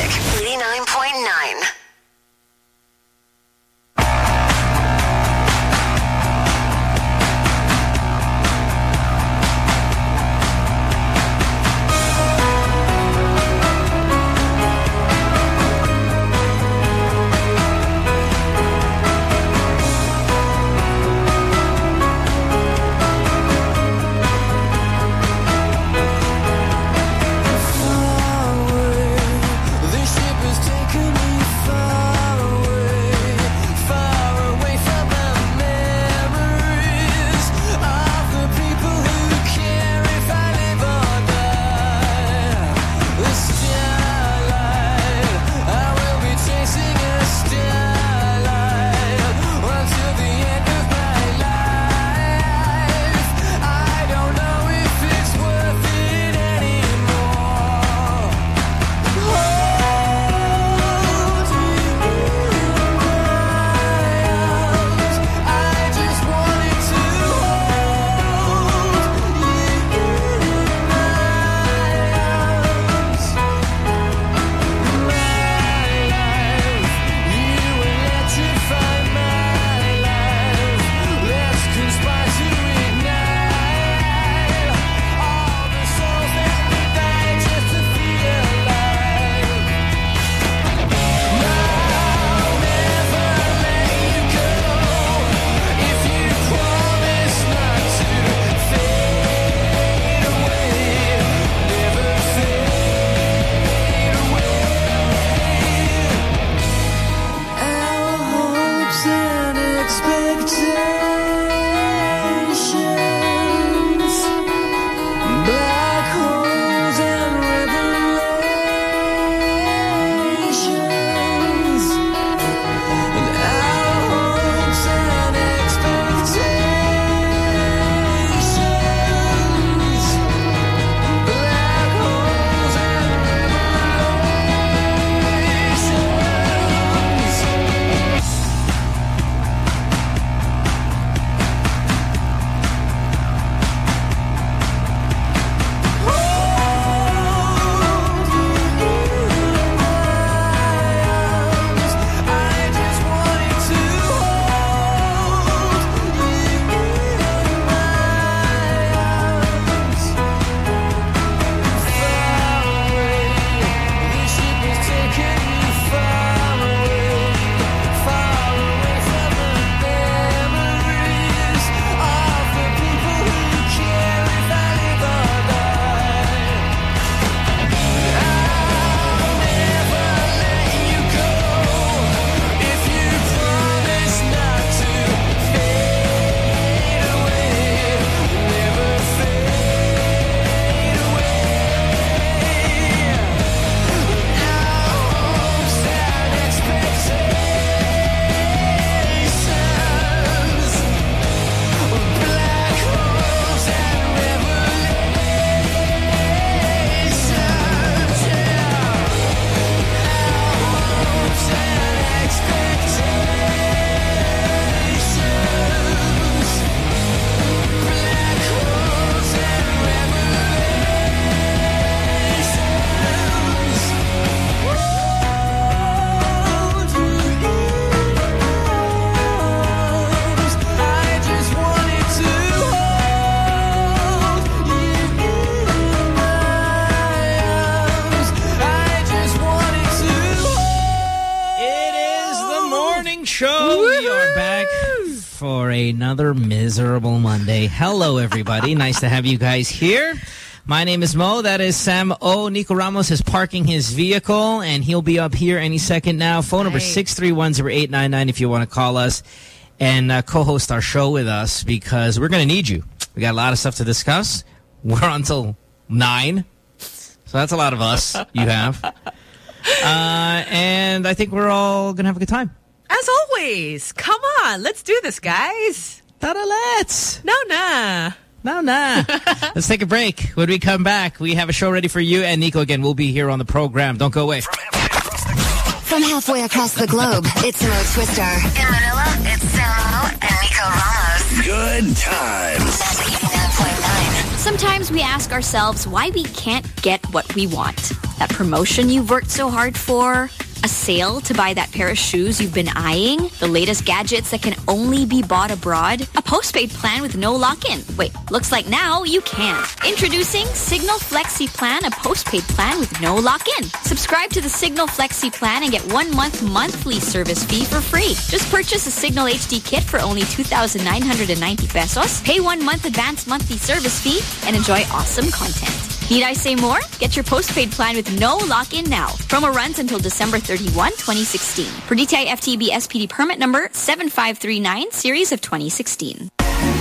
Magic 89.9. another miserable Monday. Hello, everybody. nice to have you guys here. My name is Mo. That is Sam O. Nico Ramos is parking his vehicle, and he'll be up here any second now. Phone number 631-0899 if you want to call us and uh, co-host our show with us because we're going to need you. We got a lot of stuff to discuss. We're until 9. So that's a lot of us you have. Uh, and I think we're all going to have a good time. As always. Come on. Let's do this, guys. Tara, let's. No, nah. No, nah. let's take a break. When we come back, we have a show ready for you and Nico again. We'll be here on the program. Don't go away. From halfway across the globe, it's Mo Twister. In Manila, it's Samo and Nico Ramos. Good times. Sometimes we ask ourselves why we can't get what we want. That promotion you've worked so hard for, a sale to buy that pair of shoes you've been eyeing, the latest gadgets that can only be bought abroad, a postpaid plan with no lock-in. Wait, looks like now you can. Introducing Cignal Flexi Plan, a postpaid plan with no lock-in. Subscribe to the Cignal Flexi Plan and get one month monthly service fee for free. Just purchase a Cignal HD kit for only 2,990 pesos, pay one month advance monthly service fee, and enjoy awesome content. Need I say more? Get your postpaid plan with no lock-in now. Promo runs until December 31, 2016. For DTI FTB SPD permit number 7539, series of 2016.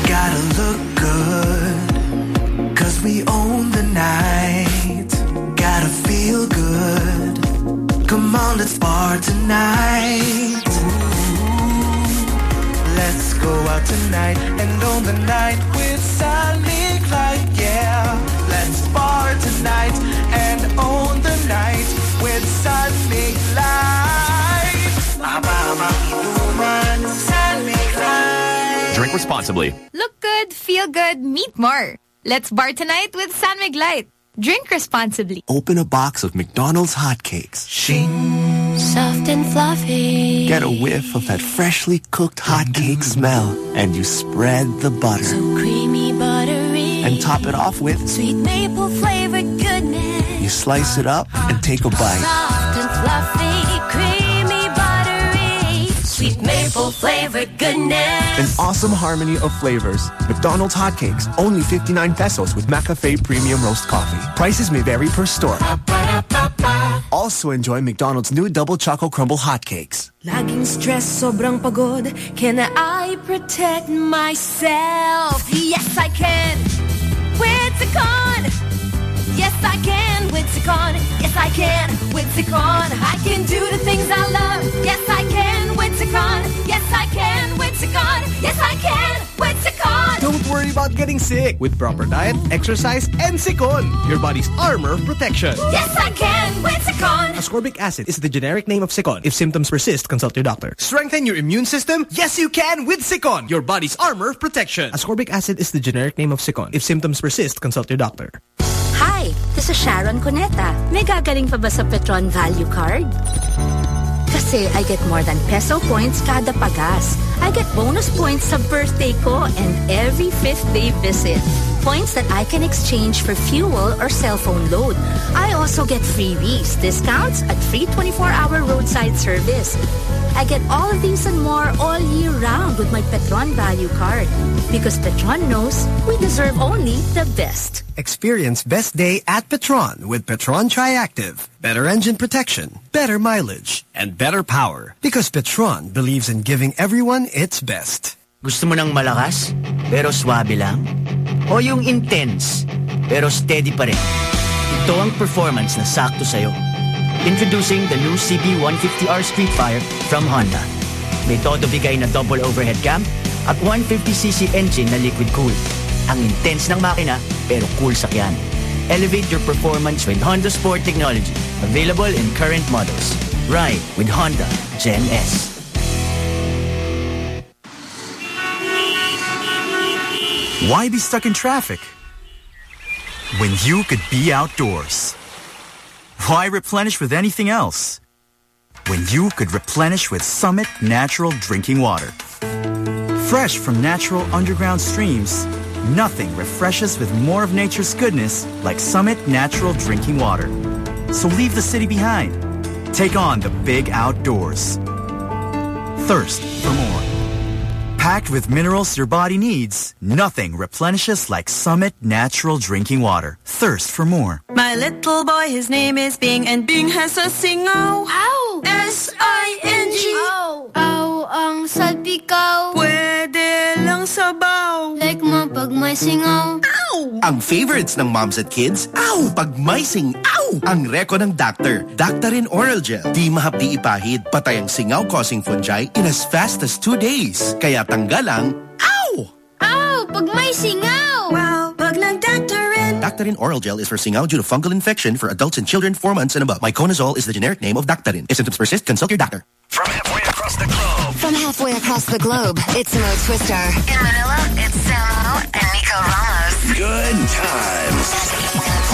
Gotta look good, cause we own the night. Gotta feel good. Come on, let's bar tonight. Let's go out tonight and own the night with San Mig Light, bar tonight and own the night with San Mig Light. Drink responsibly. Look good, feel good, meet more. Let's bar tonight with San Mig Light. Drink responsibly. Open a box of McDonald's hotcakes. Shing. Soft and fluffy. Get a whiff of that freshly cooked hotcake smell. And you spread the butter. So creamy, buttery. And top it off with sweet maple flavored goodness. You slice it up and take a bite. Soft and fluffy, creamy, buttery. Sweet maple flavored goodness. An awesome harmony of flavors. McDonald's hotcakes, only 59 pesos with McCafe Premium Roast Coffee. Prices may vary per store. Also enjoy McDonald's new Double Choco Crumble hotcakes. Laging stress, sobrang pagod. Can I protect myself? Yes, I can. With Cecon. Yes, I can. With Cecon. Yes, I can. With Cecon. I can do the things I love. Yes, I can. With Cecon. Yes, I can. With Cecon. Yes, I can. With Cecon. Don't worry about getting sick with proper diet, exercise, and Cecon, your body's armor of protection. Yes, I can. With Cecon. Ascorbic acid is the generic name of Cecon. If symptoms persist, consult your doctor. Strengthen your immune system? Yes, you can with Cecon, your body's armor of protection. Ascorbic acid is the generic name of Cecon. If symptoms persist, consult your doctor. Hi, this is Sharon Cuneta. May gagaling pa ba sa Petron Value Card? Kasi I get more than peso points kada pagas. I get bonus points sa birthday ko and every fifth day visit. Points that I can exchange for fuel or cell phone load. I also get freebies, discounts at free 24-hour roadside service. I get all of these and more all year round with my Petron Value Card. Because Petron knows we deserve only the best. Experience best day at Petron with Petron Triactive. Better engine protection, better mileage, and better power. Because Petron believes in giving everyone its best. Gusto mo ng malakas, pero swabe lang? O yung intense, pero steady pa rin? Ito ang performance na sakto sa'yo. Introducing the new CB150R Streetfire from Honda. May todo bigay na double overhead cam at 150cc engine na liquid cool. Ang intense ng makina, pero cool sakyan. Elevate your performance with Honda Sport technology. Available in current models. Ride with Honda Gen S. Why be stuck in traffic when you could be outdoors? Why replenish with anything else when you could replenish with Summit Natural Drinking Water? Fresh from natural underground streams, nothing refreshes with more of nature's goodness like Summit Natural Drinking Water. So leave the city behind. Take on the big outdoors. Thirst for more. Packed with minerals your body needs, nothing replenishes like Summit Natural Drinking Water. Thirst for more. My little boy, his name is Bing, and Bing has a singaw. Ow! S-I-N-G. Ow! Ow ang salpikaw. Pwede lang sabaw. Like mo pag may singaw. Ow! Ang favorites ng moms at kids, ow! Pag may sing, ow! Ang reko ng doctor, Daktarin Oral Gel. Di mahapdi ipahid, patay ang singaw-causing fungi in as fast as two days. Kaya tanggal ang, ow! Ow! Pag may singaw! Wow! Pag nag-Daktarin! Daktarin Oral Gel is for singaw due to fungal infection for adults and children 4 months and above. Miconazole is the generic name of Daktarin. If symptoms persist, consult your doctor. From halfway across the globe. From halfway across the globe, it's Mo Twister. In Manila, it's Samo and Nico Ramos. Good times.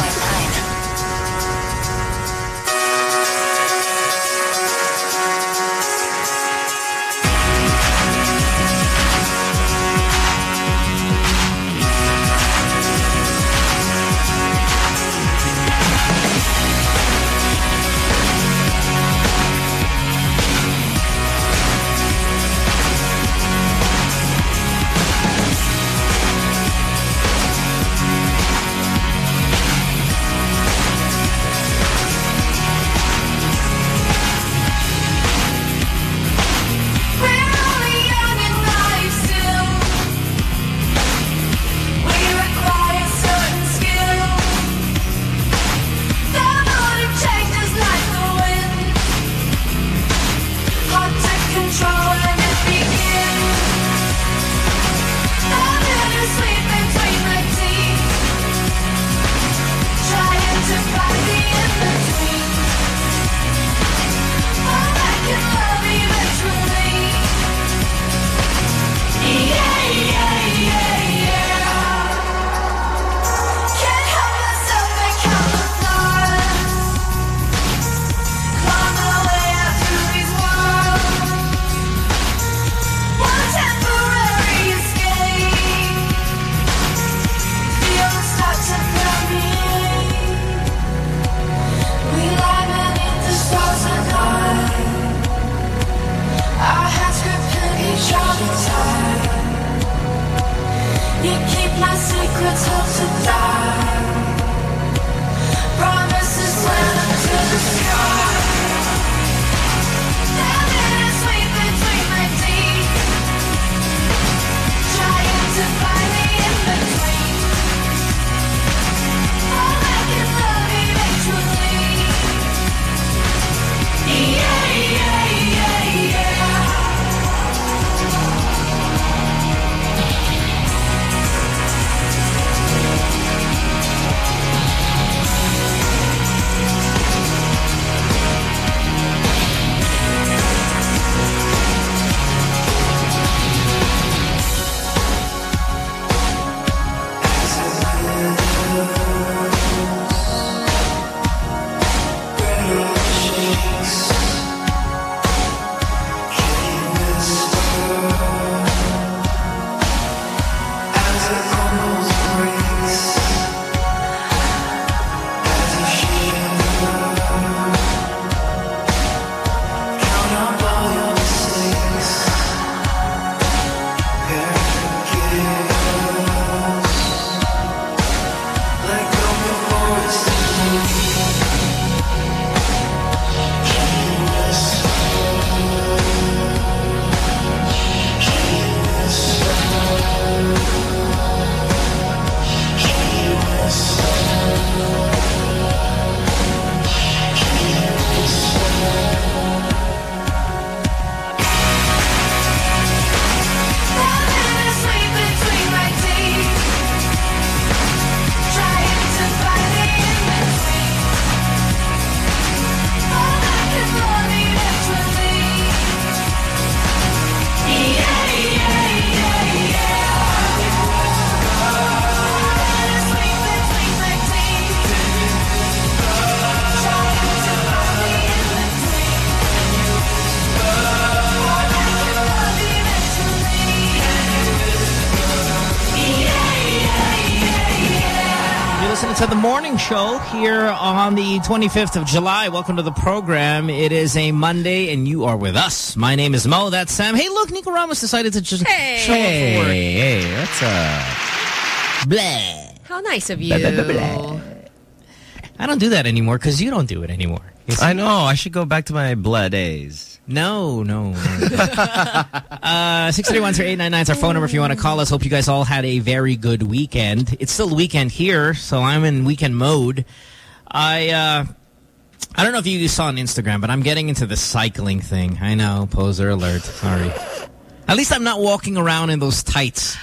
Show here on the 25th of July. Welcome to the program. It is a Monday, and you are with us. My name is Mo. That's Sam. Hey, look, Nico Ramos decided to just Hey. show up for work. Hey, hey, that's uh Blah. How nice of you. Blah, blah, blah, blah. I don't do that anymore because you don't do it anymore. I know. I should go back to my blood days. No, no. no. uh, 631-899 is our phone number if you want to call us. Hope you guys all had a very good weekend. It's still weekend here, so I'm in weekend mode. I uh, I don't know if you saw on Instagram, but I'm getting into the cycling thing. I know, poser alert. Sorry. At least I'm not walking around in those tights.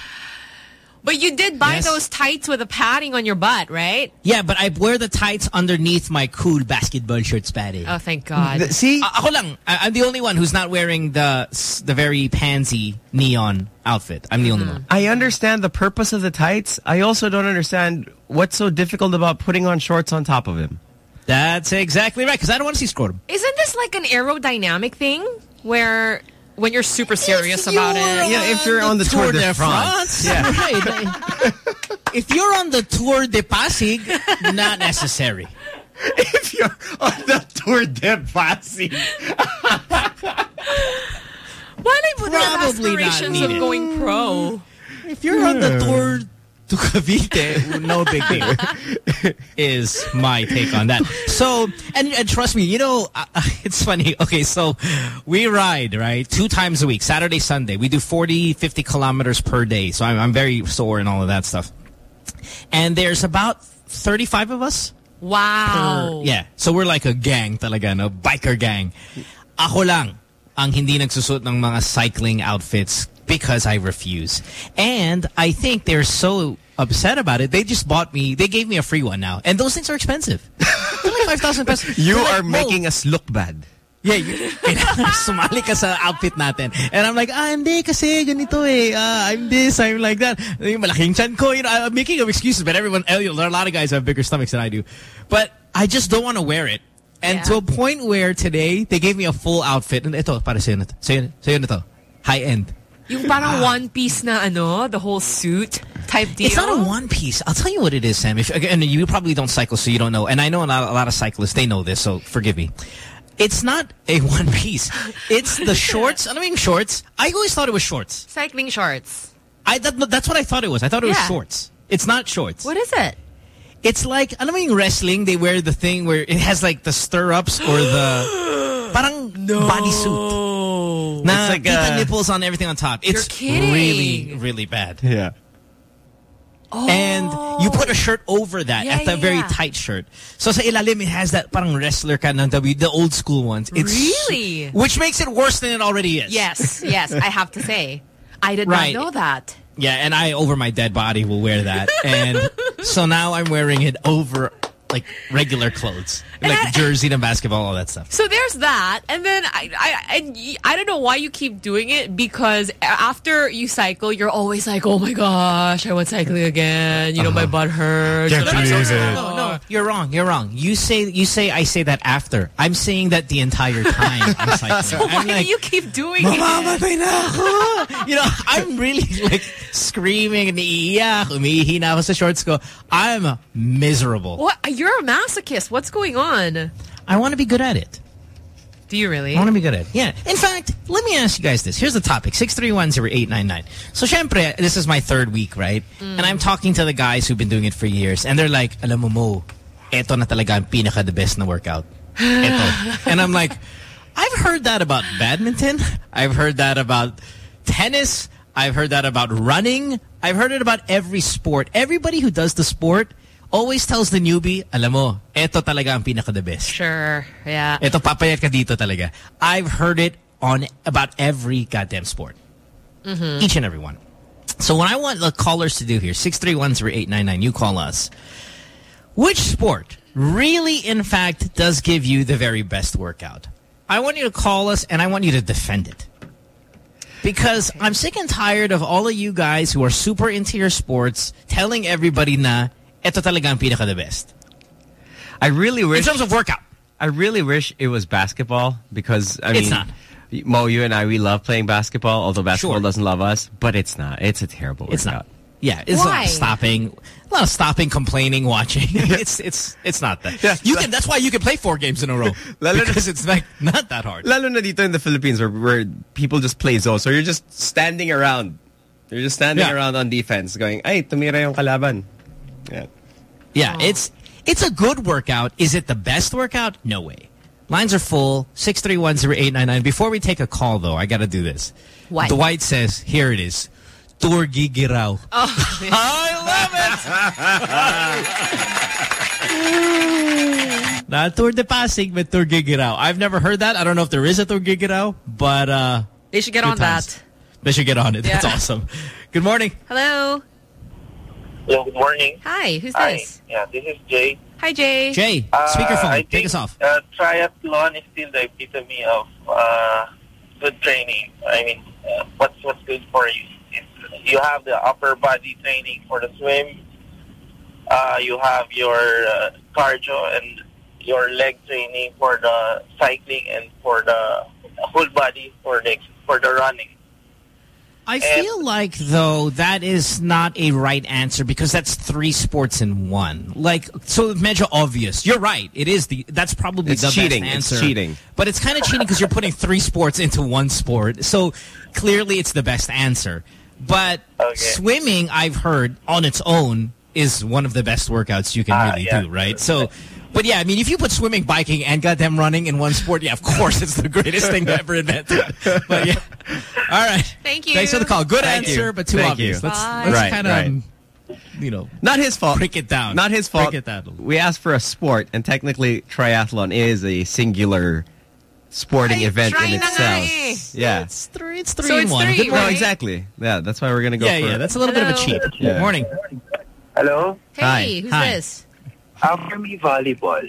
But you did buy Yes. those tights with a padding on your butt, right? Yeah, but I wear the tights underneath my cool basketball shorts, Patty. Oh, thank God. The- see, A- ako lang. I- I'm the only one who's not wearing the the very pansy neon outfit. I'm the only mm-hmm. one. I understand the purpose of the tights. I also don't understand what's so difficult about putting on shorts on top of him. That's exactly right, because I don't want to see scrotum. Isn't this like an aerodynamic thing where when you're super serious about it? Yeah, if you're on the Tour de France. Yeah. Right. if you're on the Tour de Pasig, not necessary. if you're on the Tour de Pasig. Why not put have Probably not aspirations of going pro? If you're on the Tour to Cavite, no big deal, is my take on that. So, and, and trust me, you know, uh, it's funny. Okay, so we ride, right, two times a week, Saturday, Sunday. We do 40, 50 kilometers per day. So I'm, I'm very sore and all of that stuff. And there's about 35 of us. Wow. Per- yeah. So we're like a gang talaga, no? Biker gang. Ako lang ang hindi nagsusot ng mga cycling outfits because I refuse. And I think they're so upset about it. They just bought me, they gave me a free one now. And those things are expensive. They're like 5,000 pesos. You They're like, are "Mo, making us look bad. Yeah, you, kailangan sumali ka sa outfit natin. And I'm like, ah, hindi kasi ganito eh. Ah, I'm this, I'm like that. Malaking chan ko, you know, I'm making up excuses, but everyone, eh, there are a lot of guys who have bigger stomachs than I do. But I just don't want to wear it. And to a point where today, they gave me a full outfit. And ito, para sa'yo na to. Sa'yo, sa'yo na to. High end. Yung parang ah. one piece na ano, the whole suit type deal. It's not a one piece. I'll tell you what it is, Sam. If and you probably don't cycle, so you don't know. And I know a lot, a lot of cyclists they know this, so forgive me. It's not a one piece. It's the shorts. I don't mean shorts. I always thought it was shorts. Cycling shorts. I that, that's what I thought it was. I thought it was shorts. It's not shorts. What is it? It's like I don't mean wrestling. They wear the thing where it has like the stirrups or the parang bodysuit. Nah, It's like kita a- uh, nipples on everything on top. It's kidding. really really bad. Yeah. Oh. And you put a shirt over that, Yeah, at the yeah, very yeah. tight shirt. So sa ilalim, it has that parang wrestler ka ng W, the old school ones. It's Really? Which makes it worse than it already is. Yes, yes, I have to say. I did Right. not know that. Yeah, and I, over my dead body, will wear that. And so now I'm wearing it over, like, regular clothes. Like jersey and basketball, all that stuff. So there's that, and then I, I, and y- I don't know why you keep doing it because after you cycle, you're always like, oh my gosh, I went cycling again. You know, my uh-huh. butt hurts. Can't believe so- it. No, no, you're wrong. You're wrong. You say you say I say that after. I'm saying that the entire time I'm cycling. So why I'm do like, you keep doing it? You know, I'm really like screaming and iiyak, umiihi na ako sa shorts ko. I'm miserable. What? You're a masochist. What's going on? I want to be good at it. Do you really? I want to be good at it. Yeah. In fact, let me ask you guys this. Here's the topic. 6310899. So, syempre, this is my third week, right? Mm. And I'm talking to the guys who've been doing it for years. And they're like, alam mo mo, eto na talaga ang pinaka the best na workout. Eto. and I'm like, I've heard that about badminton. I've heard that about tennis. I've heard that about running. I've heard it about every sport. Everybody who does the sport always tells the newbie, alam mo, eto talaga ang pinaka the best. Sure. Yeah. Ito, papayat ka dito talaga. I've heard it on about every goddamn sport. Mhm. Each and every one. So what I want the callers to do here, 631-0899, you call us. Which sport really, in fact, does give you the very best workout? I want you to call us and I want you to defend it. Because I'm sick and tired of all of you guys who are super into your sports telling everybody na eto talaga ang pinaka the best. I really wish. In terms of workout. I really wish it was basketball because I It's mean, not. Mo, you and I, we love playing basketball, although basketball Sure. doesn't love us. But it's not. It's a terrible It's workout. Yeah, it's a lot of stopping, a lot of stopping, complaining, watching. it's it's it's not that. Yeah. you can. That's why you can play four games in a row because it's like not that hard. Lalo na dito in the Philippines where, where people just play zone. So you're just standing around. You're just standing Yeah. around on defense going, ay, tumira yung kalaban. Yeah. Yeah, it's it's a good workout. Is it the best workout? No way. Lines are full. 6310899. Before we take a call, though, I got to do this. What? Dwight says, here it is. Turgi Giraw. Oh, I love it! Not Tour de Pasig, but Turgi Giraw. I've never heard that. I don't know if there is a Turgi Giraw, but uh, They should get on times. that. They should get on it. That's awesome. Good morning. Hello. Hello, good morning. Hi, who's Hi. this? Yeah, this is Jay. Hi, Jay. Jay, Uh, speakerphone. I Take think, us off. Uh, triathlon is still the epitome of uh, good training. I mean, uh, what's what's good for you? It's, you have the upper body training for the swim. Uh, you have your uh, cardio and your leg training for the cycling and for the whole body for the for the running. I feel like, though, that is not a right answer because that's three sports in one. Like, so medyo obvious. You're right. It is the, that's probably It's the cheating. best It's answer. cheating. But it's kind of cheating because you're putting three sports into one sport. So clearly it's the best answer. But swimming, I've heard, on its own, is one of the best workouts you can Ah, really yeah. do, right? So, but yeah, I mean, if you put swimming, biking, and goddamn running in one sport, yeah, of course it's the greatest thing ever invented. But yeah. All right. Thank you. Thanks for the call. Good Thank answer, you. but too Thank obvious. you. Let's, let's Right, kind of, right. um, you know, Not his fault. break it down. Not his fault. Break it down. We asked for a sport, and technically triathlon is a singular sporting Ay, event try in na nga itself. eh. Yeah. It's three, it's three So in it's one. three, Good No, exactly. Yeah, that's why we're going to go Yeah, for yeah, that's a little bit of a cheat. Hello. Yeah. Morning. Hello. Hey, Hi. who's Hi. this? Uh, for me, volleyball.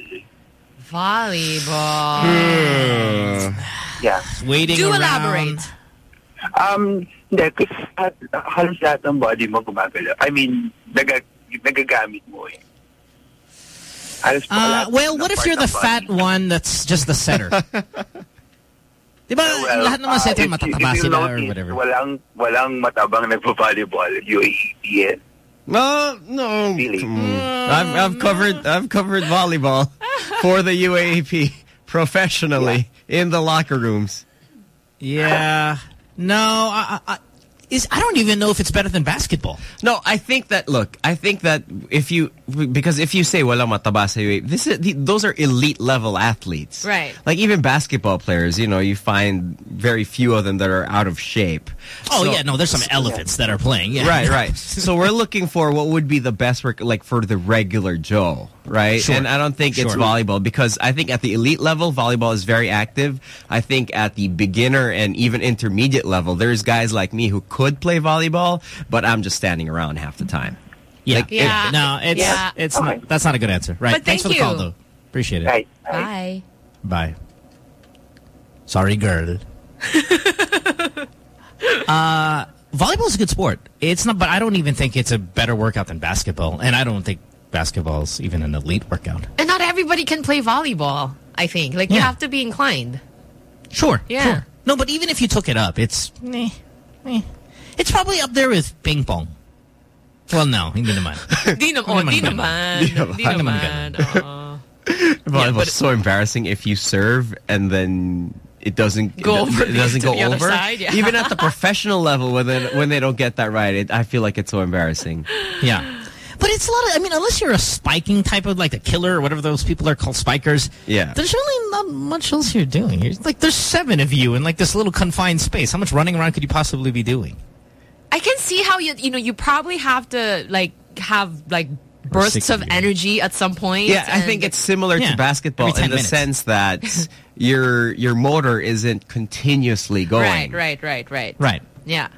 Volleyball. Yeah. Waiting Do around. elaborate. Um, hindi, kasi lahat- halos lahat ng body mo gumagalaw. I mean, nagag nagagamit mo eh. Halos po Uh, lahat well, what if you're the ng body. fat one that's just the setter? Di ba, Well, lahat naman uh, setter if you- matataba if you sila or notice, whatever. Walang, walang matabang nagpo-volleyball. UAPN. No, no. Really? come. Mm. I've, I've covered I've covered volleyball for the UAAP professionally in the locker rooms. Yeah. No, I, I, I- is I don't even know if it's better than basketball. No, I think that look, I think that if you because if you say wala mataba sa UAAP, this is the, those are elite level athletes. Right. Like even basketball players, you know, you find very few of them that are out of shape. Oh So- yeah, no, there's some elephants that are playing. Yeah. Right, right. so we're looking for what would be the best work, like for the regular Joe, right? Sure. And I don't think it's volleyball because I think at the elite level, volleyball is very active. I think at the beginner and even intermediate level, there's guys like me who could play volleyball, but I'm just standing around half the time. Yeah. Like, Yeah. No, it's Yeah. it's Okay. not, that's not a good answer. Right. But Thanks for thank the call you. though. Appreciate it. Right. Bye. Bye. Sorry, girl. uh, volleyball is a good sport. It's not, but I don't even think it's a better workout than basketball, and I don't think basketball's even an elite workout. And not everybody can play volleyball, I think. Like, you have to be inclined. Sure. Yeah. Sure. No, but even if you took it up, it's eh, eh. it's probably up there with ping pong. Well, no, hindi naman. Di naman. Oh, Hindi di naman naman. Di naman. Di naman naman. Volleyball's so embarrassing if you serve and then it doesn't Go over it doesn't go the over. side, yeah. Even at the professional level, when they, when they don't get that right, it, I feel like it's so embarrassing. Yeah. But it's a lot of, I mean, unless you're a spiking type of, like a killer or whatever those people are called, spikers. Yeah. There's really not much else you're doing. You're, like, there's seven of you in, like, this little confined space. How much running around could you possibly be doing? I can see how you, you know, you probably have to, like, have, like, bursts of of energy at some point. Yeah, I think it's similar Yeah, to basketball in the minutes. sense that your your motor isn't continuously going. Right, right, right, right. Right. Yeah.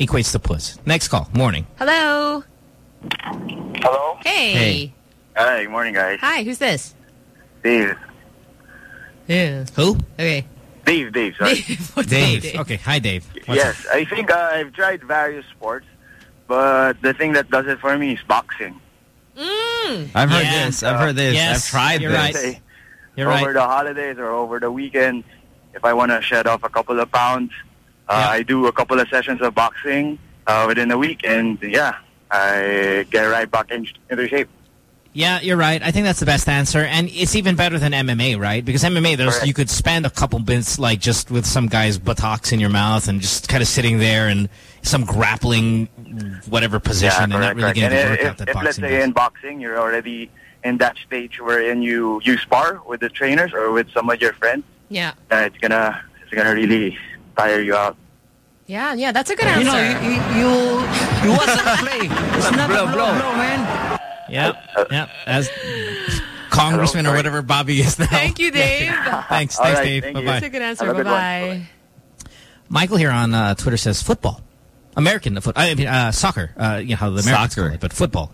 Equates to puss. Next call. Morning. Hello. Hello? Hey. Hey. Hi, good morning, guys. Hi, who's this? Dave. Yeah. Who? Okay. Dave, Dave, sorry. Dave. What's Dave. Dave? Okay. Hi, Dave. What's yes, I think uh, I've tried various sports, but the thing that does it for me is boxing. Mm. I've heard Yeah. this. I've heard this. Yes, I've tried you're this. right. You're over right. the holidays or over the weekend, if I want to shed off a couple of pounds, uh, Yeah. I do a couple of sessions of boxing uh, within a week, and yeah, I get right back in, into shape. Yeah, you're right. I think that's the best answer, and it's even better than MMA, right? Because MMA, there's Correct. you could spend a couple minutes like just with some guy's buttocks in your mouth and just kind of sitting there and some grappling, whatever position, yeah, and not really correct. getting the And workout if, that if let's say does. in boxing you're already in that stage wherein you you spar with the trainers or with some of your friends, Yeah. uh, it's gonna it's gonna really tire you out. Yeah, yeah, that's a good You answer. know, you, you, you wasn't a play. It's not blow, a blow, blow. blow, man. Yep. Yep. As congressman or whatever Bobby is now. Thank you, Dave. Thanks. All Thanks, right, Dave. thank bye bye. That's a good answer. Bye bye. Michael here on uh, Twitter says football, American foot. I mean uh, soccer. Uh, you know how the Americans Soccer. call it, but football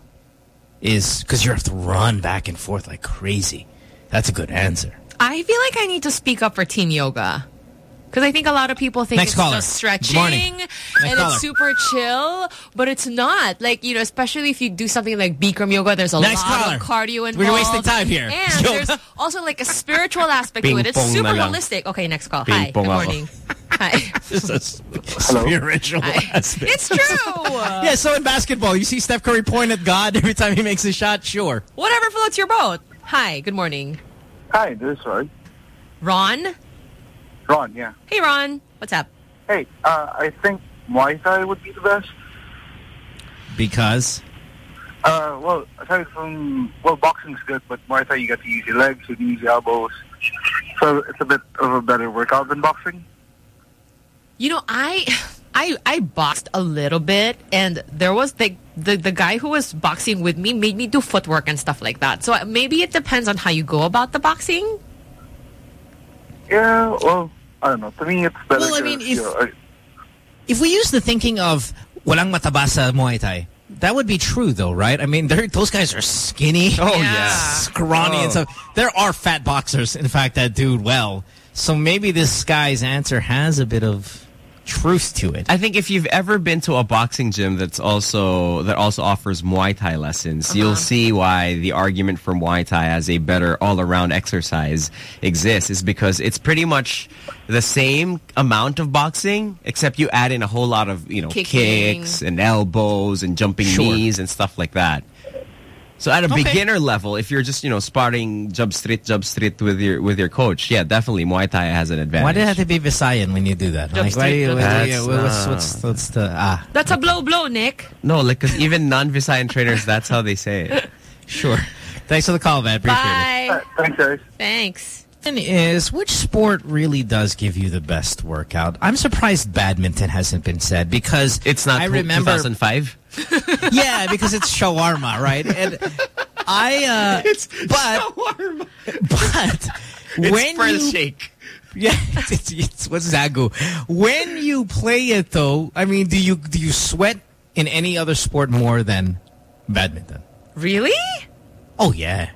is because you have to run back and forth like crazy. That's a good answer. I feel like I need to speak up for team yoga. Because I think a lot of people think Next it's caller. just stretching and caller. it's super chill, but it's not. Like, you know, especially if you do something like Bikram yoga, there's a Next lot caller. of cardio involved. We're wasting time here. And Yoga. there's also like a spiritual aspect to it. It's super holistic. Okay, next call. Hi, good pong ako. morning. Hi. Just a s- spiritual aspect. It's true. Yeah, so in basketball, you see Steph Curry point at God every time he makes a shot, sure. Whatever floats your boat. Hi, good morning. Hi, this is Ron. Ron? Ron, yeah. Hey, Ron. What's up? Hey, uh, I think Muay Thai would be the best. Because Uh, well, aside from well, boxing's good, but Muay Thai you get to use your legs, you can use your elbows, so it's a bit of a better workout than boxing. You know, I I I boxed a little bit and there was the, the the guy who was boxing with me made me do footwork and stuff like that. So maybe it depends on how you go about the boxing. Yeah, well, I don't know. To me, it's better. Well, I to, mean, you if- know, if we use the thinking of walang mataba sa Muay Thai, that would be true though, right? I mean, those guys are skinny. Oh, yeah. Scrawny and Oh. stuff. There are fat boxers, in fact, that do well. So maybe this guy's answer has a bit of truth to it. I think if you've ever been to a boxing gym that's also that also offers Muay Thai lessons, uh-huh. you'll see why the argument for Muay Thai as a better all-around exercise exists is because it's pretty much the same amount of boxing except you add in a whole lot of, you know, Kicking. kicks and elbows and jumping Sure. knees and stuff like that. So at a Okay. beginner level, if you're just, you know, sparring jump street, jump street with your with your coach, yeah, definitely Muay Thai has an advantage. Why do it have to be Visayan when you do that? Jump Like, why do you, straight why to do you- the- what's, That's, what's, what's the, ah, That's a blow blow, Nick. No, like, cause even non-Visayan trainers, that's how they say it. sure. Thanks for the call, man. Appreciate it. Bye. thanks, guys. Thanks. Question is, which sport really does give you the best workout? I'm surprised badminton hasn't been said because It's not I remember 2005. yeah, because it's shawarma, right? And I uh It's but shawarma. but when Pearl you shake. yeah, it's, it's what's zagu. When you play it though, I mean, do you do you sweat in any other sport more than badminton? Really? Oh yeah.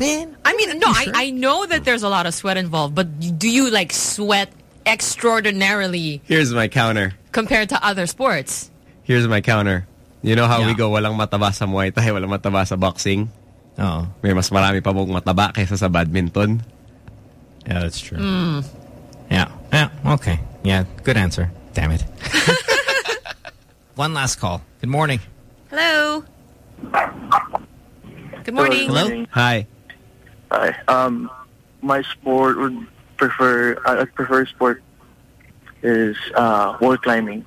Man, I mean, no, I. I know that there's a lot of sweat involved, but do you like sweat extraordinarily Here's my counter. compared to other sports? Here's my counter. You know how we go, walang mataba sa Muay Thai, walang mataba sa boxing? Oh, May mas marami pa mong mataba kaysa sa badminton. yeah, that's true. Hmm. Yeah, yeah, okay. Yeah, good answer. Damn it. One last call. Good morning. Hello. Good morning. Hello? Hi. Hi. Um, my sport would prefer. I I'd prefer sport is uh, wall climbing.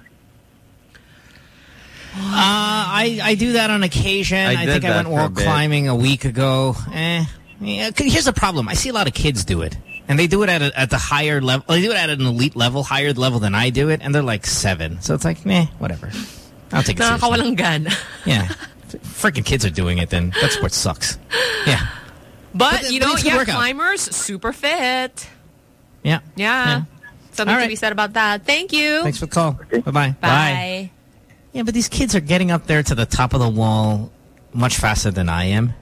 Uh, I, I do that on occasion. I I, think I went for a wall climbing a week ago. Eh. Yeah, 'cause here's the problem. I see a lot of kids do it. And they do it at a, at the higher level. They do it at an elite level, higher level than I do it. And they're like seven. So it's like, meh, whatever. I'll take it seriously. Nakakawalang gan. Yeah. Freaking kids are doing it then. That sport sucks. Yeah. But, But you but know, it's yeah, workout. climbers, super fit. Yeah. Yeah. Something All to be said about that. Thank you. Thanks for the call. Bye-bye. Bye. Yeah, but these kids are getting up there to the top of the wall much faster than I am.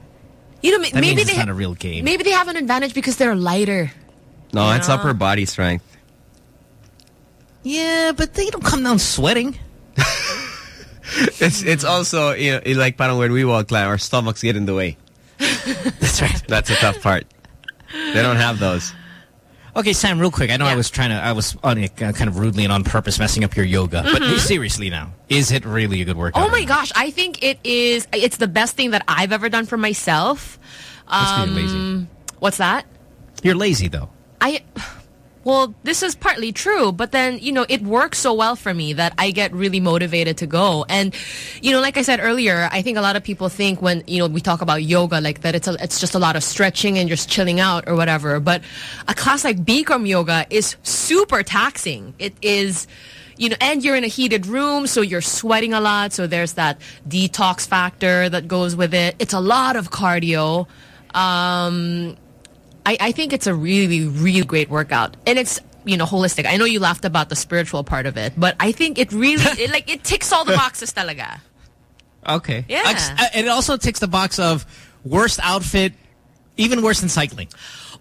You know, That maybe means they it's not a real game. maybe they have an advantage because they're lighter. No, it's Yeah. upper body strength. Yeah, but they don't come down sweating. It's it's also, you know, like parang when we walk climb, our stomachs get in the way. That's right. That's a tough part. They don't have those. Okay, Sam, real quick. I know I was trying to, I was on it, uh, kind of rudely and on purpose messing up your yoga. But Mhm. seriously now, is it really a good workout? Oh my gosh, I think it is. It's the best thing that I've ever done for myself. That's being lazy. Um, what's that? You're lazy, though. I well, this is partly true, but then, you know, it works so well for me that I get really motivated to go. And, you know, like I said earlier, I think a lot of people think when, you know, we talk about yoga, like that it's, a, it's just a lot of stretching and just chilling out or whatever. But a class like Bikram yoga is super taxing. It is, you know, and you're in a heated room, so you're sweating a lot. So there's that detox factor that goes with it. It's a lot of cardio. Um, I, I think it's a really, really great workout. And it's, you know, holistic. I know you laughed about the spiritual part of it, but I think it really, it, like, it ticks all the boxes talaga. Okay. Yeah. Ex- uh, and it also ticks the box of worst outfit, even worse than cycling.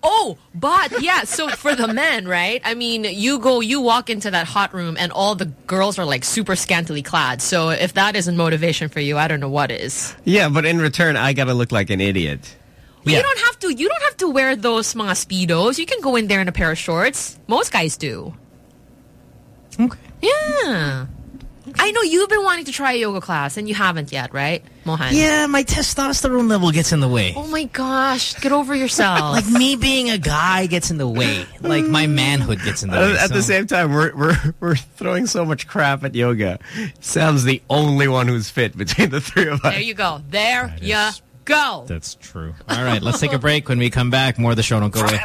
Oh, but yeah, so for the men, right? I mean, you go, you walk into that hot room and all the girls are like super scantily clad. So if that isn't motivation for you, I don't know what is. Yeah, but in return, I gotta look like an idiot. But you don't have to, you don't have to wear those mga speedos. You can go in there in a pair of shorts. Most guys do. Okay. Yeah. I know you've been wanting to try a yoga class and you haven't yet, right, Mohan? Yeah, my testosterone level gets in the way. Oh my gosh, get over yourself. like me being a guy gets in the way. Like my mm. manhood gets in the way. At the same time, we're we're we're throwing so much crap at yoga. Sam's the only one who's fit between the three of us. There you go. There you go. That's true. All right, let's take a break. When we come back, more of the show. Don't go away.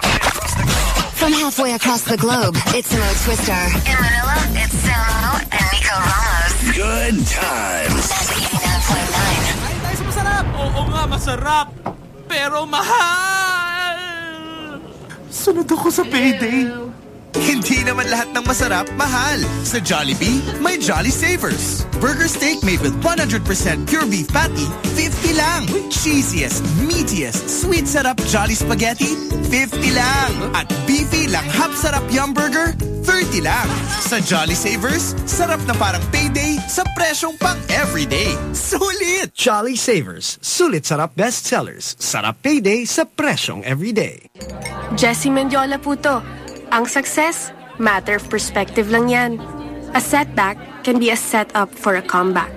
From halfway across the globe, it's Mo Twister. In Manila, it's Samo and Nico Ramos. Good times. Tayo sa masarap! Oo nga, masarap. Pero mahal! Sunod ako sa payday. Hindi naman lahat ng masarap, mahal. Sa Jollibee, may Jolly Savers. Burger steak made with 100% pure beef patty, 50 lang. Cheesiest, meatiest, sweet sarap Jolly Spaghetti, 50 lang. At beefy lang hap sarap yum burger, 30 lang. Sa Jolly Savers, sarap na parang payday sa presyong pang everyday. Sulit! Jolly Savers, sulit sarap bestsellers. Sarap payday sa presyong everyday. Jessy Mendiola po to. Ang success, matter of perspective lang yan. A setback can be a setup for a comeback.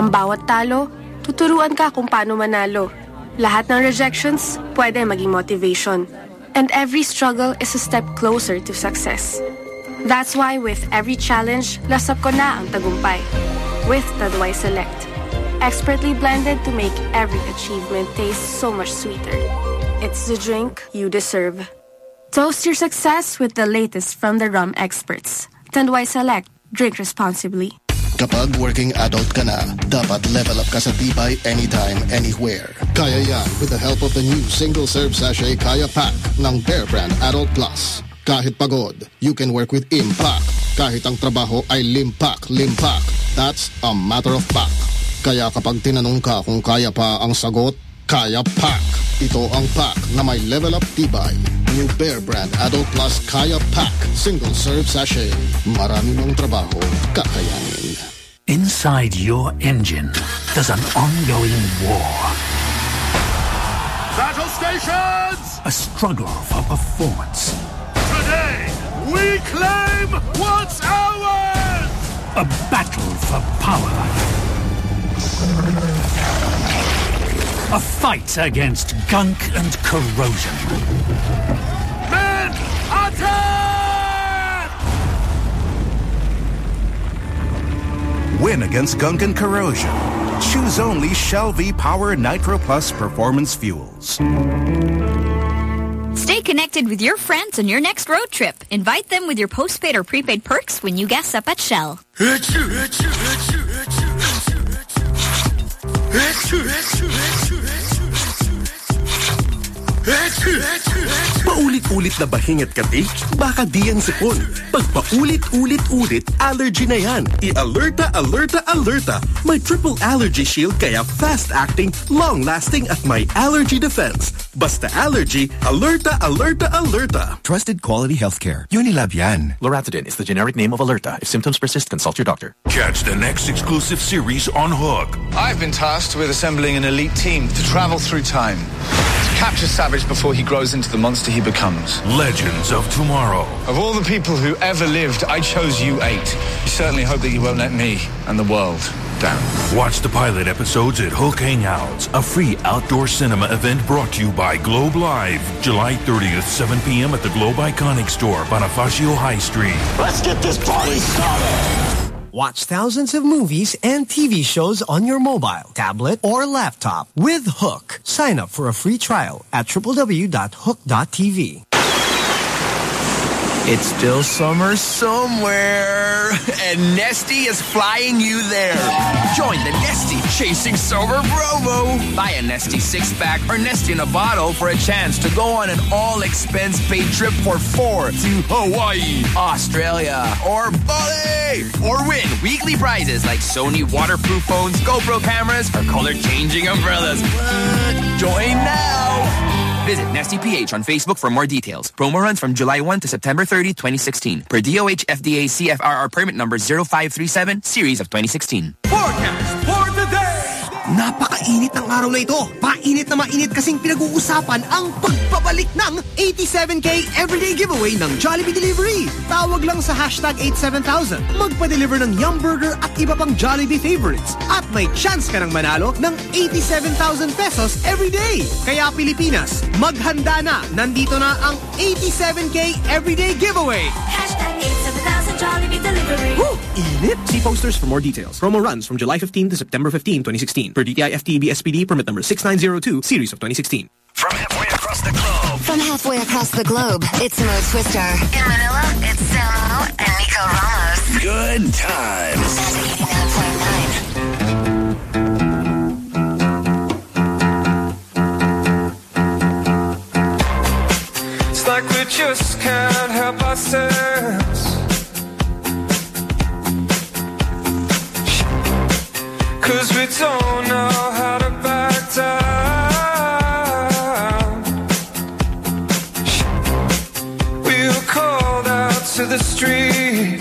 Ang bawat talo, tuturuan ka kung paano manalo. Lahat ng rejections, pwede maging motivation. And every struggle is a step closer to success. That's why with every challenge, lasap ko na ang tagumpay. With Tanduay Select. Expertly blended to make every achievement taste so much sweeter. It's the drink you deserve. Toast your success with the latest from the rum experts. Tanduay Select. Drink responsibly. Kapag working adult ka na, dapat level up ka sa tibay anytime, anywhere. Kaya yan with the help of the new single-serve sachet Kaya Pack ng Bear Brand Adult Plus. Kahit pagod, you can work with impact. Kahit ang trabaho ay limpak, limpak. That's a matter of fact. Kaya kapag tinanong ka kung kaya pa ang sagot, Kaya Pack. Ito ang pack na may level up tibay. New Bear Brand Adult Plus Kaya Pack. Single serve sachet. Marami mong trabaho, kakayanin. Inside your engine, there's an ongoing war. Battle stations! A struggle for performance. Today, we claim what's ours! A battle for power. A fight against gunk and corrosion. Men, attack! Win against gunk and corrosion. Choose only Shell V Power Nitro Plus Performance Fuels. Stay connected with your friends on your next road trip. Invite them with your postpaid or prepaid perks when you gas up at Shell. Paulit-ulit na bahing at kati? Baka di ang sipon. Pag paulit-ulit-ulit, allergy na yan. I-alerta, alerta, alerta. May triple allergy shield kaya fast-acting, long-lasting at may allergy defense. Basta allergy, alerta, alerta, alerta. Trusted quality healthcare. Unilab yan. Loratadine is the generic name of Allerta. If symptoms persist, consult your doctor. Catch the next exclusive series on HOOQ. I've been tasked with assembling an elite team to travel through time. To capture Savage before he grows into the monster he becomes. Legends of Tomorrow. Of all the people who ever lived, I chose you eight. You certainly hope that you won't let me and the world down. Watch the pilot episodes at HOOQ Hangouts, a free outdoor cinema event brought to you by Globe Live, July 30th, 7 p.m. at the Globe Iconic Store, Bonifacio High Street. Let's get this party started! Watch thousands of movies and TV shows on your mobile, tablet, or laptop with HOOQ. Sign up for a free trial at www.hooq.tv. It's still summer somewhere, and Nestea is flying you there. Join the Nestea Chasing Summer Promo. Buy a Nestea six pack or Nestea in a bottle for a chance to go on an all expense paid trip for four to Hawaii, Australia, or Bali, or win weekly prizes like Sony waterproof phones, GoPro cameras, or color changing umbrellas. Join now. Visit Nestea PH on Facebook for more details. Promo runs from July 1 to September 30, 2016. Per DOH FDA CFRR permit number 0537, series of 2016. Forecast for today! Napakainit ng araw na ito. Painit na mainit kasing pinag-uusapan ang pagbabalik ng 87K Everyday Giveaway ng Jollibee Delivery. Tawag lang sa hashtag 87000. Magpa-deliver ng Yum Burger at iba pang Jollibee favorites. At may chance ka ng manalo ng 87,000 pesos everyday. Kaya Pilipinas, maghanda na. Nandito na ang 87K Everyday Giveaway. Hashtag 87000 Jollibee Delivery. Woo! Init! See posters for more details. Promo runs from July 15 to September 15, 2016. Per DTI FTB SPD permit number 6902, series of 2016. From halfway across the globe. From halfway across the globe, it's Mo Twister. In Manila, it's Samo and Nico Ramos. Good times. It's like we just can't help ourselves. Cause we don't know how to back down. We were called out to the streets.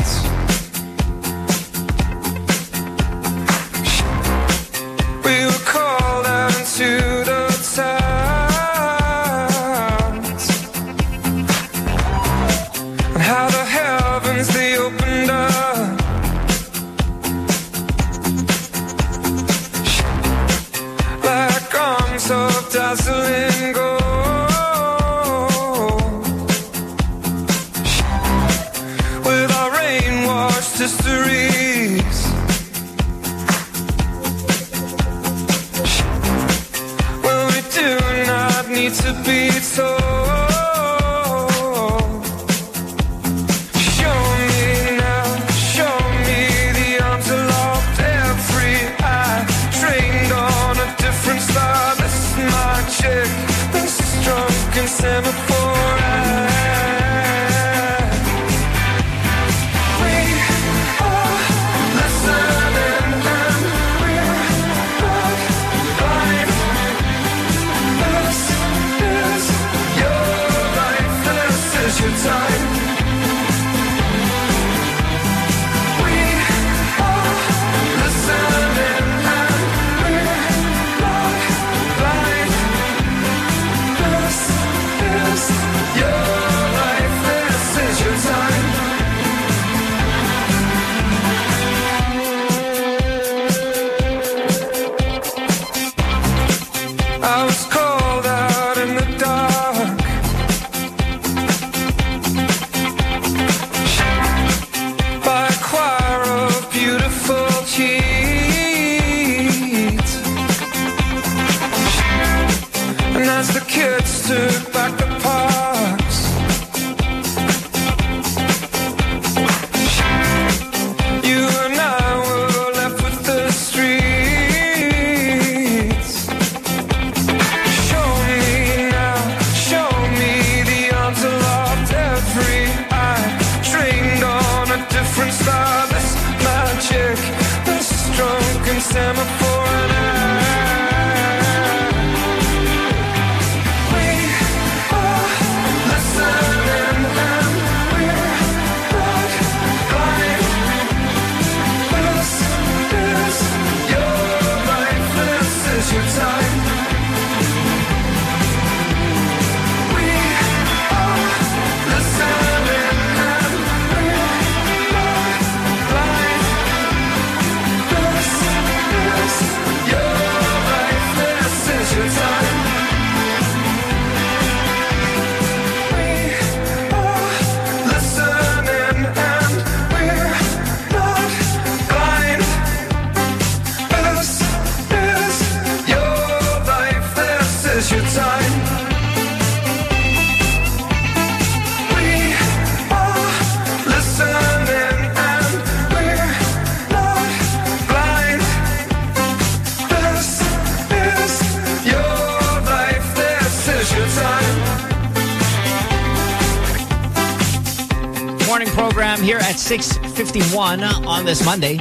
6.51 on this Monday.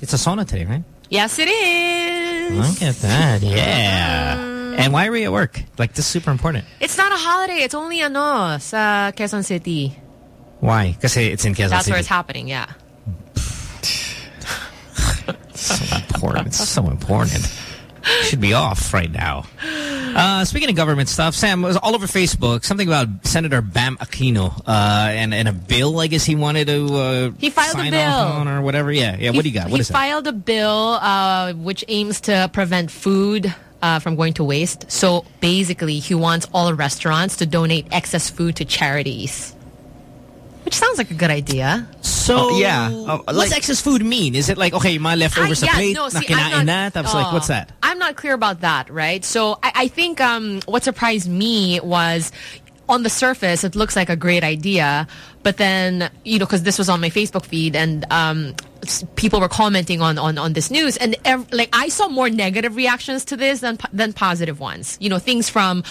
It's a sauna today, right? Yes, it is. Look at that. Yeah. And why are we at work? Like, this is super important. It's not a holiday. It's only ano sa Quezon City. Why? Because it's in Quezon That's City. That's where it's happening. Yeah. so important. It's so important. Should be off right now. Uh, speaking of government stuff, Sam was all over Facebook. Something about Senator Bam uh, and and a bill. I guess he wanted to. Uh, He filed a bill. on or whatever. Yeah, yeah. What do you got? What he is that? filed a bill uh, which aims to prevent food uh, from going to waste. So basically, he wants all restaurants to donate excess food to charities. Which sounds like a good idea. So Oh, yeah. Oh, what's excess food mean? Is it like okay, my leftovers I- sa yeah, plate, no, na see, I'm kinain not- na? Tapos like, oh, what's that? I'm not clear about that, right? So I, I think um, what surprised me was on the surface, it looks like a great idea, but then, you know, because this was on my Facebook feed and um, people were commenting on, on, on this news and like I saw more negative reactions to this than, than positive ones. You know, things from,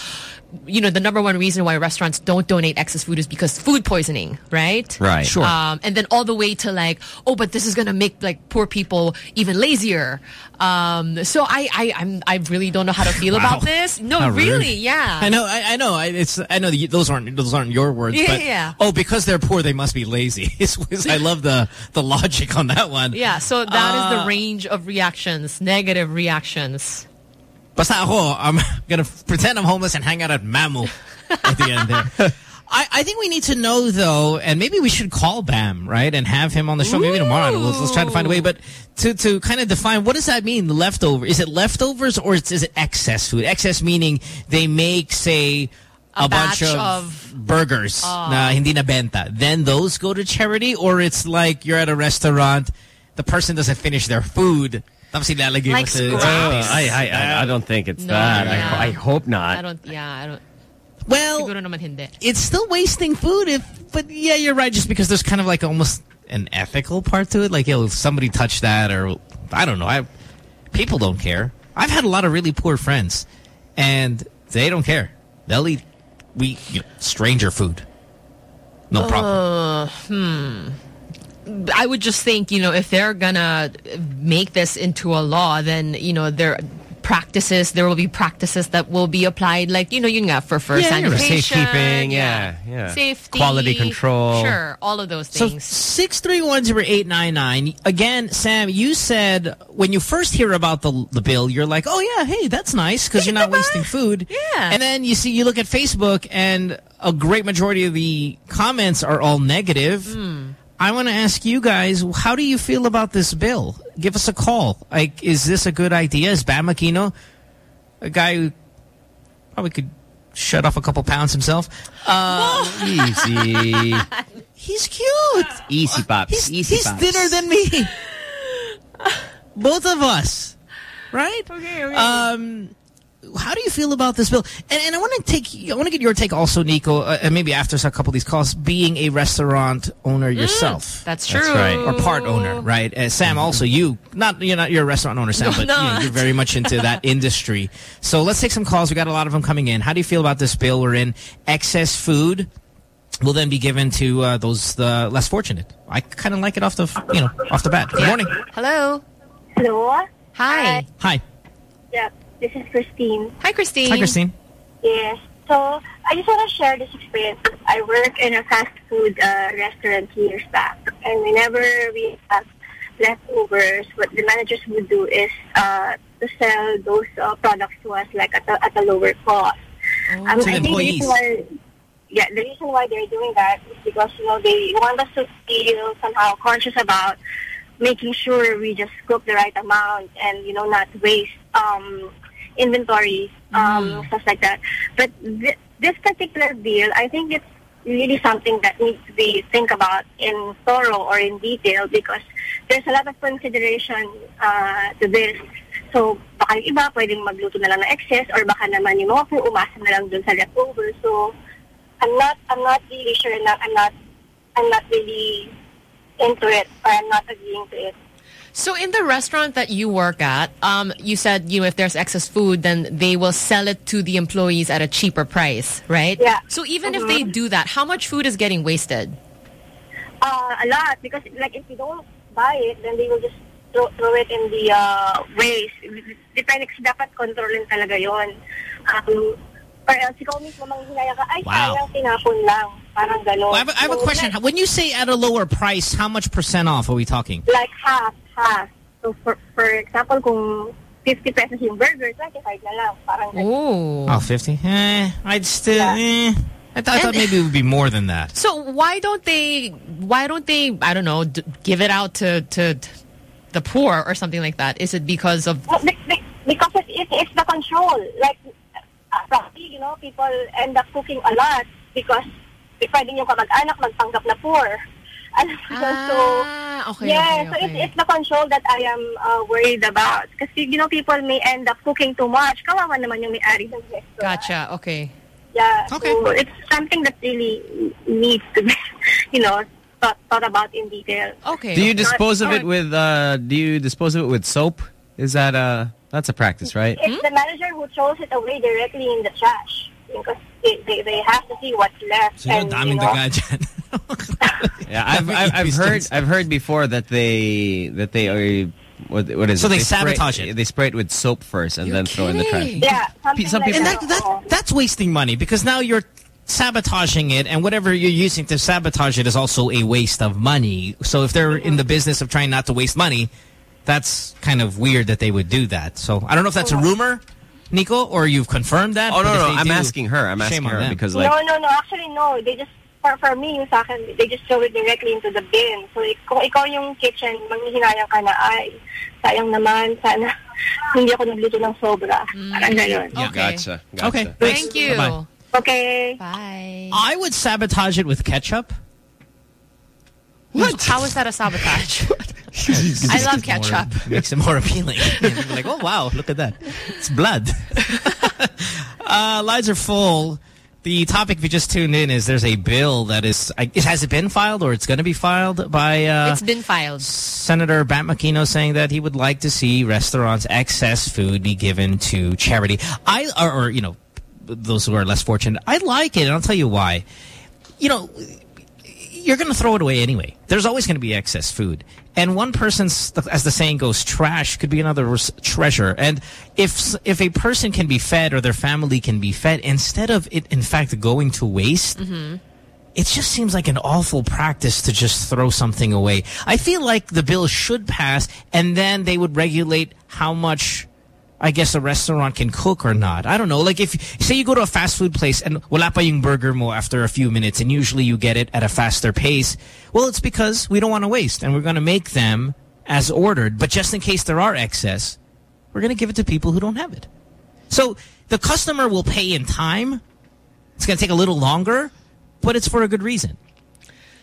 you know, the number one reason why restaurants don't donate excess food is because food poisoning, right? Right. Sure. Um, and then all the way to like, oh, but this is gonna make like poor people even lazier. Um, so I, I, I'm, I really don't know how to feel Wow. about this. No, How rude. really, yeah. I know, I, I know. I, it's I know that those aren't those aren't your words. Yeah, but, yeah. Oh, because they're poor, they must be lazy. It's- it's- I love the the logic on that one. Yeah, so that is Uh, the range of reactions, negative reactions. Basta ako, I'm gonna pretend I'm homeless and hang out at Mamu at the end there. I, I think we need to know though, and maybe we should call Bam, right, and have him on the show. Maybe tomorrow. Let's, let's try to find a way. But to to kind of define what does that mean? Leftover? Is it leftovers or is, is it excess food? Excess meaning they make say a, A bunch of, of- burgers Oh. na hindi na benta. Then those go to charity, or it's like you're at a restaurant, the person doesn't finish their food. Tapos ilalagay mo sa- scraps. I, I, I, I don't think it's No, that. yeah. I, I hope not. I don't, yeah, I don't. Well, siguro naman hindi. it's still wasting food if but yeah you're right just because there's kind of like almost an ethical part to it like yo if somebody touched that or I don't know I people don't care I've had a lot of really poor friends and they don't care they'll eat we you know, stranger food no problem Uh, hmm. I would just think, you know, if they're gonna make this into a law, then, you know, there practices, there will be practices that will be applied, like, you know, you nga, for, for Yeah, sanitation. Safekeeping, yeah, yeah. Safety. Quality control. Sure, all of those things. So things. six three one zero eight nine nine. Again, Sam, you said when you first hear about the the bill, you're like, oh yeah, hey, that's nice because you're not wasting food. Yeah. And then you see, you look at Facebook, and a great majority of the comments are all negative. Hmm. I want to ask you guys, how do you feel about this bill? Give us a call. Like, is this a good idea? Is Bam Aquino a guy who probably could shut off a couple pounds himself? Uh, Easy. He's cute. Easy, pops. He's, Easy, he's pops. thinner than me. Both of us. Right? Okay, okay. Um, how do you feel about this bill? And, and I want to take, I want to get your take also, Nico, uh, and maybe after a couple of these calls, being a restaurant owner yourself. Mm, that's That's true. right. Or part owner, right? Uh, Sam, also you, not, you're not, you're a restaurant owner, Sam, No, but you know, you're very much into that industry. So let's take some calls. We got a lot of them coming in. How do you feel about this bill? We're in excess food will then be given to uh, those the less fortunate. I kind of like it off the you know off the bat. Good morning. Hello. Hello. Hi. Hi. Yeah, this is Christine. Hi, Christine. Hi, Christine. Yes. So I just want to share this experience. I work in a fast food uh, restaurant years back, and whenever we have leftovers, what the managers would do is uh, to sell those uh, products to us like at a, at a lower cost. Um, To I think the employees. reason why, yeah, the reason why they're doing that is because you know they want us to feel somehow conscious about making sure we just cook the right amount and you know not waste um, inventory um, stuff like that. But th- this particular deal, I think it's really something that needs to be think about in thorough or in detail because there's a lot of consideration uh, to this. So, baka yung iba pwedeng magluto na lang ng excess or baka naman yung mga po umasa na lang dun sa leftover. So, I'm not, I'm not really sure na I'm not, I'm not really into it or I'm not agreeing to it. So in the restaurant that you work at, um, you said, you know, if there's excess food, then they will sell it to the employees at a cheaper price, right? Yeah. So even if they do that, how much food is getting wasted? Uh, a lot because like if you don't buy it, then they will just throw, throw it in the uh, waste. Depende kasi dapat controlin talaga yon. Um, or else ikaw mismo manghinaya ka, ay Wow. sayang tinapon lang. Parang gano'n. Well, I have, a- I have a question. When you say at a lower price, how much percent off are we talking? Like half, half. So for, for example, kung 50 pesos yung burger, 25 na lang. Parang Ooh. Oh, 50? Eh, I'd still, eh. I, th I thought maybe it would be more than that. So why don't they? Why don't they? I don't know. D give it out to to the poor or something like that. Is it because of? Well, be- be- because it, it, it's the control. Like, probably, you know, people end up cooking a lot because pwede yung kamag-anak magpanggap na poor. Alam mo, so, Ah, okay, yeah, okay, so it's, okay. it's the control that I am uh, worried about. Kasi, you know, people may end up cooking too much. Kawawa naman yung may-ari ng restaurant. Gotcha. Okay. Yeah, so it's something that really needs to be, you know, thought, thought about in detail. Okay. Do you Not- dispose of it with uh do you dispose of it with soap? Is that uh that's a practice, right? It's hmm? the manager who throws it away directly in the trash because they, they, they have to see what's left. So you're and, you daming the know, guy. Yeah, I've I've, I've heard I've heard before that they that they are what what is So it? they spray- sabotage it. They spray it with soap first and then throw in the trash. Yeah, something Some like people- that. And that, that, that's wasting money because now you're sabotaging it and whatever you're using to sabotage it is also a waste of money. So if they're in the business of trying not to waste money, that's kind of weird that they would do that. So I don't know if that's a oh. rumor, Nico, or you've confirmed that. Oh no no! I'm do, asking her. I'm asking her them. because like no, no, no. Actually, no. They just, for, for me, yung sa akin, they just throw it directly into the bin. So, ik- kung ikaw yung kitchen, manghihinayang ka na, ay, sayang naman, sana hindi ako nagluto ng sobra. Mm. Parang ganun. Yeah, gotcha. gotcha. Okay, Thank you. Bye-bye. Okay. Bye. I would sabotage it with ketchup. What? How is that a sabotage? I love ketchup. More, makes it more appealing. Like, oh wow, look at that. It's blood. uh, lines are full. The topic we just tuned in is there's a bill that is, it has it been filed or it's going to be filed by uh, it's been filed. Senator Bam Aquino saying that he would like to see restaurants' excess food be given to charity. I or, or you know those who are less fortunate. I like it, and I'll tell you why. You know, you're going to throw it away anyway. There's always going to be excess food. And one person's, as the saying goes, trash could be another's treasure. And if if a person can be fed or their family can be fed, instead of it, in fact, going to waste, mm-hmm. it just seems like an awful practice to just throw something away. I feel like the bill should pass, and then they would regulate how much, I guess, a restaurant can cook or not. I don't know. Like if, say you go to a fast food place and wala pa yung burger mo after a few minutes, and usually you get it at a faster pace. Well, it's because we don't want to waste, and we're going to make them as ordered. But just in case there are excess, we're going to give it to people who don't have it. So the customer will pay in time. It's going to take a little longer, but it's for a good reason.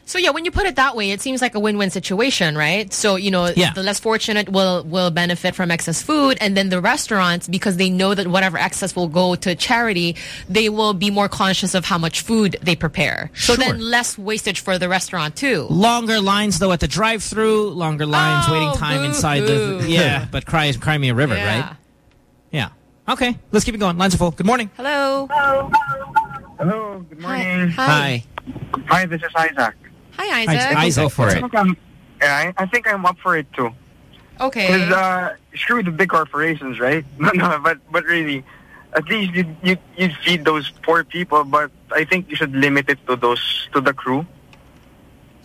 So yeah, when you put it that way, it seems like a win-win situation, right? So you know, Yeah. the less fortunate will will benefit from excess food, and then the restaurants, because they know that whatever excess will go to charity, they will be more conscious of how much food they prepare. So Sure. then less wastage for the restaurant too. Longer lines though at the drive-through, longer lines, Oh, waiting time inside the boo-hoo. yeah. But cry cry me a river, Yeah. right? Yeah. Okay, let's keep it going. Lines are full. Good morning. Hello. Hello, Hello. good morning. Hi. Hi. Hi, this is Isaac. Hi, Isaac. Isaac, go for I it. think I'm, yeah, I, I think I'm up for it too. Okay. Because uh, screw the big corporations, right? No, no, but but really, at least you you you feed those poor people. But I think you should limit it to those to the crew.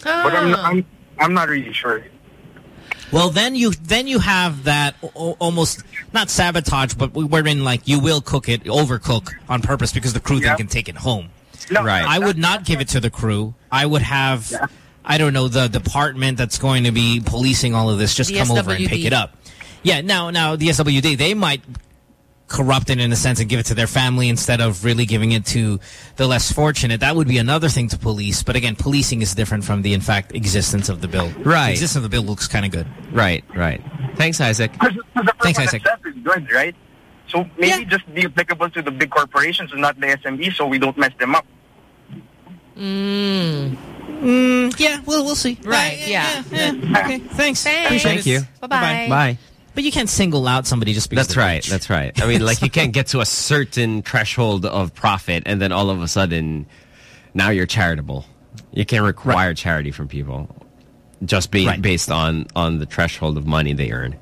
Ah. But I'm Ah. I'm I'm not really sure. Well, then you then you have that o- o- almost not sabotage, but we- wherein like you will cook it, overcook on purpose because the crew then can take it home. No, Right. I would not give it to the crew. I would have, I don't know, the department that's going to be policing all of this just The come over and pick it up. Yeah, now, now the SWD, they might corrupt it in a sense and give it to their family instead of really giving it to the less fortunate. That would be another thing to police. But again, policing is different from the, in fact, existence of the bill. Right. The existence of the bill looks kind of good. Right, right. Thanks, Isaac. Because the Thanks, Isaac. is good, right? So maybe just be applicable to the big corporations and not the SMEs, so we don't mess them up. Mm. Mm, yeah, well, we'll see. Right. Yeah. Yeah, okay, thanks. Thanks. Appreciate Thank it. you. Bye-bye. Bye. But you can't single out somebody just because That's right. rich. That's right. I mean, like you can't get to a certain threshold of profit, and then all of a sudden, now you're charitable. You can't require charity from people just be, Right. based on on the threshold of money they earn.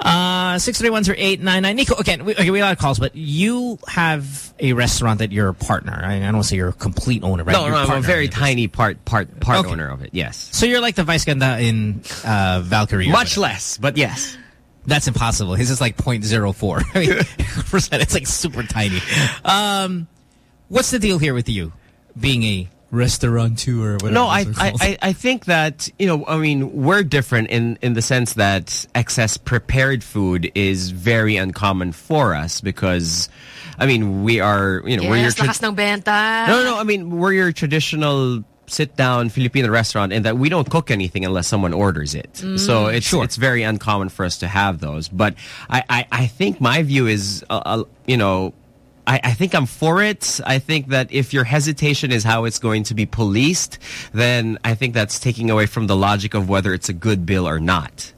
Uh, six three one zero eight nine nine. Nico, again, we, okay, we got a lot of calls, but you have a restaurant that you're a partner. I, I don't want to say you're a complete owner, right? No, You're no, I'm a very tiny part part part Okay. owner of it. Yes, So you're like the vice ganda in uh, Valkyrie. much less, but yes. That's impossible. His is like 0.04. I mean, percent. It's like super tiny. Um, what's the deal here with you being a restaurateur or whatever? No, I, I. I I think that, you know, I mean, we're different in, in the sense that excess prepared food is very uncommon for us because, I mean, we are, you know, we're your... Yes, lakas ng benta. no, no, I mean, we're your traditional sit-down Filipino restaurant in that we don't cook anything unless someone orders it. Mm. So it's it's very uncommon for us to have those. But I, I, I think my view is, uh, uh, you know, I, I think I'm for it. I think that if your hesitation is how it's going to be policed, then I think that's taking away from the logic of whether it's a good bill or not.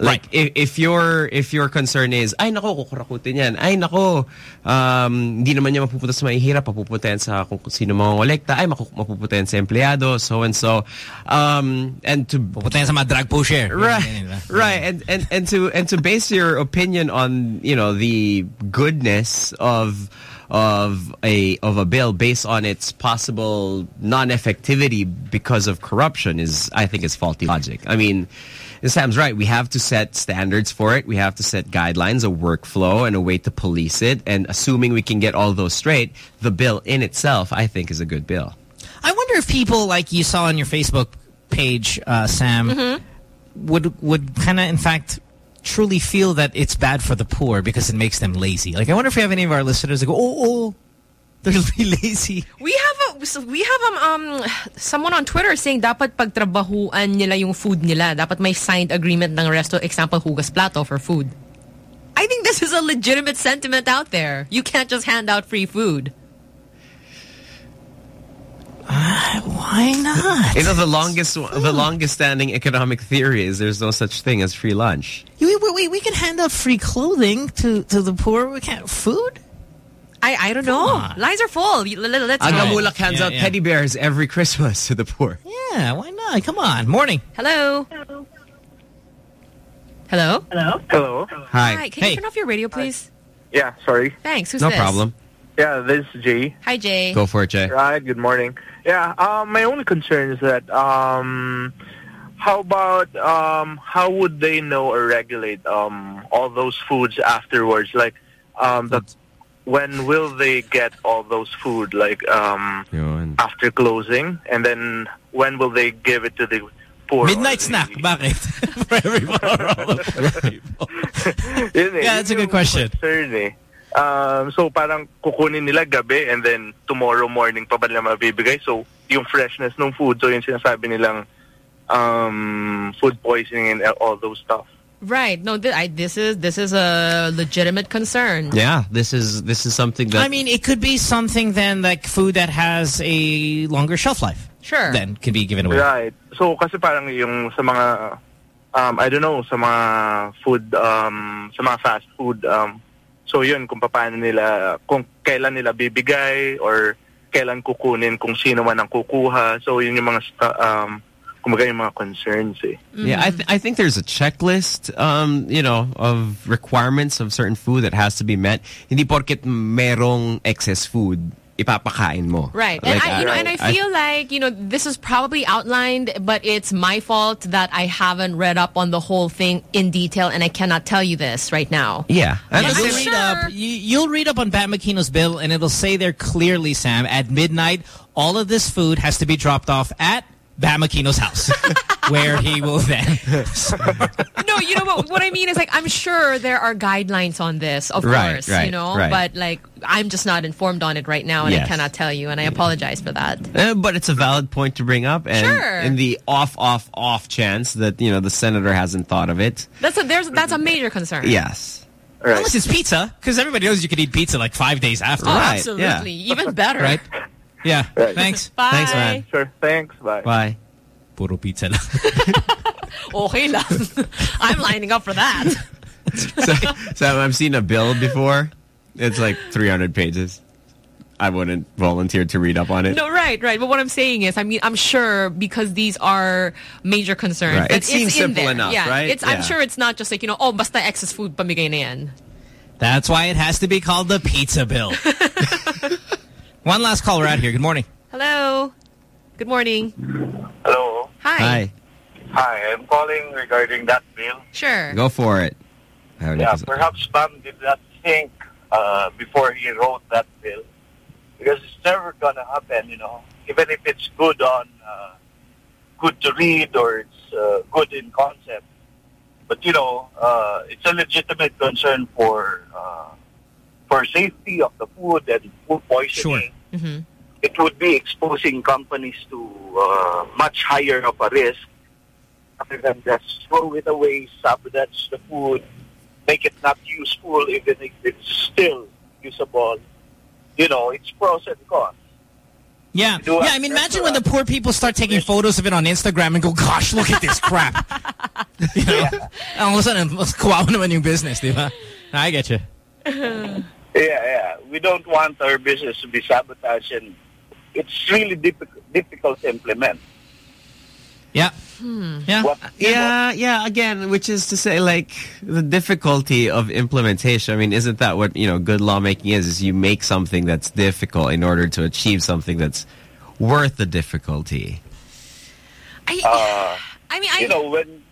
Like if, if your if your concern is ay nako kukurakutin yan. Ay nako um hindi naman niya mapupunta sa mahihirap mapupunta yan sa kung sino mga kolekta ay mapupunta yan sa empleyado so and so. Um and to Pupunta yan sa mga drug pusher. right. Right. And and and to and to base your opinion on you know the goodness of of a of a bill based on its possible non-effectivity because of corruption is I think is faulty logic. I mean, Sam's right. We have to set standards for it. We have to set guidelines, a workflow, and a way to police it. And assuming we can get all those straight, the bill in itself, I think, is a good bill. I wonder if people like you saw on your Facebook page, uh, Sam, Mm-hmm. would would kind of, in fact, truly feel that it's bad for the poor because it makes them lazy. Like, I wonder if we have any of our listeners that go, oh, oh, they're really lazy. We have a so we have um, um someone on Twitter saying dapat pagtrabahuan nila yung food nila. Dapat may signed agreement ng resto. Example, hugas plato for food. I think this is a legitimate sentiment out there. You can't just hand out free food. Why not? You know, the longest the longest standing economic theory is there's no such thing as free lunch. We, we, we, we can hand out free clothing to, to the poor. We can't food. I I don't know. Lines are full. You- let- Let's go. Agamulak hands Yeah, out yeah. teddy bears every Christmas to the poor. Yeah, why not? Come on. Morning. Hello. Hello. Hello. Hello. Hi. Can you turn off your radio, please? Yeah, sorry. Thanks. Who's this? No problem. Yeah, this is Jay. Hi, Jay. Go for it, Jay. Right, good morning. Yeah, um, my only concern is that um, how about um, how would they know or regulate um, all those foods afterwards? Like, um, the, when will they get all those food? Like um, after closing, and then when will they give it to the poor? Midnight snack. Bakit? For everyone or all of Yun eh, Yeah, that's a good question. Concern eh. Um, so parang kukunin nila gabi and then tomorrow morning pa ba nila mabibigay? So yung freshness ng food, so yung sinasabi nilang um, food poisoning and all those stuff. Right. No, th I, this is this is a legitimate concern. Yeah, this is this is something that I mean, it could be something then like food that has a longer shelf life. Sure. Then can be given away. Right. So kasi parang yung sa mga um, I don't know, sa mga food um, sa mga fast food um, so yun kung paano nila kung kailan nila bibigay or kailan kukunin kung sino man ang kukuha. So yun yung mga sta- um kumbaga yung mga concerns eh. Yeah, I, th I think there's a checklist, um, you know, of requirements of certain food that has to be met. Hindi porket merong excess food, ipapakain mo. Right. And I, you know, and I feel like, you know, this is probably outlined, but it's my fault that I haven't read up on the whole thing in detail and I cannot tell you this right now. Yeah. And I'm you'll, sure- read up, you, you'll read up on Bam Aquino's bill, and it'll say there clearly, Sam, at midnight, all of this food has to be dropped off at Bam Aquino's house, where he will then. no, you know what? What I mean is like I'm sure there are guidelines on this, of Right, course, right, you know, right. but like I'm just not informed on it right now, and I cannot tell you, and I apologize for that. Uh, but it's a valid point to bring up, and Sure. in the off, off, off chance that you know the senator hasn't thought of it, That's a there's that's a major concern. yes, Unless it's pizza, because everybody knows you can eat pizza like five days after. Oh, absolutely, even better. Right? Yeah. Thanks. Bye. Thanks, man. Sure. Thanks. Bye. Bye. Puro pizza lang. Okay lang. I'm lining up for that. so, so I've seen a bill before. It's like 300 pages. I wouldn't volunteer to read up on it. No, right, right. But what I'm saying is, I mean, I'm sure because these are major concerns. Right. It seems it's in simple there. enough, yeah, right? It's, I'm sure it's not just like, you know, oh, basta excess food, pamigay na yan. That's why it has to be called the pizza bill. One last call. We're out here. Good morning. Hello. Good morning. Hello. Hi. Hi, I'm calling regarding that bill. Sure. Go for it. Yeah, perhaps Bam did not think uh, before he wrote that bill because it's never gonna happen, you know. Even if it's good on, uh, good to read or it's uh, good in concept, but you know, uh, it's a legitimate concern for uh, for safety of the food and food poisoning. Mm-hmm. It would be exposing companies to uh, much higher of a risk rather than just throw it away, sabotage the food, make it not useful even if it's still usable. You know, it's pros and cons. Yeah. Yeah, I mean, imagine when the poor people start taking photos of it on Instagram and go, gosh, look at this crap. you know? And all of a sudden, mas kawawa naman yung business, di ba? I get you. Yeah, yeah. We don't want our business to be sabotaged and it's really difficult, difficult to implement. Yeah. Yeah. yeah, yeah. Again, which is to say, like the difficulty of implementation. I mean, isn't that what you know? Good lawmaking is: is you make something that's difficult in order to achieve something that's worth the difficulty. Uh, I mean, you know, when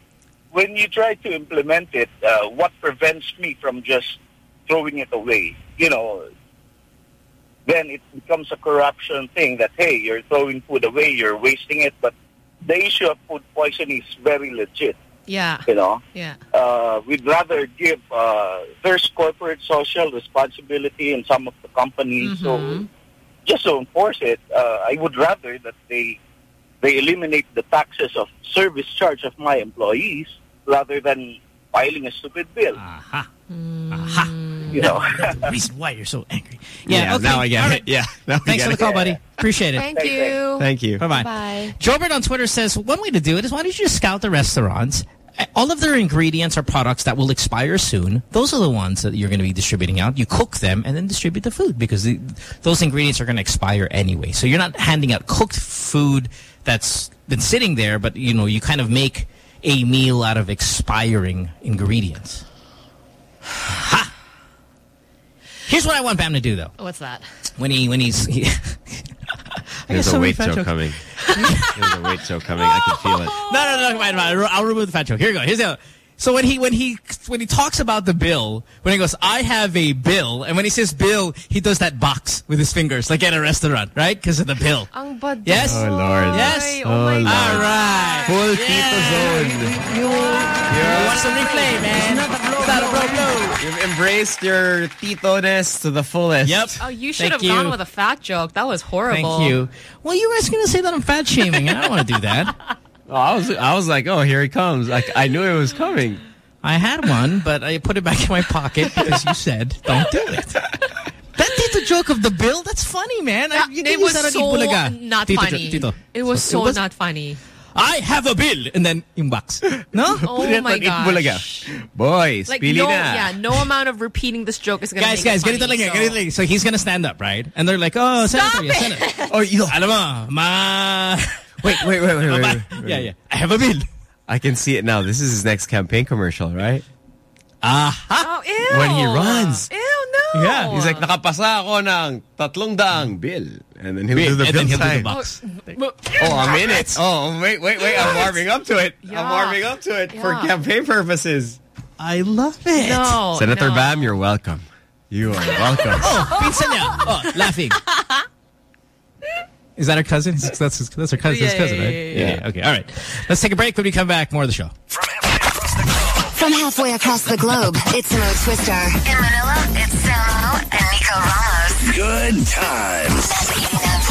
when you try to implement it, uh, what prevents me from just throwing it away? You know, then it becomes a corruption thing that hey, you're throwing food away, you're wasting it. But the issue of food poisoning is very legit. Yeah. You know, Yeah. uh, we'd rather give uh, there's corporate social responsibility in some of the companies. So just to enforce it, uh, I would rather that they they eliminate the taxes of service charge of my employees rather than filing a stupid bill. Aha. Aha. You know. reason why you're so angry. Yeah, Yeah, okay. now I get All it. right. Yeah, now Thanks for the it. call, buddy. Appreciate it. Thank you. Thank you. Bye-bye. Bye. Jobert on Twitter says, one way to do it is why don't you just scout the restaurants? All of their ingredients are products that will expire soon. Those are the ones that you're going to be distributing out. You cook them and then distribute the food because the, those ingredients are going to expire anyway. So you're not handing out cooked food that's been sitting there, but you know, you kind of make a meal out of expiring ingredients. Ha! Here's what I want Bam to do though. What's that? When he when he's he, I There's got a weight fat show coming. There's a weight show coming. I can feel it. No, no, no, fine, fine. I'll remove the fat joke. Here we go. Here's the other. So when he when he when he talks about the bill, when he goes, I have a bill, and when he says bill, he does that box with his fingers, like at a restaurant, right? Because of the bill. Ang bad. Yes. Oh Lord. Yes. Oh, my oh, Lord. God. All right. Full Tito zone. Watch the replay, man. Not a blow, blow. You've embraced your Tito-ness to the fullest. Yep. Oh, you should Thank have gone with a fat joke. That was horrible. Thank you. Well, you guys going to say that I'm fat shaming. I don't want to do that. Oh, I was I was like, oh, here he comes. Like I knew it was coming. I had one, but I put it back in my pocket because you said don't do it. That Tito joke of the bill, that's funny, man. I, you It was so not Tito, funny. Tito. It was So so, it was- not funny. I have a bill, and then yung box. No? Oh my on Eat Bulaga. Eh, gosh. Boys, Like pili no, na. yeah, no amount of repeating this joke is gonna Guys, make guys, it ganito lang funny, yan, so. ganito lang. So he's gonna stand up, right? And they're like, oh, Stop Senator, yeah, it! Senator. Oh, you alam mo, ma... Wait, wait, wait, wait, wait, wait, wait. Yeah, yeah. I have a bill. I can see it now. This is his next campaign commercial, right? Aha. Oh, ew. When he runs. Ew, no. Yeah. He's like, nakapasa ako ng tatlong daang bill. And then he'll Bill, do the bill and bill then he'll do the sign. box. Oh, oh, I'm in it. Oh, wait, wait, wait. I'm warming up to it. I'm Yeah. warming up to it for campaign purposes. I love it. No, Senator no. Bam, you're welcome. You are welcome. Oh, pinsan niya. Oh, laughing. Is that her cousin? That's, that's, that's her cousin, his cousin, yeah, right? yeah, yeah. Okay, all right. Let's take a break. When we come back, more of the show. From halfway across the globe, it's Mo Twister. In Manila, it's Samo and Nico Ramos. Good times. That's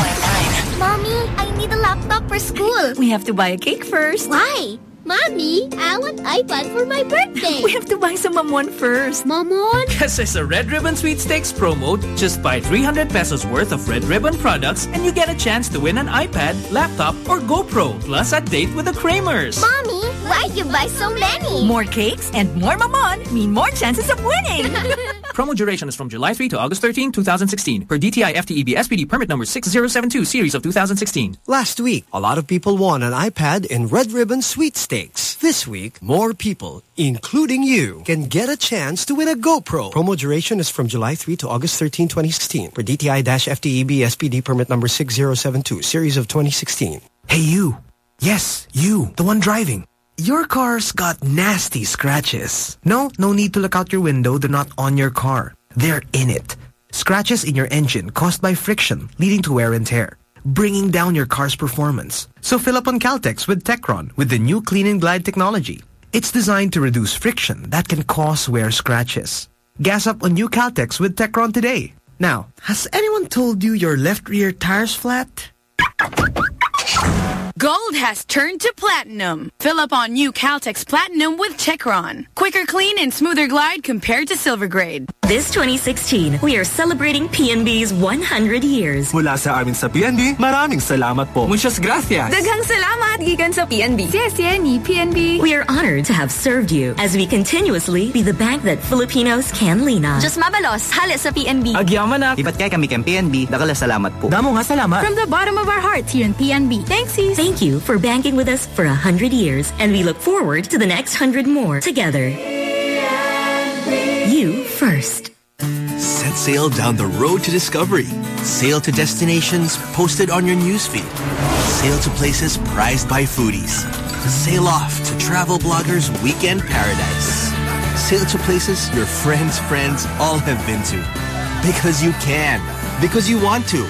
89.9. Mommy, I need a laptop for school. We have to buy a cake first. Why? Mommy, I want iPad for my birthday. We have to buy some Mamon first. Mamon? This is a Red Ribbon Sweepstakes promo. Just buy 300 pesos worth of Red Ribbon products and you get a chance to win an iPad, laptop, or GoPro, plus a date with the Kramers. Mommy, Why'd you buy so many? More cakes and more mamon mean more chances of winning. Promo duration is from July 3 to August 13, 2016. Per DTI FTEB SPD permit number 6072 series of 2016. Last week, a lot of people won an iPad in Red Ribbon Sweepstakes. This week, more people, including you, can get a chance to win a GoPro. Promo duration is from July 3 to August 13, 2016. Per DTI-FTEB SPD permit number 6072 series of 2016. Hey, you. Yes, you, the one driving. Your car's got nasty scratches. No, no need to look out your window. They're not on your car. They're in it. Scratches in your engine caused by friction, leading to wear and tear, bringing down your car's performance. So fill up on Caltex with Techron with the new Clean and Glide technology. It's designed to reduce friction that can cause wear scratches. Gas up on new Caltex with Techron today. Now, has anyone told you your left rear tire's flat? Gold has turned to platinum. Fill up on new Caltex Platinum with Techron. Quicker clean and smoother glide compared to silver grade. This 2016, we are celebrating PNB's 100 years. Mula sa amin sa PNB, maraming salamat po. Muchas gracias. Daghang salamat gikan sa PNB. Siyasya ni PNB. We are honored to have served you as we continuously be the bank that Filipinos can lean on. Just mabalos, halis sa PNB. Agyaman na. Ibat kay kami kang PNB, dakala salamat po. Damo nga salamat. From the bottom of our hearts here in PNB. Thanks, sis. Thank you for banking with us for 100 years, and we look forward to the next 100 more together. You first. Set sail down the road to discovery. Sail to destinations posted on your newsfeed. Sail to places prized by foodies. Sail off to travel bloggers' weekend paradise. Sail to places your friends' friends all have been to. Because you can. Because you want to.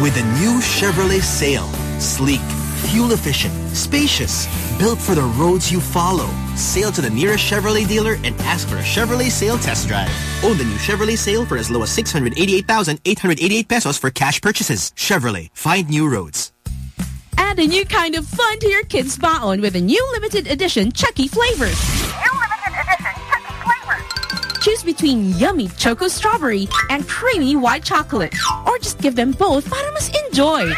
With a new Chevrolet Sail. Sleek, fuel efficient, spacious, built for the roads you follow. Sail to the nearest Chevrolet dealer and ask for a Chevrolet Sail test drive. Own the new Chevrolet Sail for as low as 688,888 pesos for cash purchases. Chevrolet, find new roads. Add a new kind of fun to your kids' baon with a new limited edition Chucky flavors. New limited edition Chucky flavors. Choose between yummy choco strawberry and creamy white chocolate. Or just give them both para mas enjoy.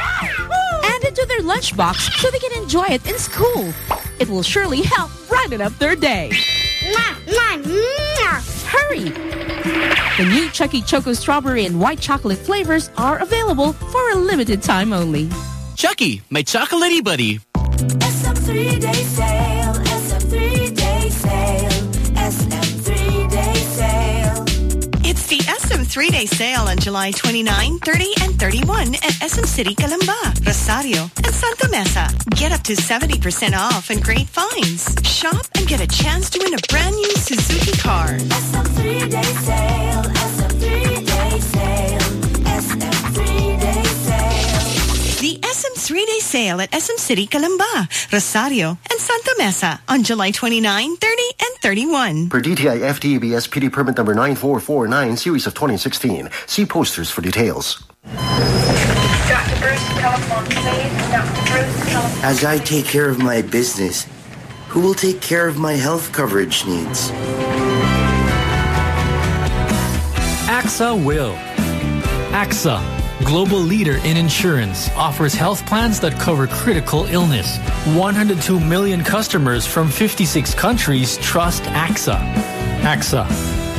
Add it to their lunchbox so they can enjoy it in school. It will surely help brighten up their day. Hurry! The new Chucky Choco Strawberry and White Chocolate flavors are available for a limited time only. Chucky, my chocolatey buddy. Three-day sale on July 29, 30, and 31 at SM City, Calamba, Rosario, and Santa Mesa. Get up to 70% off and great finds. Shop and get a chance to win a brand new Suzuki car. SM three-day sale. SM three-day The SM three-day sale at SM City, Calamba, Rosario, and Santa Mesa on July 29, 30, and 31. Per DTI FTEB SPD permit number 9449 series of 2016. See posters for details. Dr. Bruce, telephone, please. Dr. Bruce, telephone. As I take care of my business, who will take care of my health coverage needs? AXA will. AXA, global leader in insurance, offers health plans that cover critical illness. 102 million customers from 56 countries trust AXA. AXA,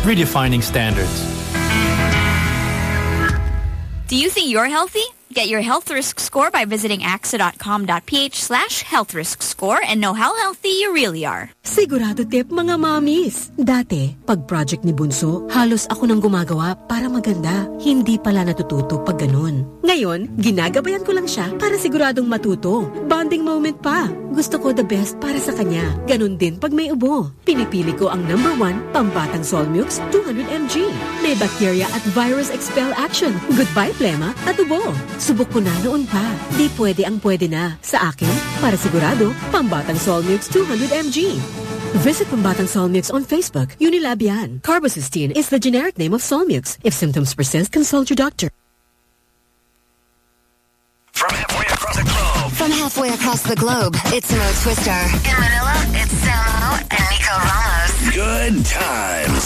redefining standards. Do you think you're healthy? Get your health risk score by visiting axa.com.ph slash health risk score and know how healthy you really are. Sigurado tip mga mamis. Dati, pag project ni Bunso, halos ako nang gumagawa para maganda. Hindi pala natututo pag ganun. Ngayon, ginagabayan ko lang siya para siguradong matuto. Bonding moment pa. Gusto ko the best para sa kanya. Ganun din pag may ubo. Pinipili ko ang number one, pambatang Solmux 200mg. May bacteria at virus expel action. Goodbye plema at ubo. Subok ko na noon pa. Di pwede ang pwede na. Sa akin, para sigurado, pambatang Solmux 200mg. Visit Pambatang Solmux on Facebook. Unilab yan. Carbocysteine is the generic name of Solmux. If symptoms persist, consult your doctor. From halfway across the globe, it's Mo Twister. In Manila, it's Samo and Nico Ramos. Good times.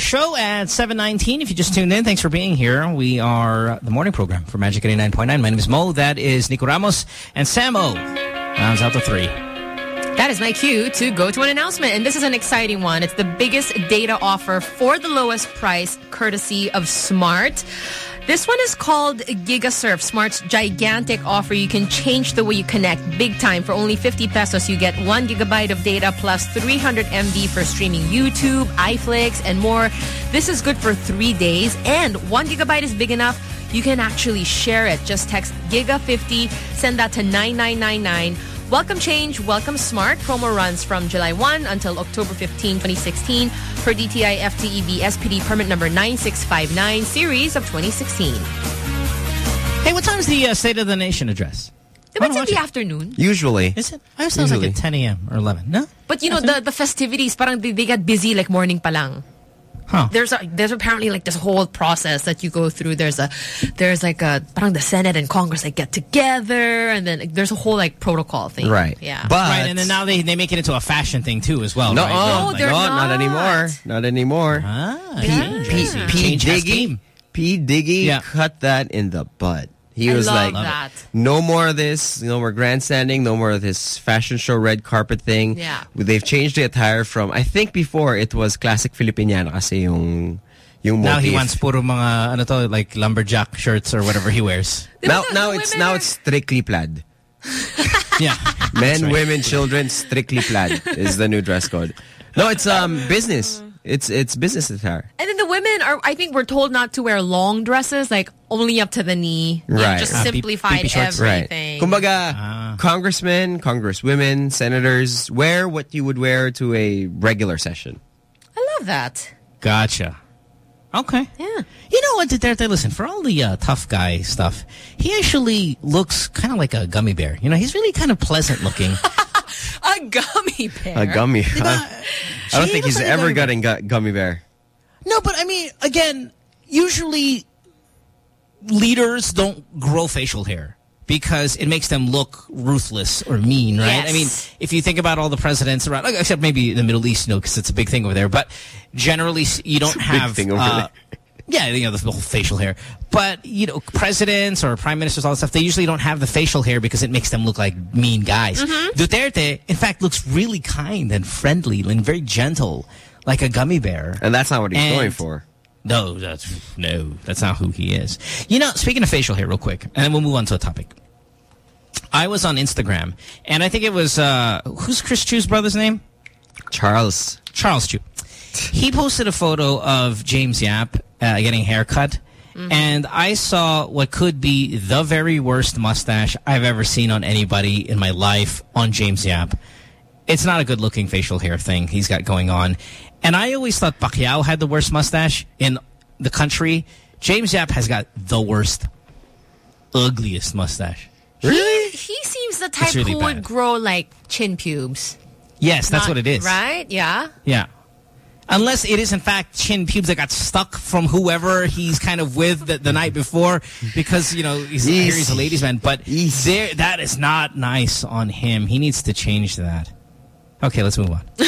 Our show at 7.19. If you just tuned in, thanks for being here. We are the morning program for Magic 89.9. My name is Mo. That is Nico Ramos. And Samo rounds out the three. That is my cue to go to an announcement. And this is an exciting one. It's the biggest data offer for the lowest price, courtesy of Smart. This one is called GigaSurf, Smart's gigantic offer. You can change the way you connect big time. For only 50 pesos, you get 1 gigabyte of data plus 300 MB for streaming YouTube, iFlix, and more. This is good for three days. And 1 gigabyte is big enough, you can actually share it. Just text GIGA50, send that to 9999. Welcome change, welcome smart. Promo runs from July 1 until October 15, 2016 for DTI FTEB SPD permit number 9659 series of 2016. Hey, what time is the uh, State of the Nation address? It's in the afternoon. Usually. Is it? I sounds like at 10 a.m. or 11. No? But you know, the, the festivities, parang they, they get busy like morning pa lang. Huh. There's a, there's apparently like this whole process that you go through. There's a there's like a parang the Senate and Congress like get together and then like, there's a whole like protocol thing. Right. Yeah. But right, and then now they, they make it into a fashion thing too as well, no, right? oh, No, they're no, not. not. anymore. Not anymore. Ah, P, dangerous. P, P Change has Diggy, game. P Diggy Yeah. cut that in the butt. He I was love like, that. no more of this, no more grandstanding, no more of this fashion show red carpet thing. Yeah. They've changed the attire from, I think before it was classic Filipiniana kasi yung, yung Now he motif. wants puro mga, ano to, like lumberjack shirts or whatever he wears. Now, now it's now it's strictly plaid. yeah. Men, right. women, children, strictly plaid is the new dress code. No, it's um business. It's it's business attire. And then the women are, I think we're told not to wear long dresses, like only up to the knee. Like, Right. just Ah, peep- simplified everything. Right. Kumbaga, congressmen, congresswomen, senators, wear what you would wear to a regular session. I love that. Gotcha. Okay. Yeah. You know what, Duterte, listen, for all the uh, tough guy stuff, he actually looks kind of like a gummy bear. You know, he's really kind of pleasant looking. A gummy bear. A gummy. I, I don't think he's ever gotten gu gummy bear. no, but I mean, again, usually leaders don't grow facial hair because it makes them look ruthless or mean, right? Yes. I mean, if you think about all the presidents around, except maybe the Middle East, you know, because it's a big thing over there, but generally you don't It's a big have... thing over uh, there. Yeah, you know, the whole facial hair. But, you know, presidents or prime ministers, all that stuff, they usually don't have the facial hair because it makes them look like mean guys. Mm-hmm. Duterte, in fact, looks really kind and friendly and very gentle, like a gummy bear. And that's not what he's And- going for. No, that's no, that's not who he is. You know, speaking of facial hair, real quick, and then we'll move on to a topic. I was on Instagram, and I think it was uh, who's Chris Tiu's brother's name? Charles. Charles Tiu. He posted a photo of James Yap uh, getting haircut, and I saw what could be the very worst mustache I've ever seen on anybody in my life on James Yap. It's not a good-looking facial hair thing he's got going on. And I always thought Pacquiao had the worst mustache in the country. James Yap has got the worst, ugliest mustache. He, he seems the type really who bad. would grow like chin pubes. Yes, that's Not- what it is. Right? Yeah. Yeah. Unless it is, in fact, chin pubes that got stuck from whoever he's kind of with the, the night before because, you know, he's, I hear he's a ladies' man. But there, that is not nice on him. He needs to change that. Okay, let's move on.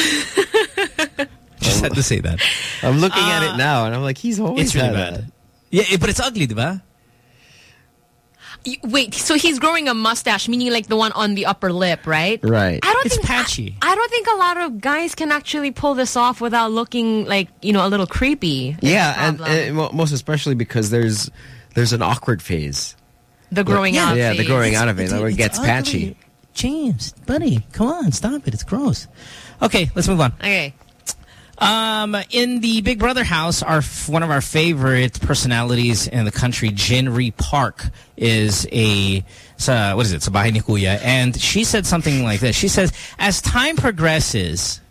Just had to say that. I'm looking at Uh, it now, and I'm like, he's always It's really had bad. that. Yeah, but it's ugly, diba? Y- Wait, so he's growing a mustache, meaning like the one on the upper lip, right? Right. I don't It's think patchy. I, I don't think a lot of guys can actually pull this off without looking like you know a little creepy. Yeah, and, and most especially because there's there's an awkward phase. the growing Yeah. out. yeah, the phase. growing out of it, It's- where it gets ugly. patchy. James, buddy, come on, stop it. It's gross. Okay, let's move on. Okay. Um, in the Big Brother house, our one of our favorite personalities in the country, Jinri Park, is a what is it? Sa bahay Kuya, and she said something like this. She says, "As time progresses."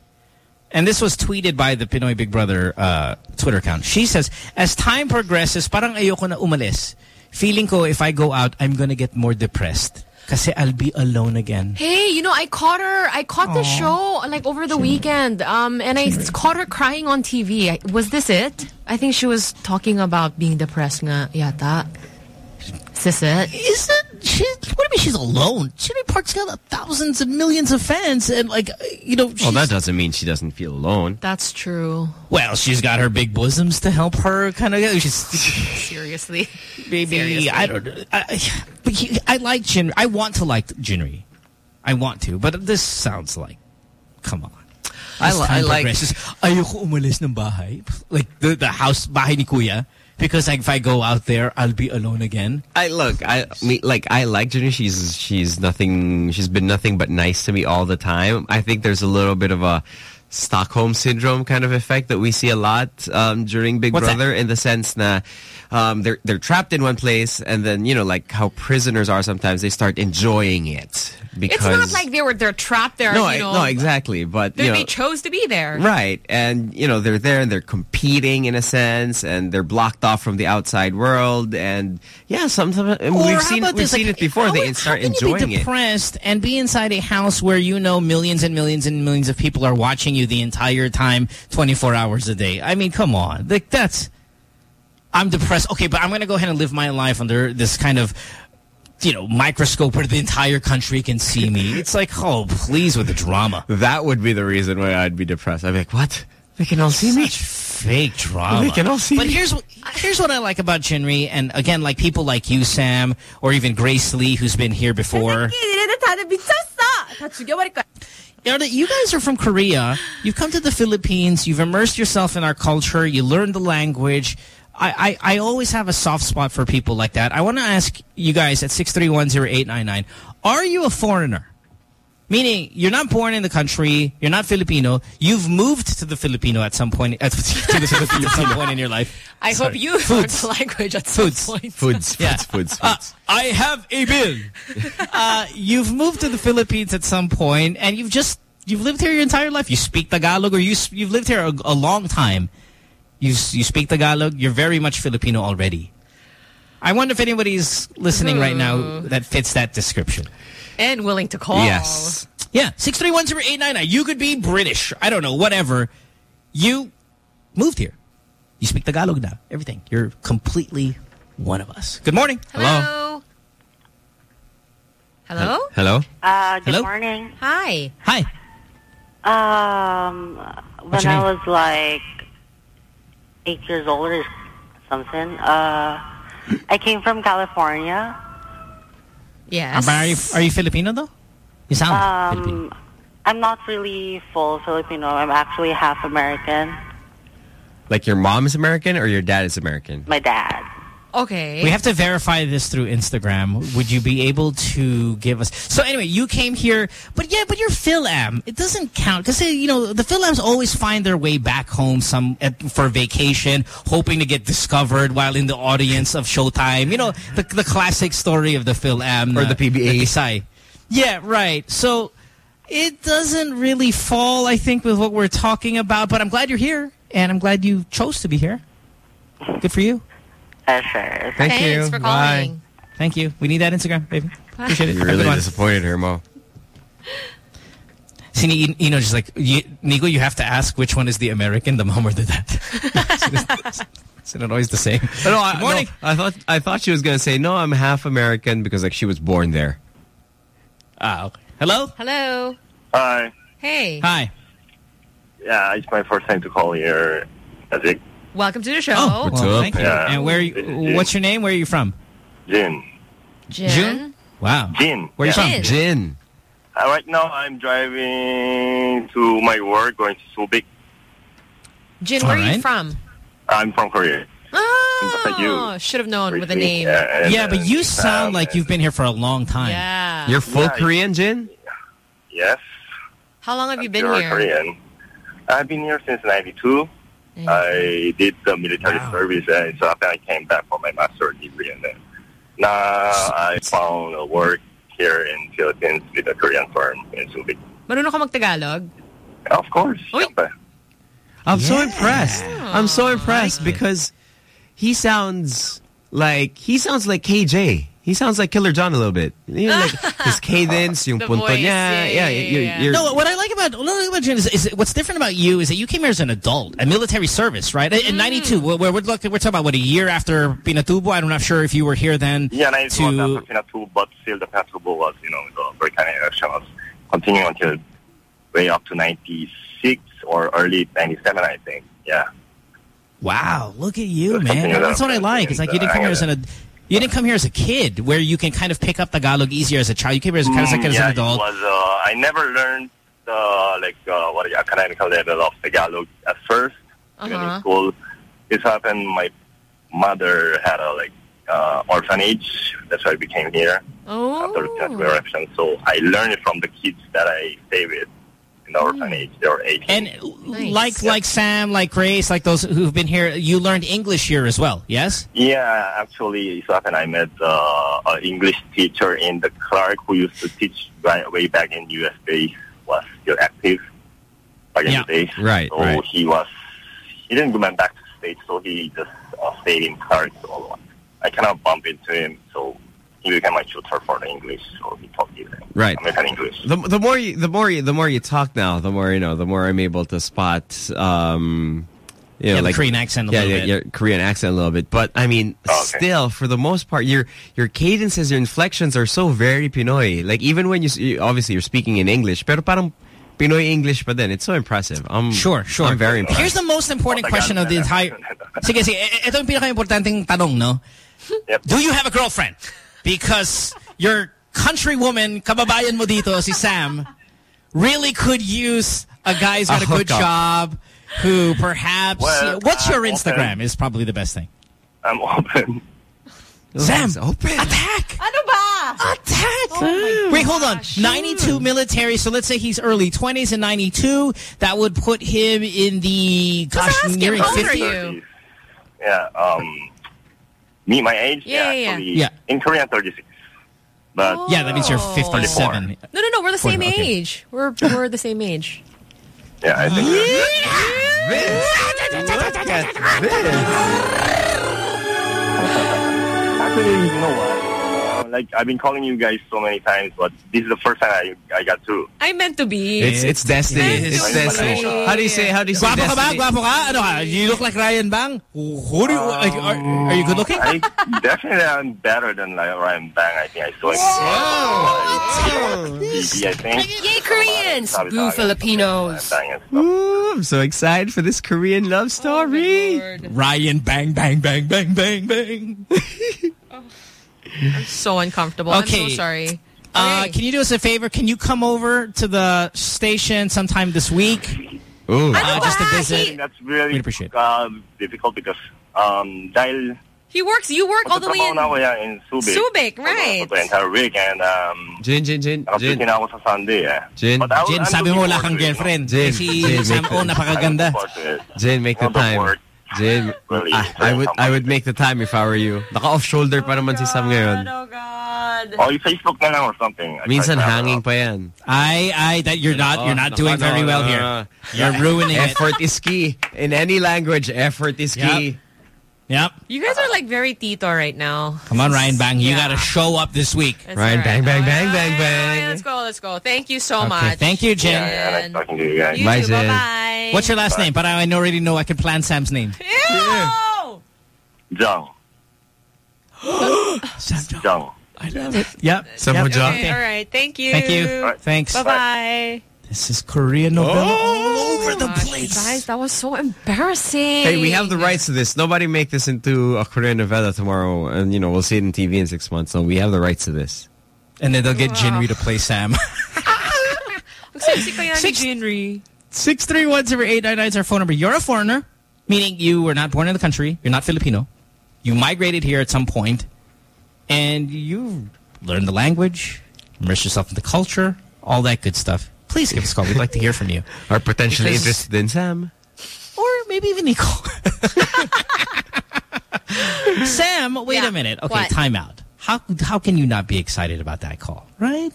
And this was tweeted by the Pinoy Big Brother uh, Twitter account. She says, as time progresses, parang ayoko na umalis. Feeling ko if I go out, I'm gonna get more depressed. Kasi I'll be alone again. Hey, you know, I caught her. I caught the show like over the weekend, um, and I caught her crying on TV. I- Was this it? I think she was talking about being depressed. Nga, yata. Is this it? Is it? She, what do you mean she's alone? Jinri Park's got thousands and millions of fans, and like, you know, Well, that doesn't mean she doesn't feel alone. That's true. Well, she's got her big bosoms to help her kind of. She's Seriously. maybe Seriously. I don't. I, but he, I like Jin. I want to like Jinri. I want to, but this sounds like, come on. I As li- time I like- progresses, Ayoko umalis ng bahay, like the the house bahay ni Kuya, because like, if I go out there, I'll be alone again. I look, I me like I like Jenny. She's she's nothing. She's been nothing but nice to me all the time. I think there's a little bit of a Stockholm syndrome kind of effect that we see a lot um, during Big What's that? Brother, in the sense that um, they're they're trapped in one place, and then you know, like how prisoners are sometimes, they start enjoying it because It's not like they were they're trapped there. no, you I- no, exactly, but They, you know, they chose to be there. Right. And, you know, they're there and they're competing in a sense and they're blocked off from the outside world. And yeah, sometimes and Or we've seen we've this, seen like, it before. how- They start how can enjoying you be it. depressed and be inside a house where you know millions and millions and millions of people are watching you the entire time, 24 hours a day. I mean, come on. Like, that's... I'm depressed. Okay, but I'm going to go ahead and live my life under this kind of, you know, microscope where the entire country can see me. It's like, oh, please with the drama. That would be the reason why I'd be depressed. I'd be like, what? They can all see me? Such fake drama. They can all see but me. here's what here's what I like about Jinri, and again, like people like you, Sam, or even Grace Lee, who's been here before. You know, that you guys are from Korea. You've come to the Philippines. You've immersed yourself in our culture. You learned the language. I, I, I always have a soft spot for people like that. I want to ask you guys at 6310899, are you a foreigner? Meaning, you're not born in the country, you're not Filipino, you've moved to the Filipino at some point, at, to the Philippines at some point in your life. I Sorry. hope you learned Foods. the language at some point. Foods, Yeah. foods, foods, Uh, foods. I have a bill. uh, you've moved to the Philippines at some point, and you've just you've lived here your entire life. You speak Tagalog, or you, you've lived here a, a long time. You you speak Tagalog. You're very much Filipino already. I wonder if anybody's listening right now that fits that description. And willing to call. Yes. Yeah, 6310899. You could be British. I don't know, whatever. You moved here. You speak Tagalog now. Everything. You're completely one of us. Good morning. Hello. Hello? Hello? Uh, good Hello? morning. Hi. Hi. Um, when I name? was like eight years old or something, uh, I came from California. Yes. Are you, are you Filipino though? You sound Filipino. Um, I'm not really full Filipino. I'm actually half American. Like your mom is American or your dad is American? My dad. Okay. We have to verify this through Instagram. Would you be able to give us... So anyway, you came here, but yeah, but you're Phil-Am. It doesn't count because, you know, the Phil-Ams always find their way back home some at, for vacation, hoping to get discovered while in the audience of Showtime. You know, the, the classic story of the Phil-Am. Or the uh, PBA. Kisay. Yeah, right. So it doesn't really fall, I think, with what we're talking about, but I'm glad you're here, and I'm glad you chose to be here. Good for you. Sure. Thank Thanks you. for Bye. calling. Thank you. We need that Instagram, baby. Appreciate it. You Have really disappointed her, Mo. See, you, you know, just like, you, Nico, you have to ask which one is the American, the mom or the dad. It's not always the same. No, I, Good morning. no, I thought I thought she was gonna say no. I'm half American because like she was born there. Ah, okay. Hello. Hello. Hi. Hey. Hi. Yeah, it's my first time to call here. That's it. Welcome to the show. Oh, well, thank you. Yeah. And where? Are you, what's your name? Where are you from? Jin. Jin. June. Wow. Jin. Where are you Yeah. from? Jin. Uh, right now, I'm driving to my work, going to Subic. Jin, where All are you from? I'm from Korea. Oh, should have known with the name. Yeah, but you sound like you've been here for a long time. Yeah. You're full Yeah, Korean, Jin. Yes. How long have you been You're here? Korean. I've been here since 92. I did the military service and so after I came back for my master's degree and then now I found a work here in Philippines with a Korean firm in Subic. Marunong ka mag-Tagalog? Of course. syempre. I'm so impressed. I'm so impressed because he sounds like he sounds like KJ. He sounds like Killer John a little bit. You know, like his cadence, yung The punto voice, niya. yeah, Yeah, yeah, you're, yeah. you're, No, what I like about what I like about Jen is, is what's different about you is that you came here as an adult, a military service, right? In '92, Mm. where we're, we're talking about what a year after Pinatubo. I'm not sure if you were here then. Yeah, and I to was after Pinatubo, but still the Pinatubo was, you know, the American election was continuing until way up to 96 or early 97, I think. Yeah. Wow, look at you, man. That's what I like. It's like you didn't come here as an ad- you didn't come here as a kid, where you can kind of pick up Tagalog easier as a child. You came here as kind of like Mm, as yeah, an adult. was, uh, I never learned the, like, uh, what the academical level of Tagalog at first. Uh-huh. in school, this happened, my mother had a, like, uh, orphanage. That's why I became here Oh. after the Pinatubo eruption. So I learned it from the kids that I stay with in the orphanage. They were 18. And like like Sam, like Grace, like those who've been here, you learned English here as well. Yes. Yeah, actually, so often I met uh, an English teacher in the Clark who used to teach right, way back in US base, was still active back in Yeah. the days. Right, So right. he was, he didn't go back to States, so he just uh, stayed in Clark. So I cannot bump into him, so he became my tutor for the English, so he taught me the Right. American English. The, the more you, the more you, the more you talk now, the more you know. The more I'm able to spot, um, you know, Yeah, the like Korean accent a yeah, little yeah, bit. your Korean accent a little bit. But I mean, still, for the most part, your your cadences, your inflections are so very Pinoy. Like even when you, you obviously you're speaking in English, pero parang Pinoy English, but then it's so impressive. I'm Sure, sure. I'm very impressed. Here's the most important question of the entire... Sige, sige. I- Ito yung pinaka-importanting tanong, no? Do you have a girlfriend? Because your countrywoman, kababayan mo dito, si Sam, really could use a guy who's got a, A good hookup. job, who perhaps... Well, what's your I'm Instagram open. is probably the best thing. I'm open. Sam, open. attack! Ano ba? Attack! Wait, hold on. 92 military, so let's say he's early 20s and 92. That would put him in the, gosh, ask him, nearing how 50. Yeah, um, me, my age? Yeah, yeah, yeah. actually, Yeah. In Korea, 36. But oh. Yeah, that means you're Oh. 57. No, no, no. We're the same Okay. age. We're we're the same age. Yeah, I think. this. Look at this. Actually, you know what? Like I've been calling you guys so many times, but this is the first time I I got through. I meant to be. It's it's destiny. It's destiny. How do you say? How do you say? Guapo ka ba? Guapo ka? Ano ka? You look like Ryan Bang. Who do you, um, like, are, are you good looking? I definitely am better than like Ryan Bang. I think I saw it. TV, I think. Yay, Koreans! Sabi Boo Filipinos! Bang and stuff. Ooh, I'm so excited for this Korean love story. Oh Ryan Bang Bang Bang Bang Bang Bang. Oh. I'm so uncomfortable. Okay. I'm so sorry. Uh, can you do us a favor? Can you come over to the station sometime this week? Ooh. Uh, just to visit. that's really We'd appreciate uh, difficult because um, dahil He works, you work all the way in na ako yan in Subic. Subic, For right? the entire week and um, Jin, Jin, Jin, Jin. nakapili na ako sa Sunday eh. Jin, But I- Jen, I'm sabi mo looking wala forward kang to it, girlfriend. Jen, si Jen, Sam make O, it. napakaganda. I'm looking forward to it. Jin, make the All the time. Work. Jin, Really I, I would I would make the time if I were you. Naka-off shoulder pa naman si Sam ngayon. Oh, God. Oh, you Facebook na lang or something. I Minsan tried to hanging it pa yan. I, I, that you're not, you're not Oh, doing very well here. You're ruining it. Effort is key. In any language, effort is key. Yep. You guys are like very Tito right now. Come on, Ryan Bang. You got to show up this week. It's Ryan, all bang, bang, All bang, bang, bang. right, let's go, let's go. Thank you so Okay, much. thank you, Jen. Yeah, yeah, nice talking to you guys. You Bye, too, bye-bye. What's your last name? But I already know I can plan Sam's name. Ew! Jung. Sam Jung. I love it. Yep. Sam yep. Ho Jung. Okay, all right. Thank you. Thank you. All right. Thanks. Bye-bye. This is Korean novella Oh, all over the Gosh, place. Guys, that was so embarrassing. Hey, we have the rights to this. Nobody make this into a Korean novella tomorrow, and you know we'll see it in TV in six months. So we have the rights to this. And then they'll get Jinri to play Sam. Ang sexy kaya ni Six- Jinri. 6310899 is our phone number. You're a foreigner, meaning you were not born in the country. You're not Filipino. You migrated here at some point, and you learned the language, immersed yourself in the culture, all that good stuff. Please give us a call. We'd like to hear from you. Are potentially Because- interested in Sam. Or maybe even Nico. Sam, wait Yeah. a minute. Okay, What? time out. How, how can you not be excited about that call, right?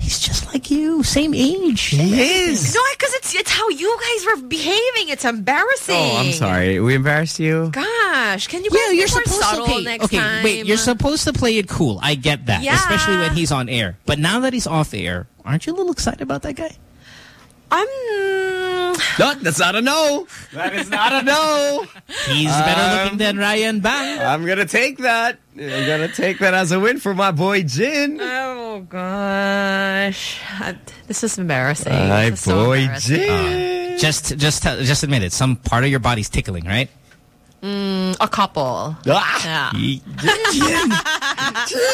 He's just like you, same age. He is. No, because it's it's how you guys were behaving. It's embarrassing. Oh, I'm sorry. We embarrassed you. Gosh, can you Yeah, you're supposed subtle to. Okay, next okay, time? wait. You're supposed to play it cool. I get that, Yeah. especially when he's on air. But now that he's off air, aren't you a little excited about that guy? I'm. No, that's not a no. That is not a no. He's better Um, looking than Ryan Bang. I'm gonna take that. I'm gonna take that as a win for my boy Jin. Oh gosh, Uh, this is embarrassing. My This is so boy embarrassing. Jin. Just, just, tell- just admit it. Some part of your body's tickling, right? Mm, a couple. Ah! Yeah. Jin!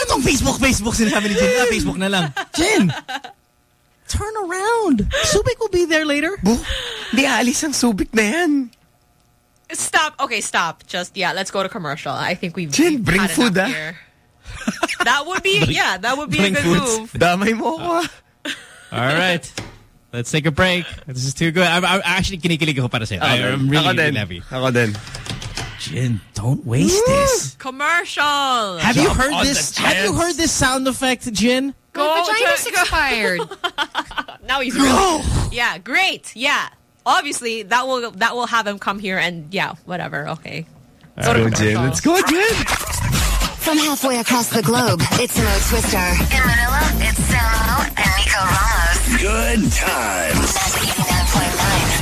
Itong Facebook, Facebook sinasabi ni Jin. Ah, Facebook na lang. Jin! Turn around. Subic will be there later. Di alis ang subik na yan. Stop. Okay, stop. Just yeah. Let's go to commercial. I think we've Jin, we've bring had food, enough ah. here. That would be yeah. That would be a good foods. move. Damay mo ko. ah. All right. Let's take a break. This is too good. I'm, I'm actually kinikilig ako para sa'yo. I, am really, Ako din. really happy. Ako din. Jin, don't waste this. Commercial. Have you heard this? Have you heard this sound effect, Jin? Go My vagina's check- expired. now he's Go. Yeah, great. Yeah. Obviously, that will that will have him come here and yeah, whatever. Okay. Go to Go, Jin. commercial. Let's go, Jin. From halfway across the globe, it's Mo Twister. In Manila, it's Samo and Nico Ramos. Good times.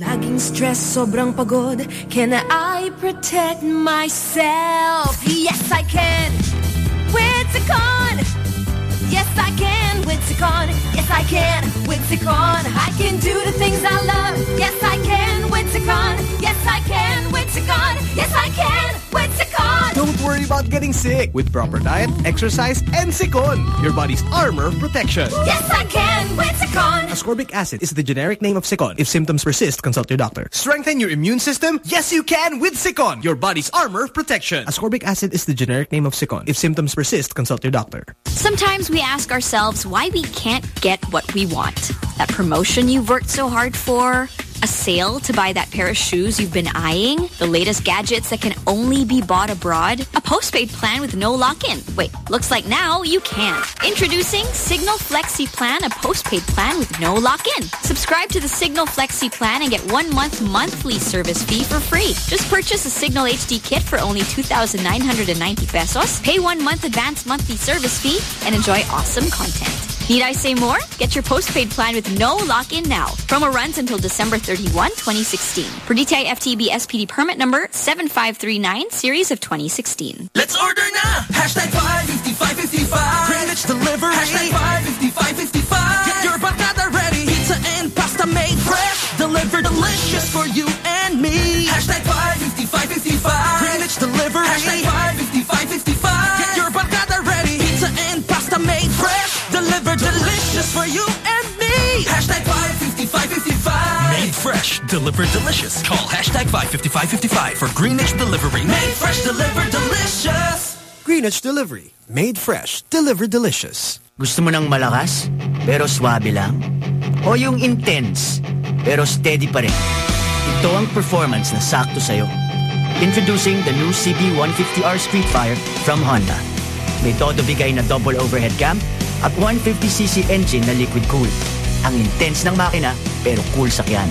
Laging stress, sobrang pagod. Can I protect myself? Yes, I can. With Zicon Yes, I can with Zicon Yes, I can with Zicon I can do the things I love Yes, I can with Zicon Yes, I can with Zicon Yes, I can with Zicon Don't worry worry about getting sick with proper diet, exercise, and Sikon, your body's armor protection. Yes, I can with Sikon. Ascorbic acid is the generic name of Sikon. If symptoms persist, consult your doctor. Strengthen your immune system? Yes, you can with Sikon, your body's armor protection. Ascorbic acid is the generic name of Sikon. If symptoms persist, consult your doctor. Sometimes we ask ourselves why we can't get what we want. That promotion you've worked so hard for, a sale to buy that pair of shoes you've been eyeing, the latest gadgets that can only be bought abroad, a postpaid plan with no lock-in. Wait, looks like now you can. Introducing Cignal Flexi Plan, a postpaid plan with no lock-in. Subscribe to the Cignal Flexi Plan and get one month monthly service fee for free. Just purchase a Cignal HD kit for only 2,990 pesos, pay one month advance monthly service fee, and enjoy awesome content. Need I say more? Get your postpaid plan with no lock-in now. Promo runs until December 31, 2016. For DTI FTB SPD permit number 7539, series of 2016. Let's order now. Hashtag 55555. Greenwich delivery. Hashtag 55555. Get your barcada ready. Pizza and pasta made fresh. Delivered delicious for you and me. Hashtag 55555. Greenwich delivery. Hashtag for you and me. Hashtag 55555. Made fresh, delivered delicious. Call hashtag 55555 for Greenwich Delivery. Made fresh, delivered delicious. Greenwich Delivery. Made fresh. Delivered delicious. Gusto mo ng malakas, pero swabe lang? O yung intense, pero steady pa rin? Ito ang performance na sakto sa'yo. Introducing the new CB150R Streetfire from Honda. May todo bigay na double overhead cam at 150cc engine na liquid cool. Ang intense ng makina, pero cool sakyan.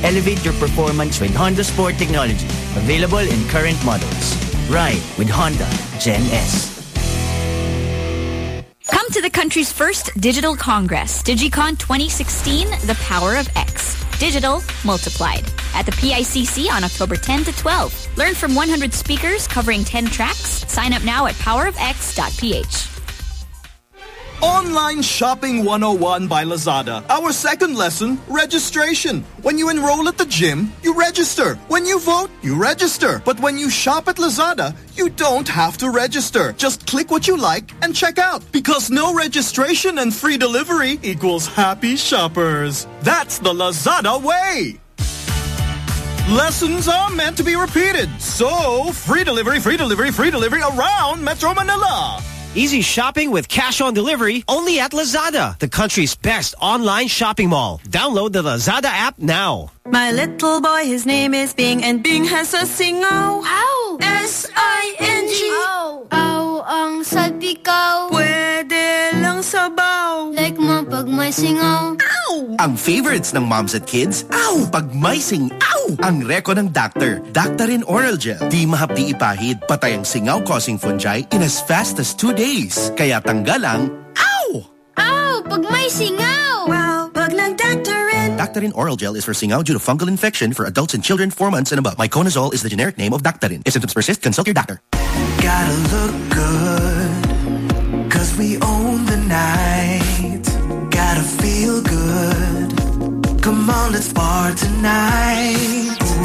Elevate your performance with Honda Sport technology. Available in current models. Ride with Honda Gen S. Come to the country's first digital congress, DigiCon 2016, The Power of X. Digital multiplied. At the PICC on October 10 to 12. Learn from 100 speakers covering 10 tracks. Sign up now at powerofx.ph. Online Shopping 101 by Lazada. Our second lesson, registration. When you enroll at the gym, you register. When you vote, you register. But when you shop at Lazada, you don't have to register. Just click what you like and check out. Because no registration and free delivery equals happy shoppers. That's the Lazada way. Lessons are meant to be repeated. So, free delivery, free delivery, free delivery around Metro Manila. Easy shopping with cash on delivery only at Lazada, the country's best online shopping mall. Download the Lazada app now. My little boy, his name is Bing, and Bing has a singaw. Ow! S-I-N-G. Ow! Ow ang salpikaw. Pwede lang sabaw. Like mo pag may singaw. Ow! Ang favorites ng moms at kids, ow! Pag may sing, ow! Ang reko ng doctor, Daktarin Oral Gel. Di mahapdi ipahid, patay ang singaw-causing fungi in as fast as two days. Kaya tanggal ang, ow! Ow! Pag may singaw. Wow! Pag nag-Daktarin. Daktarin Oral Gel is for singaw due to fungal infection for adults and children 4 months and above. Miconazole is the generic name of Daktarin. If symptoms persist, consult your doctor. Gotta look good, cause we own the night. Come on, let's bar tonight. Ooh,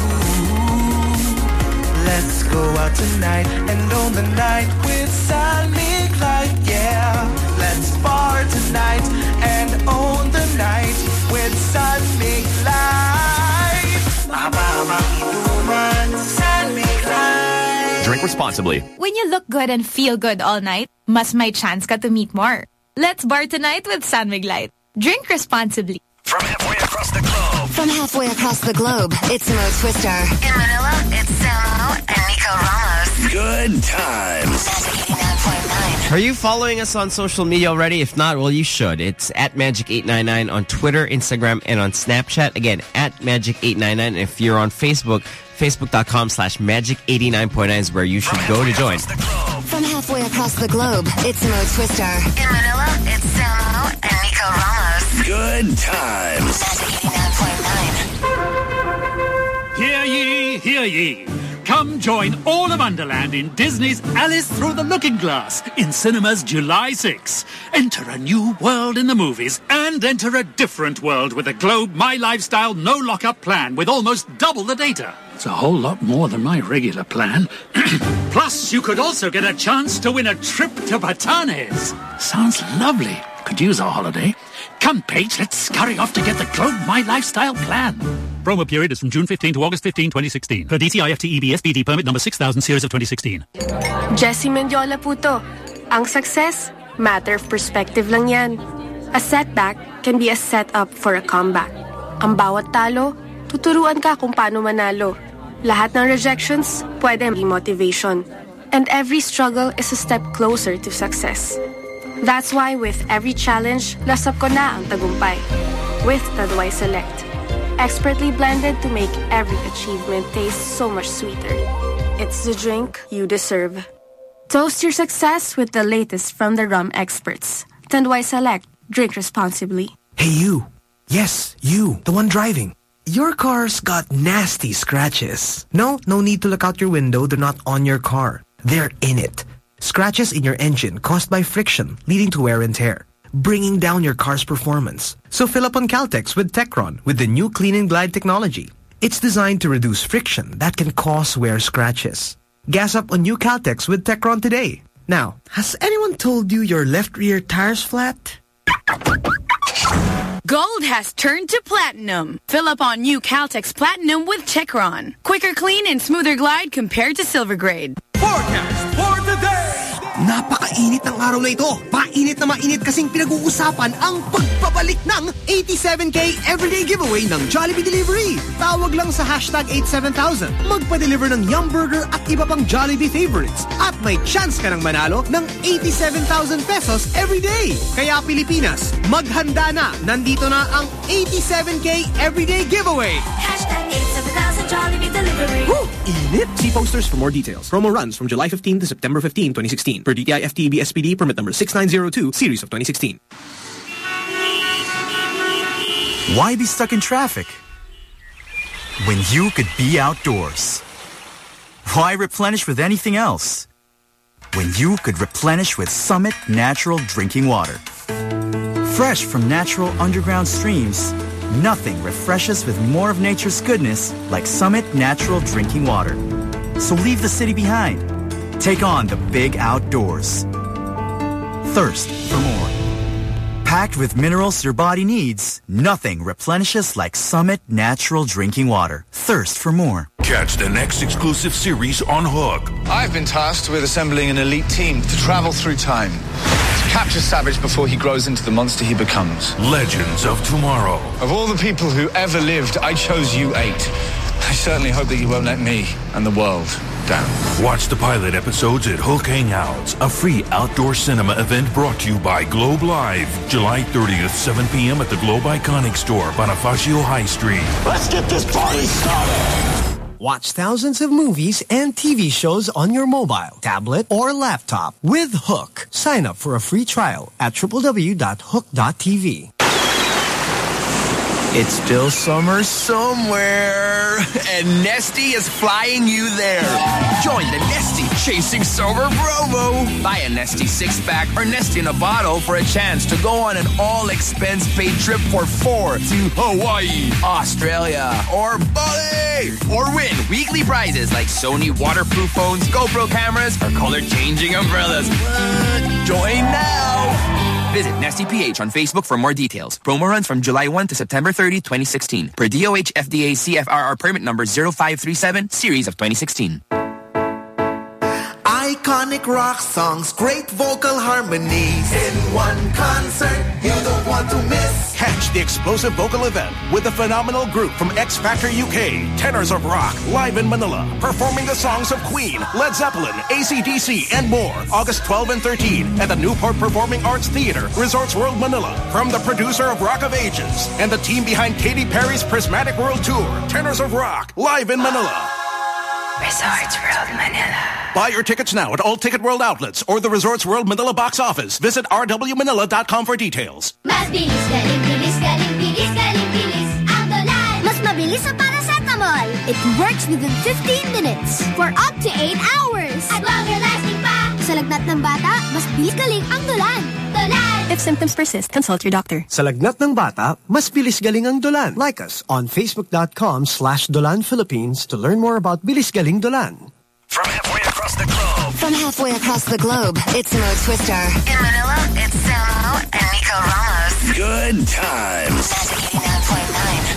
let's go out tonight and own the night with San Light. Yeah, let's bar tonight and own the night with San Light. San Light. Drink responsibly. When you look good and feel good all night, mas may chance ka to meet more. Let's bar tonight with San Light. Drink responsibly. From halfway across the globe. From halfway across the globe, it's Mo Twister. In Manila, it's Samo and Nico Ramos. Good times. Are you following us on social media already? If not, well, you should. It's at Magic899 on Twitter, Instagram, and on Snapchat. Again, at Magic899. If you're on Facebook, facebook.com slash Magic89.9 is where you should go to join. From halfway across the globe, it's Mo Twister. In Manila, it's Samo and Nico Ramos. Good times. Hear ye, hear ye. Come join all of Underland in Disney's Alice Through the Looking Glass in cinemas July 6. Enter a new world in the movies and enter a different world with a Globe My Lifestyle no lockup plan with almost double the data. It's a whole lot more than my regular plan. Plus, you could also get a chance to win a trip to Batanes. Sounds lovely. Could use a holiday. Come, Paige, let's scurry off to get the Globe My Lifestyle plan. Promo period is from June 15 to August 15, 2016. Per DTI FTEB SPD permit number 6000 series of 2016. Jessy Mendiola po to. Ang success, matter of perspective lang yan. A setback can be a setup for a comeback. Ang bawat talo, tuturuan ka kung paano manalo. Lahat ng rejections, pwede be motivation. And every struggle is a step closer to success. That's why with every challenge, lasap ko na ang tagumpay. With Tanduay Select. Expertly blended to make every achievement taste so much sweeter. It's the drink you deserve. Toast your success with the latest from the rum experts. Tanduay Select. Drink responsibly. Hey, you. Yes, you, the one driving. Your car's got nasty scratches. No, no need to look out your window. They're not on your car. They're in it. Scratches in your engine caused by friction, leading to wear and tear, bringing down your car's performance. So fill up on Caltex with Techron with the new Clean and Glide technology. It's designed to reduce friction that can cause wear scratches. Gas up on new Caltex with Techron today. Now, has anyone told you your left rear tire's flat? Gold has turned to platinum. Fill up on new Caltex Platinum with Techron. Quicker clean and smoother glide compared to silver grade. Forecast for today! Napakainit ng araw na ito. Mainit na mainit kasing pinag-uusapan ang pagbabalik ng 87K Everyday Giveaway ng Jollibee Delivery. Tawag lang sa hashtag 87000. Magpa-deliver ng Yum Burger at iba pang Jollibee favorites. At may chance ka ng manalo ng 87,000 pesos everyday. Kaya Pilipinas, maghanda na. Nandito na ang 87K Everyday Giveaway. Hashtag 87000 Jollibee Delivery. Woo! Init! See posters for more details. Promo runs from July 15 to September 15, 2016. Per DTI FTEB SPD permit number 6902, series of 2016. Why be stuck in traffic when you could be outdoors? Why replenish with anything else when you could replenish with Summit Natural Drinking Water? Fresh from natural underground streams, nothing refreshes with more of nature's goodness like Summit Natural Drinking Water. So leave the city behind. Take on the big outdoors. Thirst for more. Packed with minerals your body needs, nothing replenishes like Summit Natural Drinking Water. Thirst for more. Catch the next exclusive series on HOOQ. I've been tasked with assembling an elite team to travel through time. To capture Savage before he grows into the monster he becomes. Legends of Tomorrow. Of all the people who ever lived, I chose you eight. I certainly hope that you won't let me and the world down. Watch the pilot episodes at HOOQ Hangouts, a free outdoor cinema event brought to you by Globe Live, July 30th, 7 p.m. at the Globe Iconic Store, Bonifacio High Street. Let's get this party started! Watch thousands of movies and TV shows on your mobile, tablet, or laptop with HOOQ. Sign up for a free trial at www.hooq.tv. It's still summer somewhere, and Nestea is flying you there. Join the Nestea Chasing Summer Promo. Buy a Nestea six pack or Nestea in a bottle for a chance to go on an all expense paid trip for four to Hawaii, Australia, or Bali, or win weekly prizes like Sony waterproof phones, GoPro cameras, or color changing umbrellas. Join now. Visit Nestea PH on Facebook for more details. Promo runs from July 1 to September 30, 2016. Per DOH FDA CFRR permit number 0537, series of 2016. Iconic rock songs, great vocal harmonies. In one concert, you don't want to miss. Catch the explosive vocal event with a phenomenal group from X Factor UK, Tenors of Rock, live in Manila, performing the songs of Queen, Led Zeppelin, ACDC, and more. August 12 and 13 at the Newport Performing Arts Theater, Resorts World Manila. From the producer of Rock of Ages and the team behind Katy Perry's Prismatic World Tour, Tenors of Rock, live in Manila. Resorts World Manila. Buy your tickets now at all Ticket World outlets or the Resorts World Manila box office. Visit rwmanila.com for details. Mas bilis, galing, bilis, galing, bilis, galing, bilis. Ang Dolan. Mas mabilis sa paracetamol. It works within 15 minutes for up to 8 hours. At longer lasting lagnat ng bata, mas bilis galing ang Dolan. Dolan! If symptoms persist, consult your doctor. Sa lagnat ng bata, mas bilis galing ang Dolan. Like us on facebook.com slash Dolan Philippines to learn more about bilis galing Dolan. From halfway across the globe. From halfway across the globe, it's Mo Twister. In Manila, it's Samo and Nico Ramos. Good times. 99.9.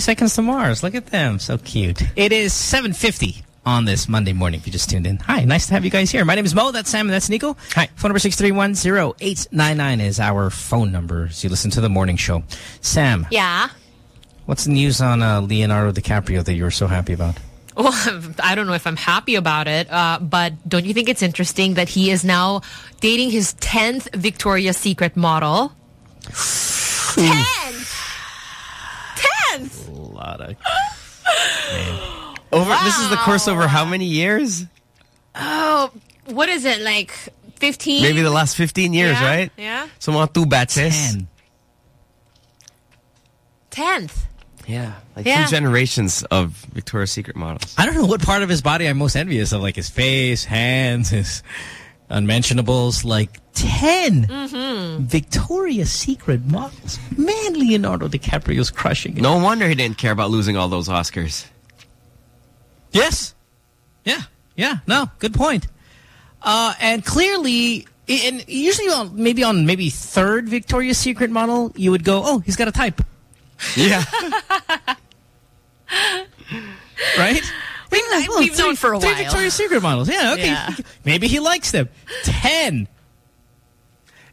30 Seconds to Mars. Look at them. So cute. It is 7.50 on this Monday morning if you just tuned in. Hi, nice to have you guys here. My name is Mo. That's Sam and that's Nico. Hi. Phone number 631-0899 is our phone number as you listen to the morning show. Sam, Yeah. what's the news on uh, Leonardo DiCaprio that you were so happy about? Well, I don't know if I'm happy about it, uh, but don't you think it's interesting that he is now dating his 10th Victoria's Secret model? 10th! 10th! A lot of... Over this is the course over how many years? Oh, what is it, like 15? Maybe the last 15 years, Yeah, right? yeah. So mga two batches. Ten. 10th. Yeah. Like Yeah. two generations of Victoria's Secret models. I don't know what part of his body I'm most envious of, like his face, hands, his unmentionables, like 10 Mm-hmm. Victoria's Secret models. Man, Leonardo DiCaprio's crushing it. No wonder he didn't care about losing all those Oscars. Yes. Yeah. Yeah. No, good point. Uh, and clearly, and usually on, maybe on maybe third Victoria's Secret model, you would go, oh, he's got a type. Yeah. right? We've, well, we've three- known for a three while. Victoria's Secret models. Yeah, okay. Yeah. Maybe he likes them. Ten.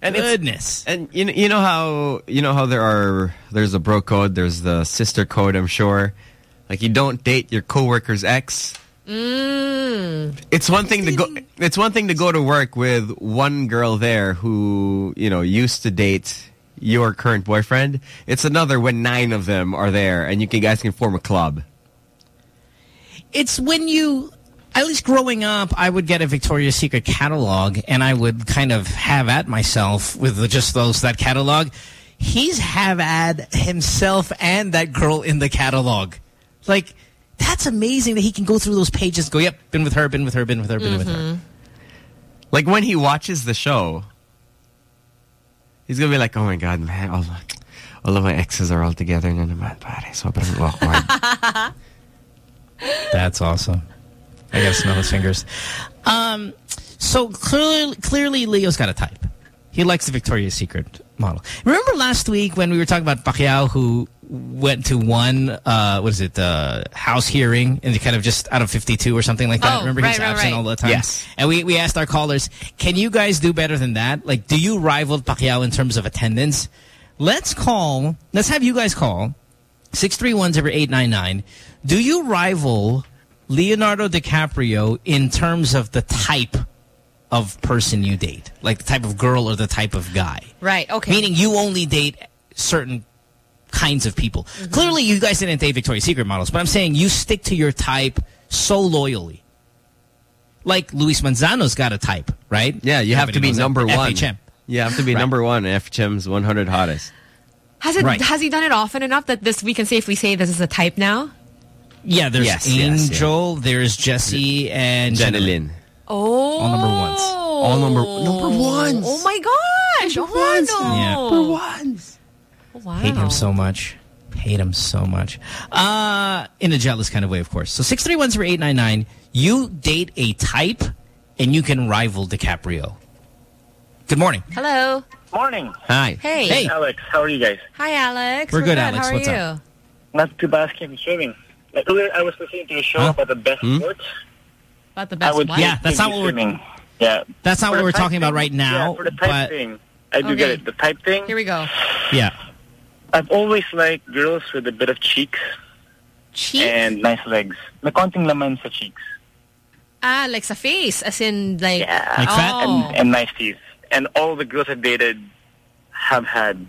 And Goodness. And you know, you know how you know how there are there's a bro code, there's the sister code. I'm sure, like you don't date your coworker's ex. Mm. It's one thing to go. It's one thing to go to work with one girl there who you know used to date your current boyfriend. It's another when nine of them are there, and you can, guys can form a club. It's when you, at least growing up, I would get a Victoria's Secret catalog and I would kind of have at myself with just those, that catalog. He's have at himself and that girl in the catalog. Like, that's amazing that he can go through those pages and go, yep, been with her, been with her, been with her, been with her. Mm-hmm. Like when he watches the show, he's gonna be like, "Oh my god, man! All, all of my exes are all together na naman, pare. Sobrang awkward." That's awesome. I gotta smell his fingers. Um, so clearly, clearly Leo's got a type. He likes the Victoria's Secret model. Remember last week when we were talking about Pacquiao who went to one, uh, what is it, uh, house hearing and kind of just out of 52 or something like that? Oh, Remember right, he's right, absent right. all the time? Yes. And we, we asked our callers, can you guys do better than that? Like, do you rival Pacquiao in terms of attendance? Let's call, let's have you guys call 631-0899. Do you rival Leonardo DiCaprio in terms of the type of person you date? Like the type of girl or the type of guy? Right, okay. Meaning you only date certain kinds of people. Mm-hmm. Clearly you guys didn't date Victoria's Secret models, but I'm saying you stick to your type so loyally. Like Luis Manzano's got a type, right? yeah, you have to be number one. FHM. You have to be Right. number one in FHM's 100 hottest. Has it? Right. Has he done it often enough that this we can safely say this is a type now? Yeah, there's Yes, yes, Angel, there's Jessy, and Jenna Jennylyn. Oh, All number ones. All number number ones. Oh my gosh! Oh no! Yeah. Number ones. Oh, wow. Hate him so much. Hate him so much. Uh, in a jealous kind of way, of course. So 631-0899, you date a type and you can rival DiCaprio. Good morning. Hello. Morning. Hi. Hey. Hey. Alex, how are you guys? Hi, Alex. We're good, Alex. How are What's you? up? Not too bad skiing and swimming. Like, earlier I was listening to a show Huh? about the best Hmm? sports. About the I best would one. Yeah, that's not what we're- swimming. Yeah. That's not For what we're type talking about right now, Yeah, for the type but thing. I do Okay. get it. The type thing. Here we go. yeah. I've always liked girls with a bit of cheeks Cheek? and nice legs. May konting laman sa cheeks. Ah, like sa face, as in like. Yeah. Like fat? Oh. And, and nice teeth. And all the girls I've dated have had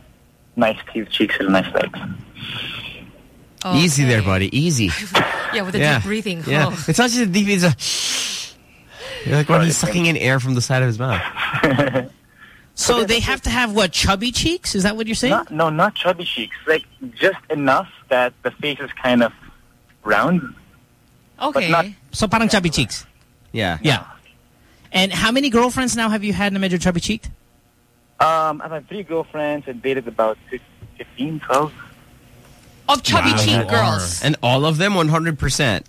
nice teeth, cheeks, and nice legs. Okay. Easy there, buddy. Easy. Yeah, with the yeah. deep breathing. Yeah. Oh. It's not just a deep. It's a. You're like when he's sucking in air from the side of his mouth. So they have to have, what, chubby cheeks? Is that what you're saying? Not, no, not chubby cheeks. Like just enough that the face is kind of round. Okay. not- So parang chubby cheeks. Yeah. Yeah. And how many girlfriends now have you had in a major chubby cheeked? Um, I've had three girlfriends and dated about 15, 12. of chubby Wow. cheek girls. And all of them 100%.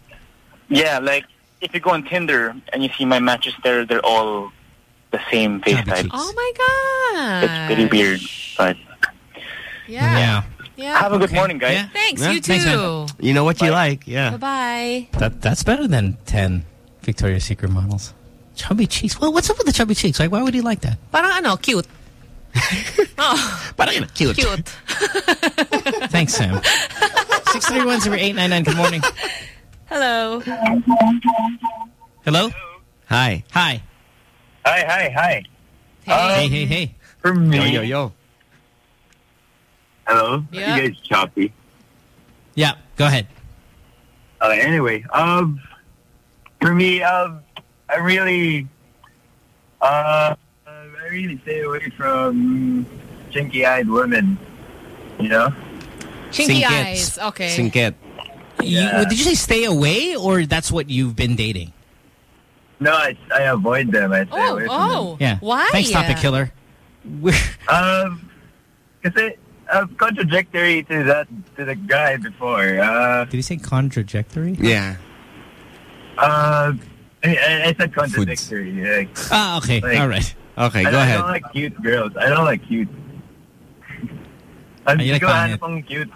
Yeah, like if you go on Tinder and you see my matches there, they're all the same face Chubby type. cheeks. Oh my god. It's pretty weird, but Yeah. Yeah. Yeah. Have a good morning, guys. Thanks, Yeah. you too. Thanks. You know what you like, yeah. Bye-bye. That that's better than ten Victoria's Secret models. Chubby cheeks. Well, what's up with the chubby cheeks? Like, why would he like that? Parang ano, cute. oh, Parang cute. cute. Thanks, Sam. Six three one zero eight nine nine. Good morning. Hello. Hello. Hi. Hi. Hi, hi, hi. Hey, hey, hey. For me, Yo, yo, yo. hello. Yeah. You guys choppy. Yeah. Go ahead. Uh, anyway, um, for me, um, I really, uh, I really stay away from chinky-eyed women. You know? Chinky Singkets. eyes. Okay. Singket. You, Yeah. did you say stay away, or that's what you've been dating? No, I, I avoid them. I stay Oh, away from oh. Yeah. Why? Thanks, topic killer. We're, them. Um, kasi, uh, contradictory to that to the guy before. Uh, did he say contradictory? Yeah. uh, I, I I said contradictory. Like, Ah, okay. Like- All right. Okay, I, go don't, I don't like cute girls. I don't like cute. Ang Ah, like ko ano cute.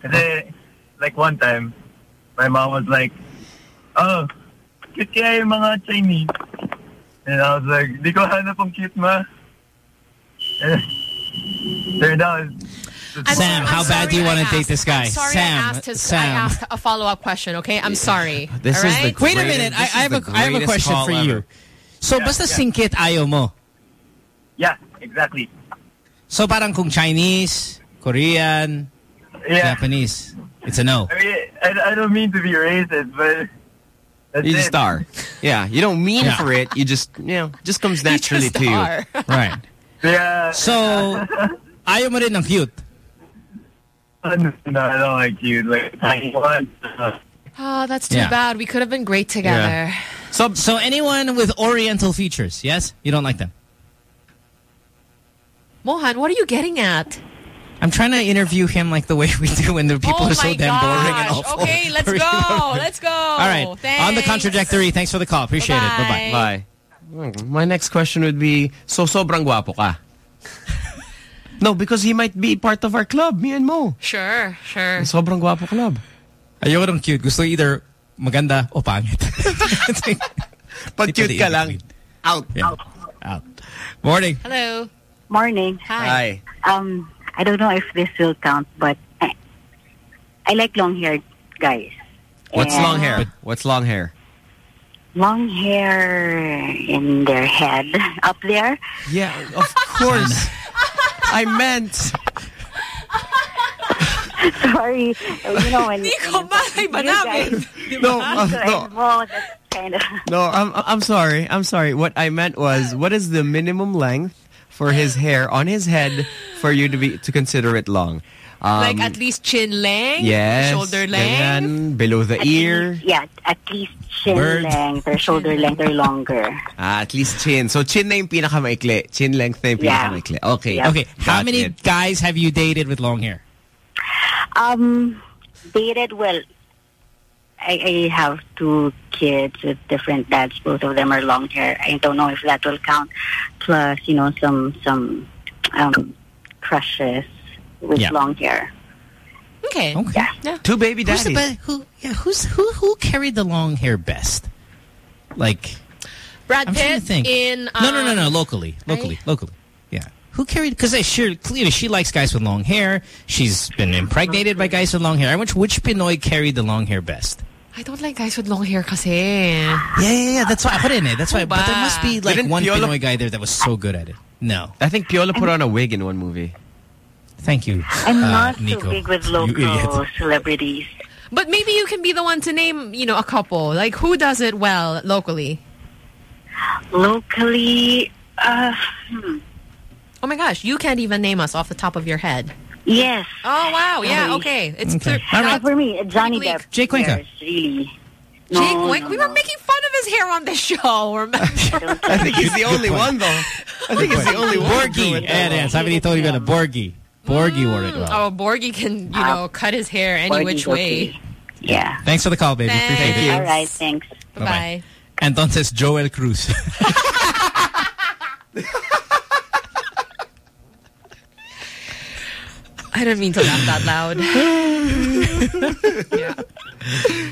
Kasi, like one time, my mom was like, oh, cute kaya yung mga Chinese. And I was like, di ko hanap pong cute ma. And turned out, Sam, so- how I'm bad do you want to date this guy? I'm sorry Sam, I asked, his, I Sam. asked a follow-up question, okay? I'm sorry. This all is the right? Wait a minute. I, I have is a have a question call for you. So, Yeah, basta yeah. singkit ayaw mo. yeah, exactly. So, parang kung Chinese, Korean, Yeah. Japanese, it's a no. I mean, I, I don't mean to be racist, but that's You it. just are. Yeah, you don't mean Yeah. for it. You just, you know, just comes naturally just to you. Right. Yeah. So, ayaw mo rin ng cute. No, I don't like you. Like, tiny one. Oh, that's too Yeah. bad. We could have been great together. So, so anyone with Oriental features, yes? You don't like them? Mohan, what are you getting at? I'm trying to interview him like the way we do when the people oh are so oh my damn boring and gosh. awful. Okay, let's go. Let's go. All right. On the contradictory, thanks for the call. Appreciate it. Bye-bye. Bye. My next question would be, so sobrang guwapo ka? No, because he might be part of our club, me and Mo. Sure, sure. Sobrang guwapo club. Ayoko ng cute. Gusto either maganda o pangit. Pag cute ka lang, out. Yeah. Out. Morning. Hello. Morning. Hi. Um, I don't know if this will count, but I, I like long-haired guys. What's And long hair? What's long hair? Long hair in their head up there. Yeah, of course. I meant. Sorry, you know when. Hindi ko malay ba namin? No, uh, no. Well, kind of. No, I'm I'm sorry. I'm sorry. What I meant was, what is the minimum length for his hair on his head for you to be to consider it long? Um, like at least chin length? yes, Shoulder length? ganyan, below the At ear. least- yeah, at least chin Bird. length or shoulder length or longer. Ah, at least chin. So chin na yung pinakamaikli. Chin length na yung Yeah. Okay. Yeah. Okay. How Got many it. guys have you dated with long hair? Um, dated well. I, I have two kids with different dads. Both of them are long hair. I don't know if that will count. Plus, you know, some some um, crushes with Yeah. long hair. Okay. Okay. Yeah. Two baby Who's daddies. the best? Who? Yeah. Who's who? Who carried the long hair best? Like Brad I'm Pitt think. in... no, no, no, um, no. Locally, locally, locally. Yeah. Who carried? Because I sure clearly she likes guys with long hair. She's been impregnated by guys with long hair. I wonder which Pinoy carried the long hair best. I don't like guys with long hair kasi. Yeah, yeah, yeah. That's why I put it in it. That's why. But there must be like Didn't one Piolo- Pinoy guy there that was so good at it. No. I think Piolo put on a wig in one movie. Thank you. I'm uh, not Nico. so big with local celebrities. But maybe you can be the one to name, you know, a couple. Like, who does it well locally? Locally, uh, hmm. Oh my gosh, you can't even name us off the top of your head. yes. Oh, wow. Yeah, okay. It's Okay. clear. All Uh, for me, Johnny Big. Depp. Jake Cuenca. really. No, Jake no, Wink, we were no. making fun of his hair on this show, remember? I think he's the only one though. I think he's the only one. Borgie. doing Yeah, that. yeah. Somebody told you about a Borgie. Borgie wore it well. oh, Borgie can, you know, cut his hair any Borgie's which way. okay. Yeah. Thanks for the call, baby. Appreciate Thanks. it. All right, thanks. Bye-bye. Entonces, Joel Cruz. I didn't mean to laugh that loud. yeah.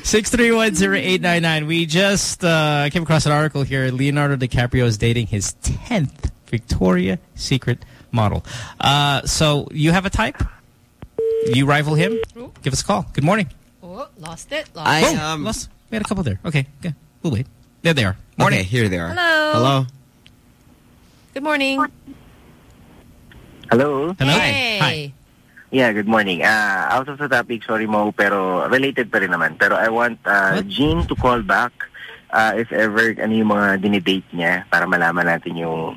6310899. We just uh, came across an article here. Leonardo DiCaprio is dating his 10th Victoria Secret model. Uh, so you have a type? You rival him? Give us a call. Good morning. Oh, lost it. Lost I, it. um, Lost. We had a couple there. Okay. okay. We'll wait. There they are. Morning. Okay, here they are. Hello. Hello. Good morning. Hello? Hello. Hey. Hi. Yeah, good morning. Uh, out of the topic, sorry mo, pero related pa rin naman. Pero I want uh, Jean to call back uh, if ever ano yung mga dinidate niya para malaman natin yung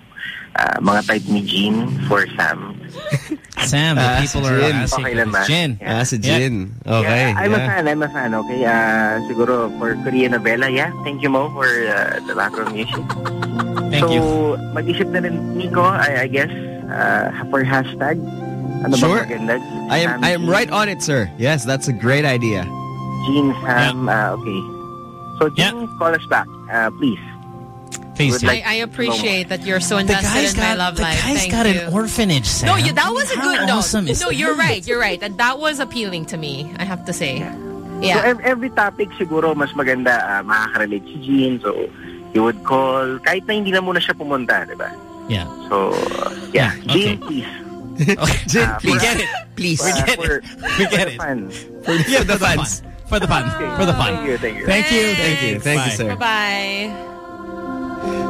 uh, mga type ni Jean for Sam. Sam, the Ah, people are Jin. asking. Okay lang ba? Jin. Ah, si Yeah. Jin. Okay. Yeah, I'm a fan, I'm a fan. Okay, uh, siguro for Korean novela, yeah. Thank you, Mo, for uh, the background music. Thank so, you. mag-isip na rin Nico, I, I guess, uh, for hashtag. Ano Sure. ba? I am Sam, I am Jean, right on it, sir. Yes, that's a great idea. Jean, Sam, uh, okay. So, Jean, call us back, uh, please. Please. Would I, I appreciate that you're so The invested guy's in my got, love the life. guy's Thank got you. an orphanage, Sam. No, yeah, that was a How good note. awesome no, you're right. You're right. And that was appealing to me. I have to say. So, Yeah. ev- every topic siguro mas maganda uh, makaka-relate si Jean. So, you would call, kahit na hindi na muna siya pumunta, di ba? Yeah. So, yeah. Jean, please. Jin, Uh, please. for- get it. Please. We get for, it. We get for it. fun. For, Yeah, for the fun. fans. For the fun. For the fun. Thank you, thank you. Thank you. Thank you. Thank you, sir. Bye-bye.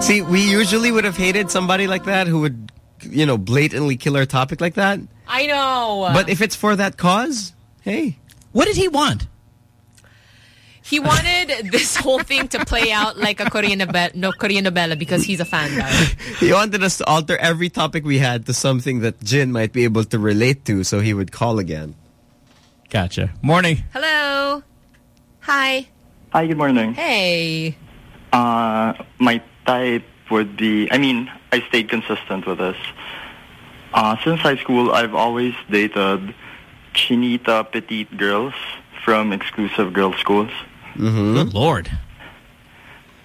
See, we usually would have hated somebody like that who would, you know, blatantly kill our topic like that. I know. But if it's for that cause, hey. What did he want? he wanted this whole thing to play out like a Korean novella, no Korean novella because he's a fan guy. He wanted us to alter every topic we had to something that Jin might be able to relate to, so he would call again. Gotcha. Morning. Hello. Hi. Hi, good morning. Hey. Uh, my type would be, I mean, I stayed consistent with this. Uh, since high school, I've always dated chinita petite girls from exclusive girls' schools. Mm-hmm. Good lord.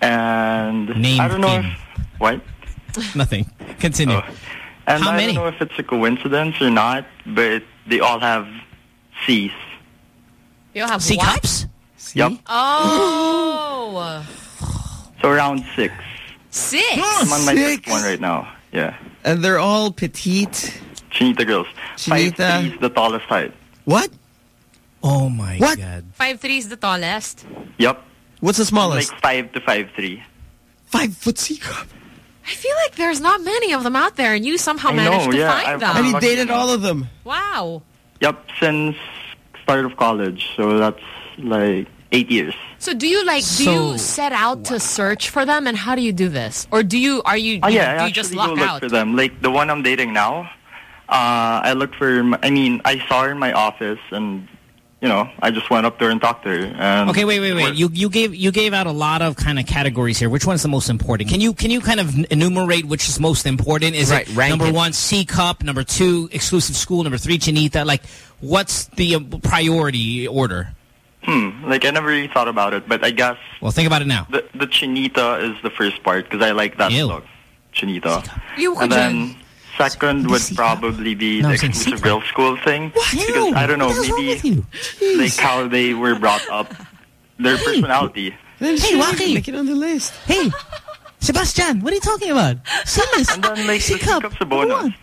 And Name I don't know him. if, what? Nothing. Continue. And How I many? don't know if it's a coincidence or not, but they all have C's. You have C what? cups? Yep. Oh. So around six. Six. Hmm, I'm on my Six. fifth one right now. Yeah. And they're all petite. Chinita girls. Five three is the tallest height. What? Oh my What? god. Five three is the tallest. Yep. What's the smallest? Like five to five three. Five foot C cup. I feel like there's not many of them out there, and you somehow I managed know, to yeah, find I've- them. And he dated all of them. Wow. Yep, since start of college. So that's like eight years. So do you like do So- you set out to search for them, and how do you do this, or do you are you Oh yeah, you- do I you just actually go look out? for them. Like the one I'm dating now. Uh, I look for. I mean, I saw her in my office, and you know, I just went up there and talked to her. And Okay, wait, wait, wait. You you gave you gave out a lot of kind of categories here. Which one's the most important? Can you can you kind of enumerate which is most important? Is Right, it number it. one C cup, number two exclusive school, number three Chinita? Like, what's the uh, priority order? Hmm. Like I never really thought about it, but I guess Well, think about it now. the the chinita is the first part because I like that Ew. look. Chinita. You and then second would probably be No, the it's in exclusive C-cup. school thing. Because I don't know, maybe like how they were brought up, their personality. Hey, Waki. Make it on the list. Hey, Sebastian, what are you talking about? Seamus. And then like C the cup. C-cup's a bonus.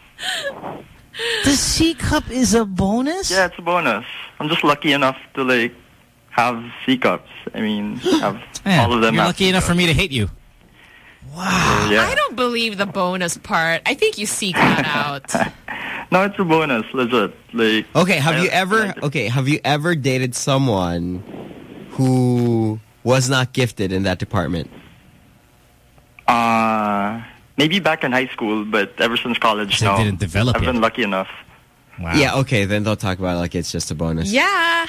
The C cup is a bonus. Yeah, it's a bonus. I'm just lucky enough to like have C cups. I mean, have Yeah, all of them. You're have lucky enough for me to hate you. So, yeah. I don't believe the bonus part. I think you seek that out. No, it's a bonus, legit. Like Okay, have I- you ever okay, have you ever dated someone who was not gifted in that department? Uh, maybe back in high school, but ever since college, They no. didn't develop I've yet. been lucky enough. Wow. Yeah, okay, then they'll talk about it like it's just a bonus. Yeah.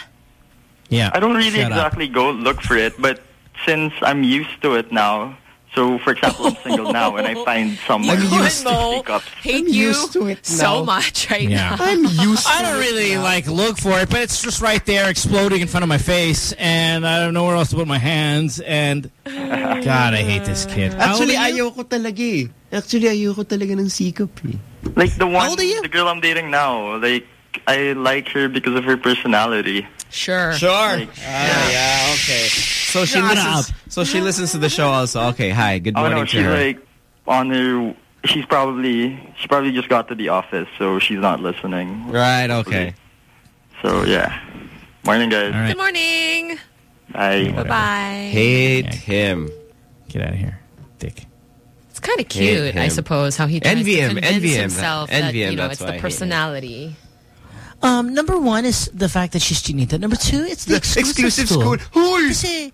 Yeah. I don't really Shut up. exactly go look for it, but since I'm used to it now, so for example, I'm single now and I find someone who used to to pick up. Hate you so now. much right Yeah. now. I'm used I don't really like look for it, but it's just right there exploding in front of my face and I don't know where else to put my hands and God, I hate this kid. Actually, ayoko talaga eh. Actually, ayoko talaga ng sikap eh. Like the one, the girl I'm dating now, like I like her because of her personality. Sure. Sure. Like, Ah, yeah, okay. So she Shut listens. So she listens to the show also. Okay, hi. Good oh morning no, to she's her. like on her. She's probably she probably just got to the office, so she's not listening. Right. Okay. So yeah. Morning, guys. Good morning. Bye. Bye-bye. Hate him. Get out of here, Dick. It's kind of cute, I suppose, how he tries Envy to him, convince envy him. himself Envy that, him, you know, that's it's why the personality. Um, number one is the fact that she's chinita. Number two, it's the, The exclusive, exclusive school. school. Huy! Kasi,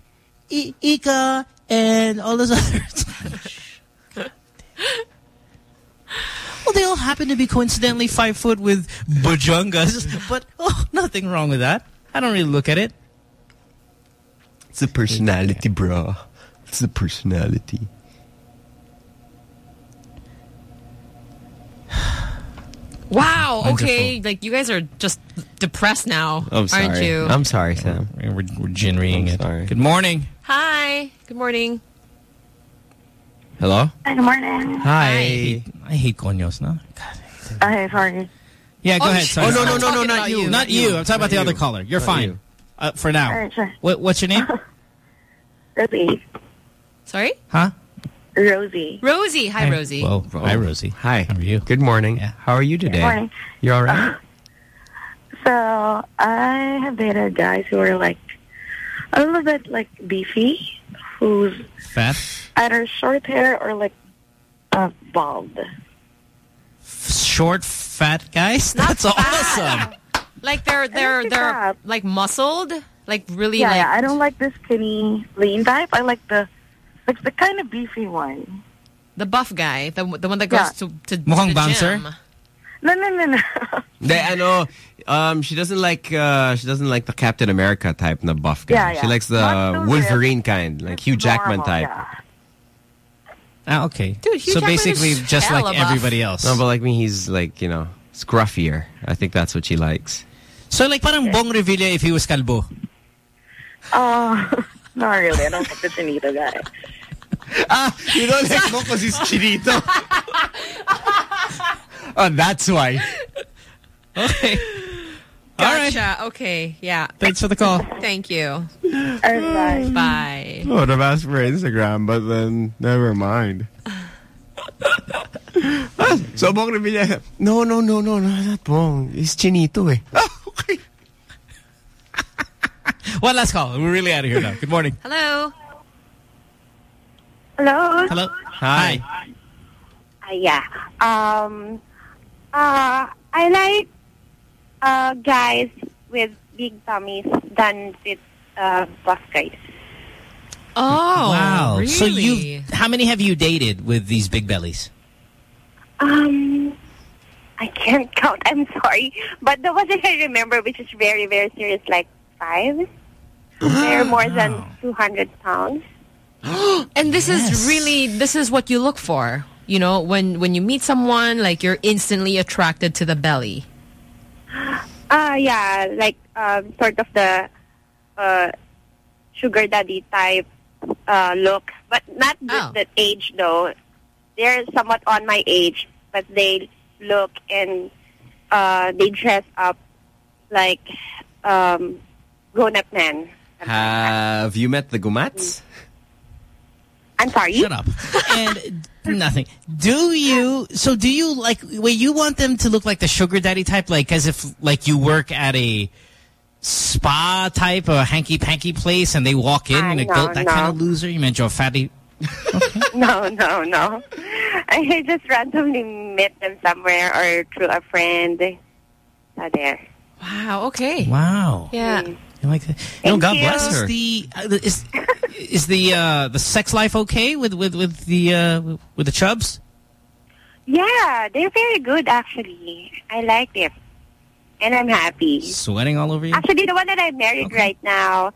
I- Ika and all those others. well, they all happen to be coincidentally five foot with bajangas, but oh, nothing wrong with that. I don't really look at it. It's the personality, bro. It's the personality. Wow. Wonderful. Okay. Like, you guys are just depressed now, I'm sorry. aren't you? I'm sorry, Sam. We're, we're ginrying it. sorry. Good morning. Hi. Good morning. Hello. Hi good morning. Hi. I hate, I hate coños, no? Okay, sorry. Yeah, go Oh, ahead. sh- Sorry. oh, no, no, no, no, no, not not you, you. not Not you. you. I'm talking about the Not other you. caller. You're Not fine. you. Uh, for now. All right, sure. What, what's your name? Rosie. Sorry? huh? Rosie. Rosie. Hi, Rosie. Whoa. Hi, Rosie. Hi. How are you? Good morning. How are you today? morning. You all right? So I have dated guys who are like a little bit like beefy, who's Fat? either short hair or like uh, bald. Short, fat guys? Not That's fat. awesome. Like, they're, they're, like they're, that. like, muscled? Like, really, yeah, like... yeah, I don't like the skinny, lean type. I like the like the kind of beefy one. The buff guy, the the one that goes Yeah. to to, to Mukhang the bouncer? gym. No, no, no, no. They, I know. Um, she doesn't like. Uh, she doesn't like the Captain America type, the buff guy. Yeah, yeah. She likes the Not too Wolverine kind, like Hugh Jackman Normal, type. yeah. Ah, okay. Dude, Hugh so Jackman basically, is just like buff. everybody else. No, but like me, he's like you know scruffier. I think that's what she likes. so like parang Bong Revilla if he was kalbo. Oh, not really. I don't like the chinito guy. ah, you don't like mo because he's chinito. oh, that's why. Okay. All right. Okay. Yeah. Thanks for the call. Thank you. All right, bye. Bye. I would have asked for Instagram, but then never mind. Ah, so Bong Revilla, no, no, no, no, no, not Bong. He's chinito eh. One last call. We're really out of here now. Good morning. Hello. Hello. Hello. Hi. Uh, yeah. Um. Uh. I like uh guys with big tummies than with uh buff guys. Oh, wow. Really? So you, how many have you dated with these big bellies? Um. I can't count. I'm sorry, but the one that I remember, which is very very serious, like five. They're more than two hundred pounds. and this Yes. is really this is what you look for. You know, when when you meet someone, like you're instantly attracted to the belly. Uh, yeah, like um, sort of the uh, sugar daddy type uh, look, but not with Oh. the age though. They're somewhat on my age, but they look and uh, they dress up like um, grown-up men. Have you met the Gumats? I'm sorry. Shut up. and nothing. Do you, so do you like, wait, you want them to look like the sugar daddy type, like as if like you work at a spa type or hanky-panky place and they walk in Ah, and like, no, that no. kind of loser? You meant you're fatty? no, no, no. I just randomly met them somewhere or through a friend. So there. Wow. Okay. Wow. Yeah. You like that? You know, God you. bless her. Is the uh, is is the uh, the sex life okay with with with the uh, with the chubs? Yeah, they're very good actually. I like it. And I'm happy. Sweating all over you? Actually, the one that I'm married right now,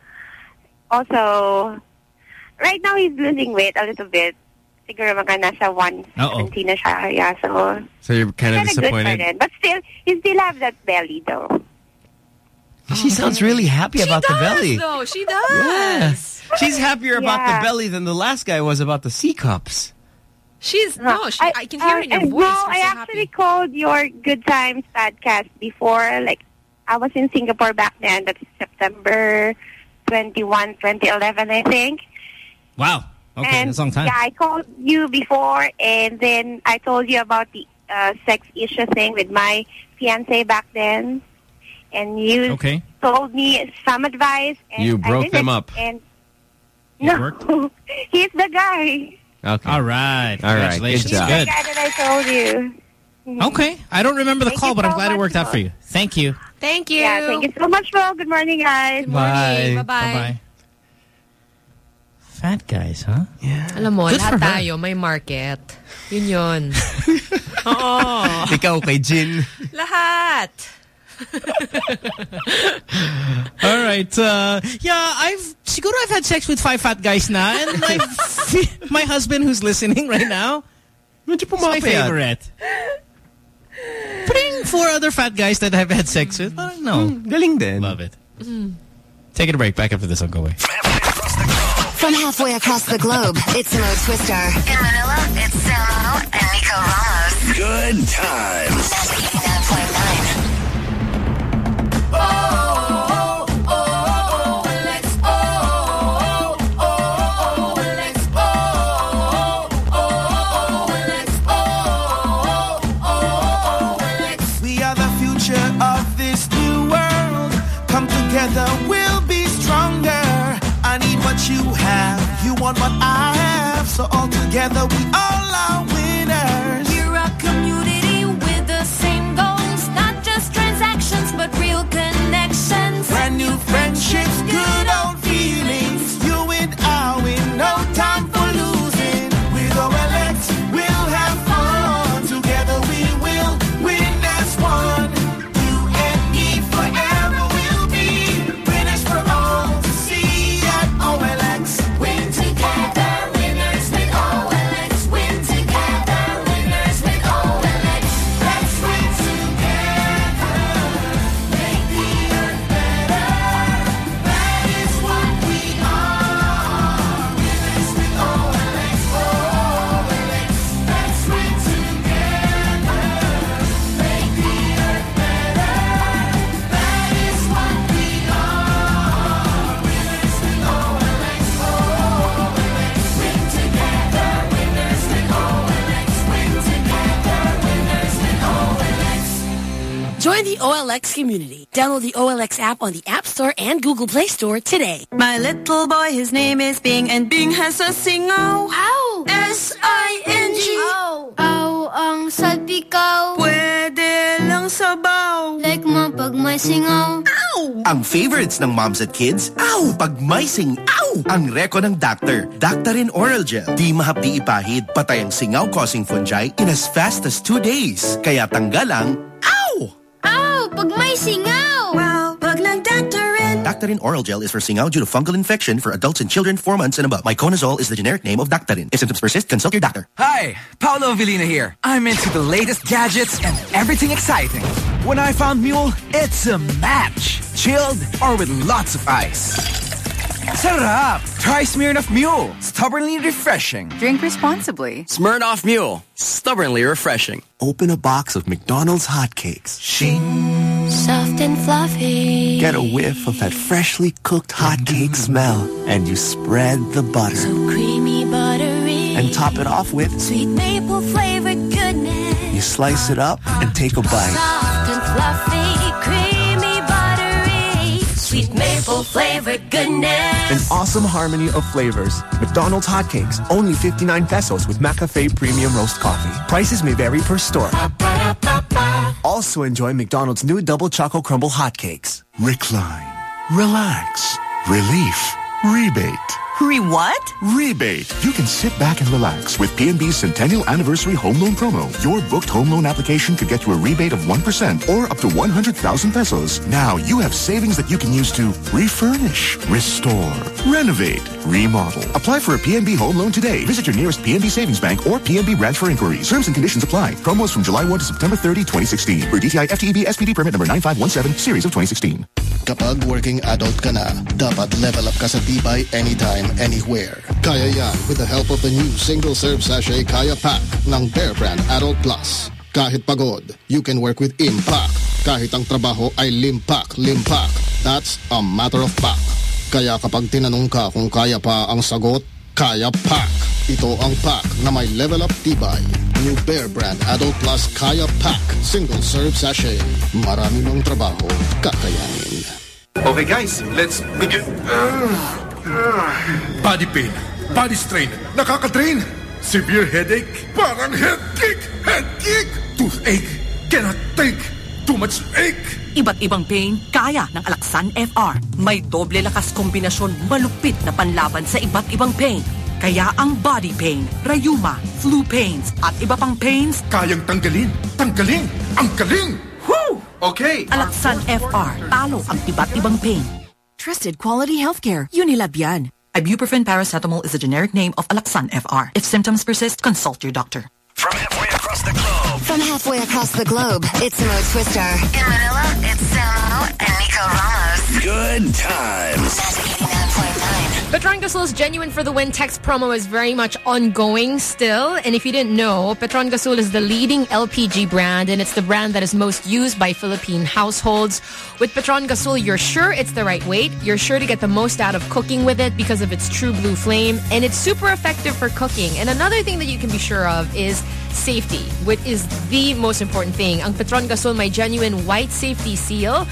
also, right now he's losing weight a little bit. Siguro mga nasa 170 na siya. Yeah, so, So you're kind of kinda good for disappointed. But still, he still have that belly though. She sounds really happy about the belly. No, she does. Yeah. She's happier about the belly than the last guy was about the C cups. She's no, she, I, can hear it in your uh, voice. No, You're I so actually called your Good Times podcast before. Like, I was in Singapore back then. That's September 21, 2011, I think. Wow. Okay, and that's a long time. Yeah, I called you before, and then I told you about the uh, sex issue thing with my fiance back then. And you Okay. told me some advice. And You broke them up. And It no, he's the guy. Okay. All right. All right. Good Congratulations. He's the guy that I told you. Mhm. Okay. I don't remember the Thank call, you but I'm glad it worked out for you. Thank you. Thank you. Yeah, thank you so much, Mo. Good morning, guys. Bye. Bye-bye. Bye-bye. Fat guys, huh? Yeah. Alam mo, Good lahat tayo may market. Yun yun. Oo. Ikaw kay Jin. Lahat. All right. Uh, yeah, I've siguro I've had sex with five fat guys now, and my my husband who's listening right now. It's my favorite. Putting four other fat guys that I've had sex with. Uh, no. Galing din. Love it. Taking a break. Back after this, I'll go away. From halfway across the globe, it's Mo Twister. In Manila, it's Samo and Nico Ramos. Good times. You have, you want what I have. So all together, we all are winners. We're a community with the same goals, not just transactions, but real connections. Brand new friendships, good Join the OLX community. Download the OLX app on the App Store and Google Play Store today. My little boy, his name is Bing, and Bing has a singaw. Ow! S-I-N-G. Ow! Ow ang salpikaw. Pwede lang sabaw. Like mo pag may singaw. Ow! Ang favorites ng moms at kids, ow! Pag may sing, ow! Ang reko ng doctor, Daktarin Oral Gel. Di mahapdi ipahid, patay ang singaw-causing fungi in as fast as two days. Kaya tanggal ang, ow! Ow! Pag may singaw. Wow, pag nag-Daktarin. Oral Gel is for singaw due to fungal infection for adults and children 4 months and above. Miconazole is the generic name of Daktarin. If symptoms persist, consult your doctor. Hi, Paulo Avelino here. I'm into the latest gadgets and everything exciting. When I found Mule, it's a match. Chilled or with lots of ice. Sarap! Try Smirnoff Mule. Stubbornly refreshing. Drink responsibly. Smirnoff Mule. Stubbornly refreshing. Open a box of McDonald's hotcakes. Mm, Soft and fluffy. Get a whiff of that freshly cooked hotcake smell. And you spread the butter. Creamy buttery. And top it off with, Sweet maple flavored goodness. you slice it up and take a bite. Soft and fluffy. Creamy buttery. Sweet maple flavored goodness. An awesome harmony of flavors. McDonald's hotcakes, only 59 pesos with McCafe Premium Roast Coffee. Prices may vary per store. Also enjoy McDonald's new Double Choco Crumble hotcakes. Recline. Relax. Relief. Rebate. Re what? Rebate. You can sit back and relax with PNB's Centennial Anniversary Home Loan Promo. Your booked home loan application could get you a rebate of 1% or up to 100,000 pesos. Now you have savings that you can use to refurnish, restore, renovate, remodel. Apply for a PNB home loan today. Visit your nearest PNB Savings Bank or PNB branch for inquiries. Terms and conditions apply. Promos from July 1 to September 30, 2016. For DTI FTEB SPD permit number 9517, series of 2016. Kapag working adult ka na, dapat level up ka sa tibay anytime, anywhere. Kaya yan with the help of the new single-serve sachet Kaya Pack ng Bear Brand Adult Plus. Kahit pagod, you can work with impact. Kahit ang trabaho ay limpak, limpak. That's a matter of fact. Kaya kapag tinanong ka kung kaya pa ang sagot, Kaya Pack. Ito ang pack na may level up tibay. New Bear Brand Adult Plus Kaya Pack. Single serve sachet. Marami mong trabaho, kakayanin. Okay guys, let's begin. Ah. Body pain, body strain, nakaka-drain. Severe headache, parang head kick, head kick. Toothache, cannot think. Too much ache. Iba't ibang pain, kaya ng Alaksan FR. May doble lakas kombinasyon malupit na panlaban sa iba't ibang pain. Kaya ang body pain, rayuma, flu pains, at iba pang pains, Kayang tanggalin, tanggalin, ang galing. Woo! Okay. Alaksan FR, talo ang iba't ibang pain. Trusted quality healthcare. Unilab yan. Ibuprofen paracetamol is a generic name of Alaxan FR. If symptoms persist, consult your doctor. From halfway across the globe. From halfway across the globe, it's Mo Twister. In Manila, it's Samo and Nico Ramos. Good times. Petron Gasul's Genuine for the Win text promo is very much ongoing still. And if you didn't know, Petron Gasul is the leading LPG brand and it's the brand that is most used by Philippine households. With Petron Gasul, you're sure it's the right weight. You're sure to get the most out of cooking with it because of its true blue flame. And it's super effective for cooking. And another thing that you can be sure of is safety, which is the most important thing. Ang Petron Gasul may genuine white safety seal.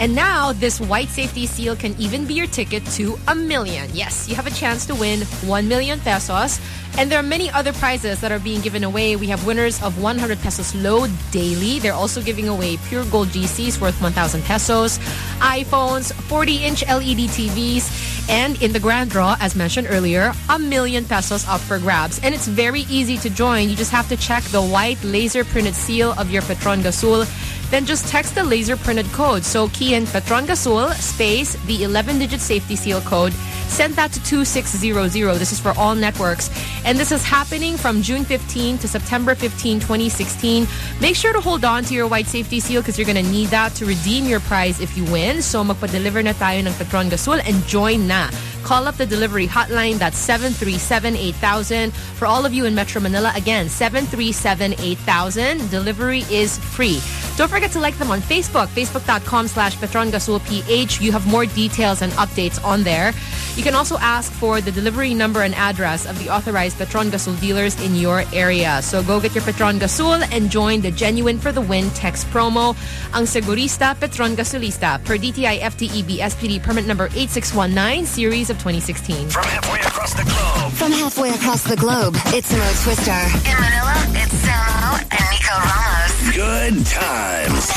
And now, this white safety seal can even be your ticket to a million. Yes, you have a chance to win 1 million pesos. And there are many other prizes that are being given away. We have winners of 100 pesos load daily. They're also giving away pure gold GCs worth 1,000 pesos, iPhones, 40-inch LED TVs, and in the grand draw, as mentioned earlier, a million pesos up for grabs. And it's very easy to join. You just have to check the white laser printed seal of your Petron Gasul then just text the laser printed code. So key in Petron Gasul space the 11 digit safety seal code. Send that to 2600. This is for all networks. And this is happening from June 15 to September 15, 2016. Make sure to hold on to your white safety seal because you're going to need that to redeem your prize if you win. So magpa-deliver na tayo ng Petron Gasul and join na. Call up the delivery hotline. That's 737-8000. For all of you in Metro Manila, again, 737-8000. Delivery is free. Don't forget to like them on Facebook, facebook.com slash PetronGasulPH. You have more details and updates on there. You can also ask for the delivery number and address of the authorized Petron Gasul dealers in your area. So go get your Petron Gasul and join the Genuine for the Win text promo. Ang Segurista Petron Gasolista per DTI FTEB SPD permit number 8619 series of 2016. From halfway across the globe. From halfway across the globe, it's Mo Twister. In Manila, it's Samo and Nico Ramos. Good times.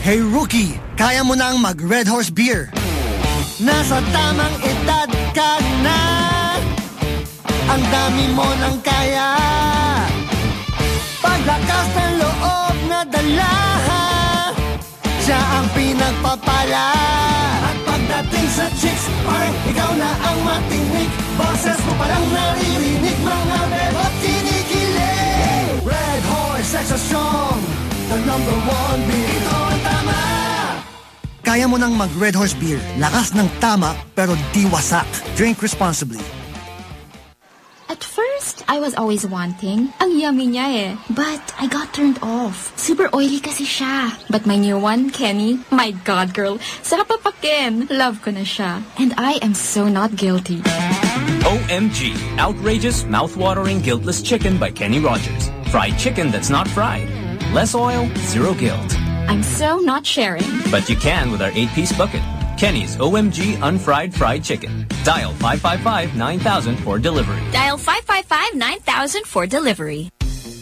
Hey rookie, kaya mo nang mag Red Horse Beer. Nasa tamang edad ka na Ang dami mo nang kaya Paglakas ng loob na dala Siya ang pinagpapala At pagdating sa chicks Parang ikaw na ang matinik Boses mo naririnig Mga bebot kinikilig Red Horse Extra Strong The number one beer Ito ang tama Kaya mo nang mag Red Horse Beer. Lakas ng tama pero di wasak. Drink responsibly. At first, I was always wanting. Ang yummy niya eh. But I got turned off. Super oily kasi siya. But my new one, Kenny, my God girl, sarap papakin. Love ko na siya. And I am so not guilty. OMG. Outrageous, mouth-watering, guiltless chicken by Kenny Rogers. Fried chicken that's not fried. Less oil, zero guilt. I'm so not sharing. But you can with our 8-piece bucket. Kenny's OMG Unfried Fried Chicken. Dial 555-9000 for delivery. Dial 555-9000 for delivery.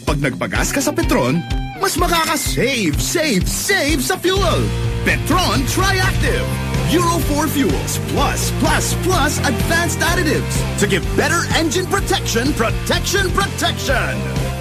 Pag nagpagas ka sa Petron, mas makaka-save, save, save sa fuel. Petron Triactive. Euro 4 fuels plus, plus, plus advanced additives to give better engine protection, protection, protection.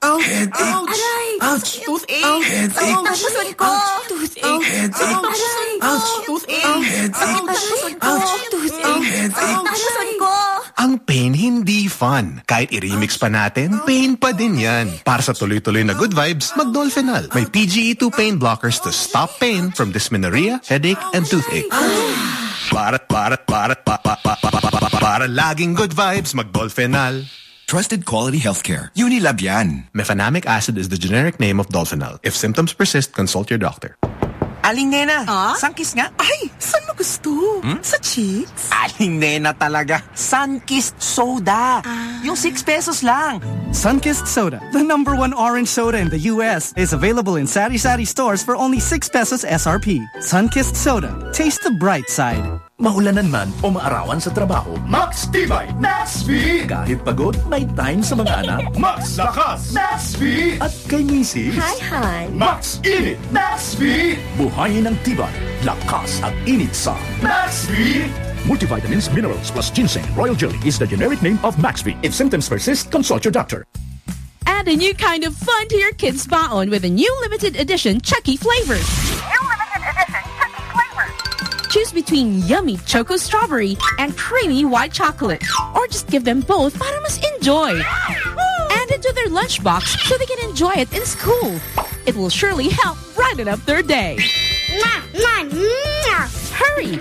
Ouch! Headache! Aray! Ouch! Toothache! Ouch! Headache! Ouch! Pusod ko! Toothache! Headache! Aray! Ouch! Toothache! Headache! Pusod ko! Ouch! Toothache! Headache! Pusod ko! Ang pain hindi fun. Kahit i-remix pa natin, pain pa din yan. Para sa tuloy-tuloy na good vibes, mag-Dolfenal. May PGE2 pain blockers to stop pain from dysmenorrhea, headache, and toothache. Para, para, para, para, para, para, para, para laging good vibes, mag-Dolfenal. Trusted quality healthcare. Unilab yan. Mefenamic acid is the generic name of Dolfenal. If symptoms persist, consult your doctor. Aling Nena, Ah? sun-kiss nga. Ay, saan mo gusto? Sa cheeks? Aling Nena talaga. Sun-kissed soda. Yung 6 pesos lang. Sunkist Soda, the number one orange soda in the U.S., is available in Sari Sari stores for only 6 pesos SRP. Sunkist Soda. Taste the bright side. Maulanan man o maarawan sa trabaho, Max Tibay, Max V! Kahit pagod, may time sa mga anak, Max Lakas, Max V! At kay misis, Hi, Han. Max Init, Max V! Buhayin ang tibay, lakas at init sa Max V! Multivitamins, minerals plus ginseng, royal jelly is the generic name of Max V. If symptoms persist, consult your doctor. Add a new kind of fun to your kids' baon with a new limited edition Chuckie flavors. Choose between yummy choco strawberry and creamy white chocolate. Or just give them both para mas enjoy. And into their lunchbox so they can enjoy it in school. It will surely help brighten up their day. Hurry!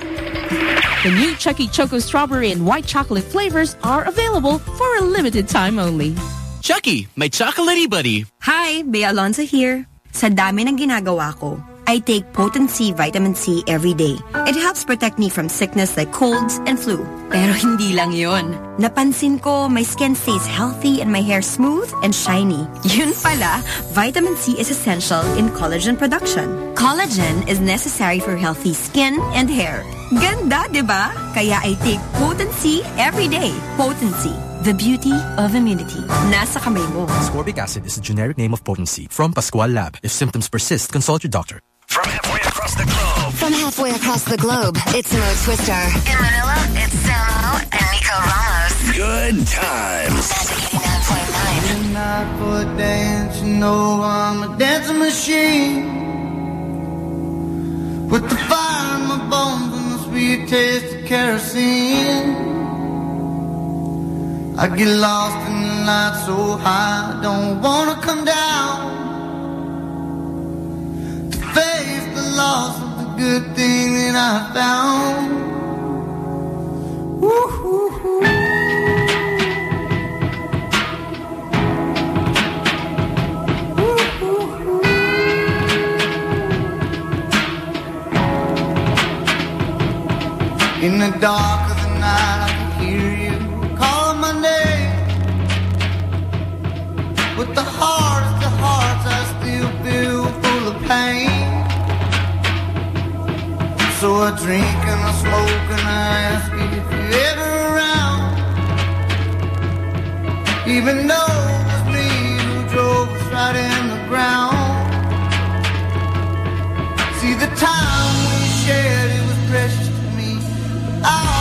The new Chuckie Choco Strawberry and White Chocolate flavors are available for a limited time only. Chuckie, my chocolatey buddy. Hi, Bea Alonzo here. Sa dami ng ginagawa ko, I take Poten-Cee Vitamin C every day. It helps protect me from sickness like colds and flu. Pero hindi lang yon. Napansin ko, my skin stays healthy and my hair smooth and shiny. Yun pala, vitamin C is essential in collagen production. Collagen is necessary for healthy skin and hair. Ganda, di ba? Kaya I take Poten-Cee every day. Poten-Cee, the beauty of immunity. Nasa kamay mo. Ascorbic acid is the generic name of Poten-Cee from Pascual Lab. If symptoms persist, consult your doctor. From halfway across the globe. From halfway across the globe, it's Mo Twister. In Manila, it's Samo and Nico Ramos. Good times. When I put dance, you know I'm a dancing machine. With the fire in my bones and the sweet taste of kerosene. I get lost in the night so high, I don't wanna come down. To face the loss of the good thing that I found. Woo-hoo-hoo. In the dark of the night, I can hear you calling my name. With the hardest pain. So I drink and I smoke and I ask you if you're ever around. Even though it was me who drove us right in the ground. See, the time we shared, it was precious to me. All the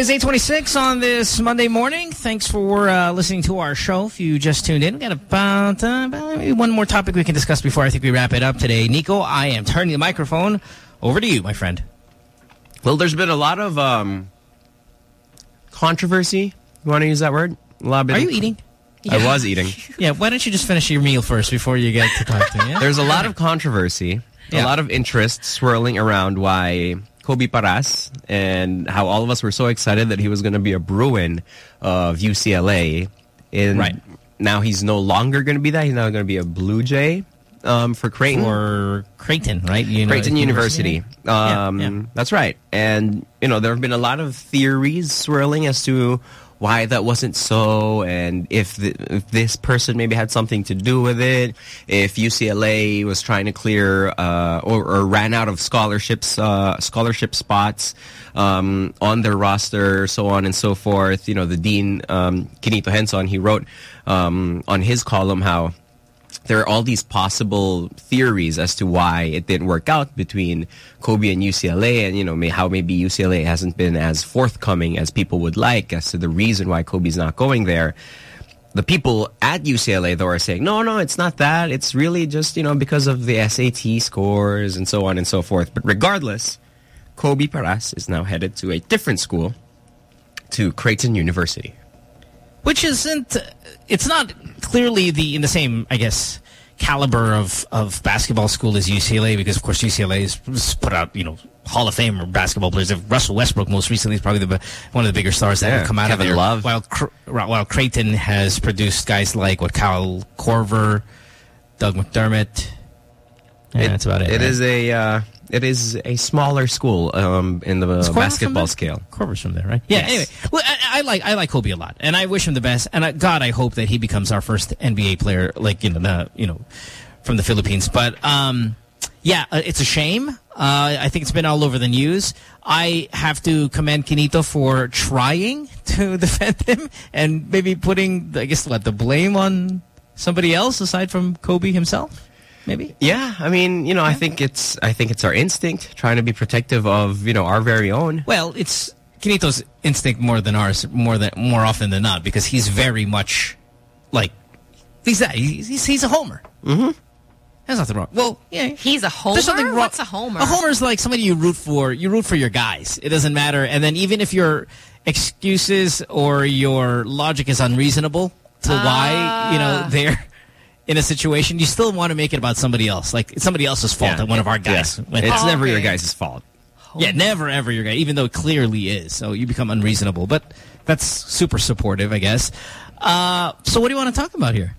is 826 on this Monday morning. Thanks for uh, listening to our show. If you just tuned in, we got about, uh, about maybe one more topic we can discuss before I think we wrap it up today. Nico, I am turning the microphone over to you, my friend. Well, there's been a lot of um, controversy. You want to use that word? A lot of Are you eating? I was eating. Yeah, why don't you just finish your meal first before you get to talk to me? Yeah? There's a lot of controversy, Yeah. a lot of interest swirling around why Kobe Paras and how all of us were so excited that he was going to be a Bruin of UCLA. And Right. now he's no longer going to be that. He's now going to be a Blue Jay um, for Creighton. Or Creighton, right? You know, Creighton University. Yeah, Um, yeah. That's right. And, you know, there have been a lot of theories swirling as to why that wasn't so and if, the, if this person maybe had something to do with it, if UCLA was trying to clear uh, or, or ran out of scholarships, uh, scholarship spots um, on their roster, so on and so forth. You know, the dean, um, Henson, he wrote um, on his column how there are all these possible theories as to why it didn't work out between Kobe and UCLA and, you know, may, how maybe UCLA hasn't been as forthcoming as people would like as to the reason why Kobe's not going there. The people at UCLA, though, are saying, no, no, it's not that. It's really just, you know, because of the SAT scores and so on and so forth. But regardless, Kobe Paras is now headed to a different school, to Creighton University. Which isn't, it's not clearly the in the same, I guess, caliber of, of basketball school as UCLA because, of course, UCLA has put out, you know, Hall of Fame basketball players. If Russell Westbrook most recently is probably the, one of the bigger stars that Yeah, have come out Kevin of there. Love. While, Cr- while Creighton has produced guys like, what, Kyle Korver, Doug McDermott. Yeah, that's about it. It right? is a uh, it is a smaller school um, in the Is Korver from basketball scale. Korver's from there, right? Yeah. Yes. Anyway, well, I, I like I like Kobe a lot, and I wish him the best. And I, God, I hope that he becomes our first NBA player, like you know, the, you know, from the Philippines. But um, yeah, uh, it's a shame. Uh, I think it's been all over the news. I have to commend Quinito for trying to defend him and maybe putting, I guess, what the blame on somebody else aside from Kobe himself. Maybe. Yeah, I mean, you know, I think it's I think it's our instinct trying to be protective of you know our very own. Well, it's Quinito's instinct more than ours, more than more often than not, because he's very much like he's that. He's he's, he's a homer. Mm-hmm. There's nothing wrong. Well, yeah, He's a homer? There's something wrong. What's a homer? A homer is like somebody you root for. You root for your guys. It doesn't matter. And then even if your excuses or your logic is unreasonable to why you know Ah. they're in a situation, you still want to make it about somebody else. Like it's somebody else's fault Yeah. that one of our guys. Yeah. It's out. never your guys' fault. Yeah, never ever your guy, even though it clearly is. So you become unreasonable. But that's super supportive, I guess. Uh, so what do you want to talk about here?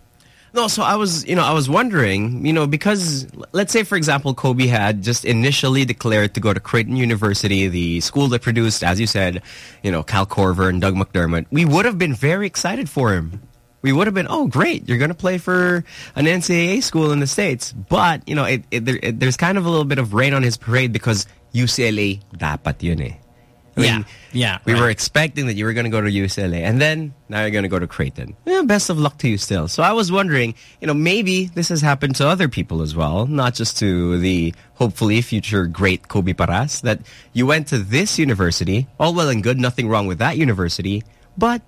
No, so I was, you know, I was wondering, you know, because let's say, for example, Kobe had just initially declared to go to Creighton University, the school that produced, as you said, you know, Cal Korver and Doug McDermott. We would have been very excited for him. We would have been, oh, great, you're going to play for an NCAA school in the States. But, you know, it, it, there, it, there's kind of a little bit of rain on his parade because UCLA dapat yun eh. I Yeah. Yeah, We right. were expecting that you were going to go to UCLA, and then now you're going to go to Creighton. Yeah, best of luck to you still. So I was wondering, you know, maybe this has happened to other people as well, not just to the hopefully future great Kobe Paras, that you went to this university, all well and good, nothing wrong with that university, but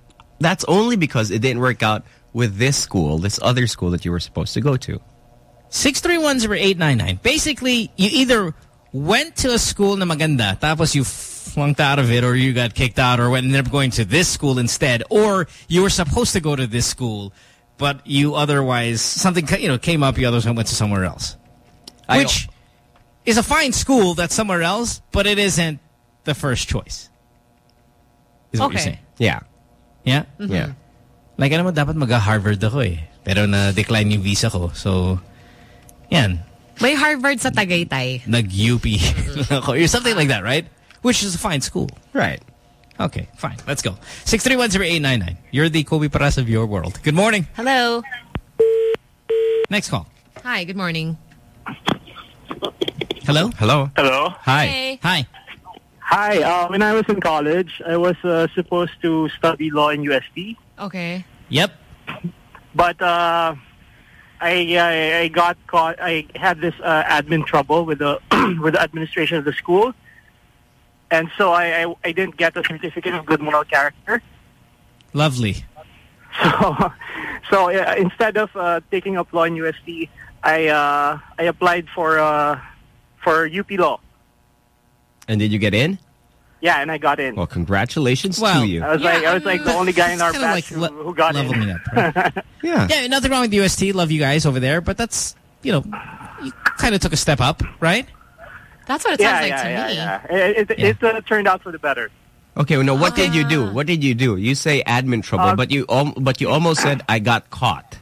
that's only because it didn't work out with this school, this other school that you were supposed to go to. 6310899. Basically, you either went to a school na maganda, tapos you flunked out of it, or you got kicked out, or ended up going to this school instead, or you were supposed to go to this school, but you otherwise, something you know came up, you otherwise went to somewhere else. I- Which is a fine school that's somewhere else, but it isn't the first choice. Is what you're Okay. saying. Yeah. Yeah? Yeah. Like, alam mo, dapat mag-Harvard ako eh. Pero na-decline yung visa ko. So, yan. May Harvard sa Tagaytay. Nag-UP ako. or something like that, right? Which is a fine school. Right. Okay, fine. Let's go. 6310899. You're the Kobe Paras of your world. Good morning. Hello. Next call. Hi, good morning. Hello? Hello. Hello. Hi. Hey. Hi. Hi. Uh, when I was in college, I was uh, supposed to study law in UST, Okay. Yep. but uh, I, I I got caught. I had this uh, admin trouble with the with the administration of the school, and so I, I I didn't get the certificate of good moral character. Lovely. So so uh, instead of uh, taking up law in UST, I uh, I applied for uh, for UP Law. And did you get in? Yeah, and I got in. Well, congratulations Well, to you. I was like I was like the only guy in our kinda batch like who, who got in. leveling up, right? yeah. Yeah, nothing wrong with the UST. Love you guys over there, but that's, you know, you kind of took a step up, right? That's what it yeah, sounds like yeah, to yeah, me. yeah. It, it, it uh, turned out for the better. Okay, well, no, what did you do? What did you do? You say admin trouble, Um, but you al but you almost said I got caught.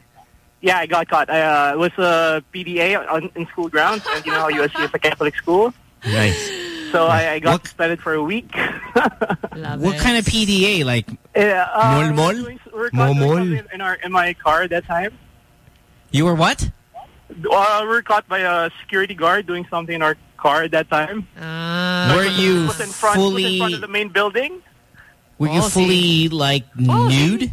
Yeah, I got caught. I uh, was a PDA on, in school grounds, and you know how USC is a Catholic school. Nice. So I, I got suspended for a week. what kind of PDA? Like, Yeah, uh, Mol we're mol? doing- we're caught doing Momol? in our in my car that time. you were what? Uh, we were caught by a security guard doing something in our car at that time. were you was in front, was in front of the main building. were you fully, like, nude?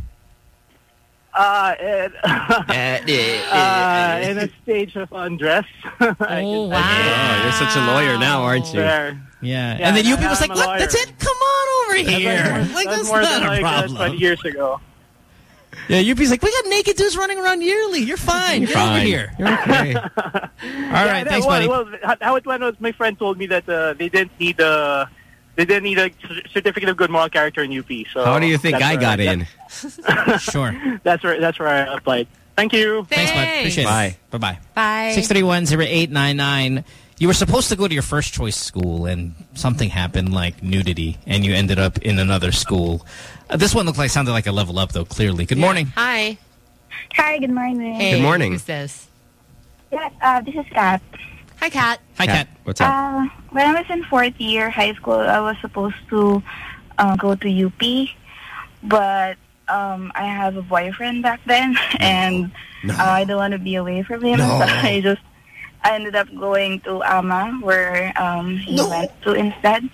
Uh, and, uh, in a stage of undress. oh wow! Oh, you're such a lawyer now, aren't you? There. Yeah. Yeah, and then UP now was like, I'm what? lawyer. That's it? Come on over That's here. more- Like, that's that's not a like uh, problem. 20 years ago. Yeah, UP's like, we got naked dudes running around yearly. You're fine. You're Get over here. You're okay. All right, Yeah, thanks, well, buddy. Well, how- how it went was my friend told me that uh, they didn't need a they didn't need a c- certificate of good moral character in UP. So How do you think I where got that- in? Sure. That's where that's where I applied. Thank you. Thanks, bud. Appreciate Bye. it. Bye-bye. Bye. 631-0899. You were supposed to go to your first choice school and something happened like nudity and you ended up in another school. Uh, this one looked like sounded like a level up though, clearly. Good morning. Hi. Hi, good morning. Hey, Good morning. Who's this? Yeah, uh, this is Kat. Hi, Kat. Hi, Kat. What's up? Uh, when I was in fourth year high school, I was supposed to uh, go to UP, but um, I have a boyfriend back then, and uh, I don't want to be away from him. No. So I just I ended up going to AMA, where um, he went to instead.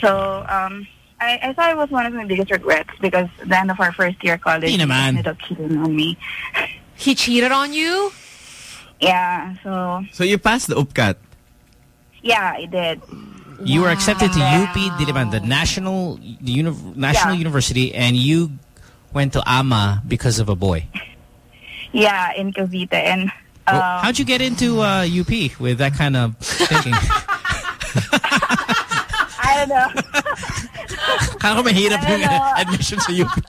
So um, I, I thought it was one of my biggest regrets because at the end of our first year college, Di he naman. ended up cheating on me. He cheated on you? Yeah, so So you passed the UPCAT. yeah, I did. You were accepted to UP Diliman, the national uni national Yeah. university, and you went to AMA because of a boy. Yeah, in Cavite, and um, Well, how'd you get into uh, UP with that kind of thinking? I don't know. How mahirap I yung admission sa UP?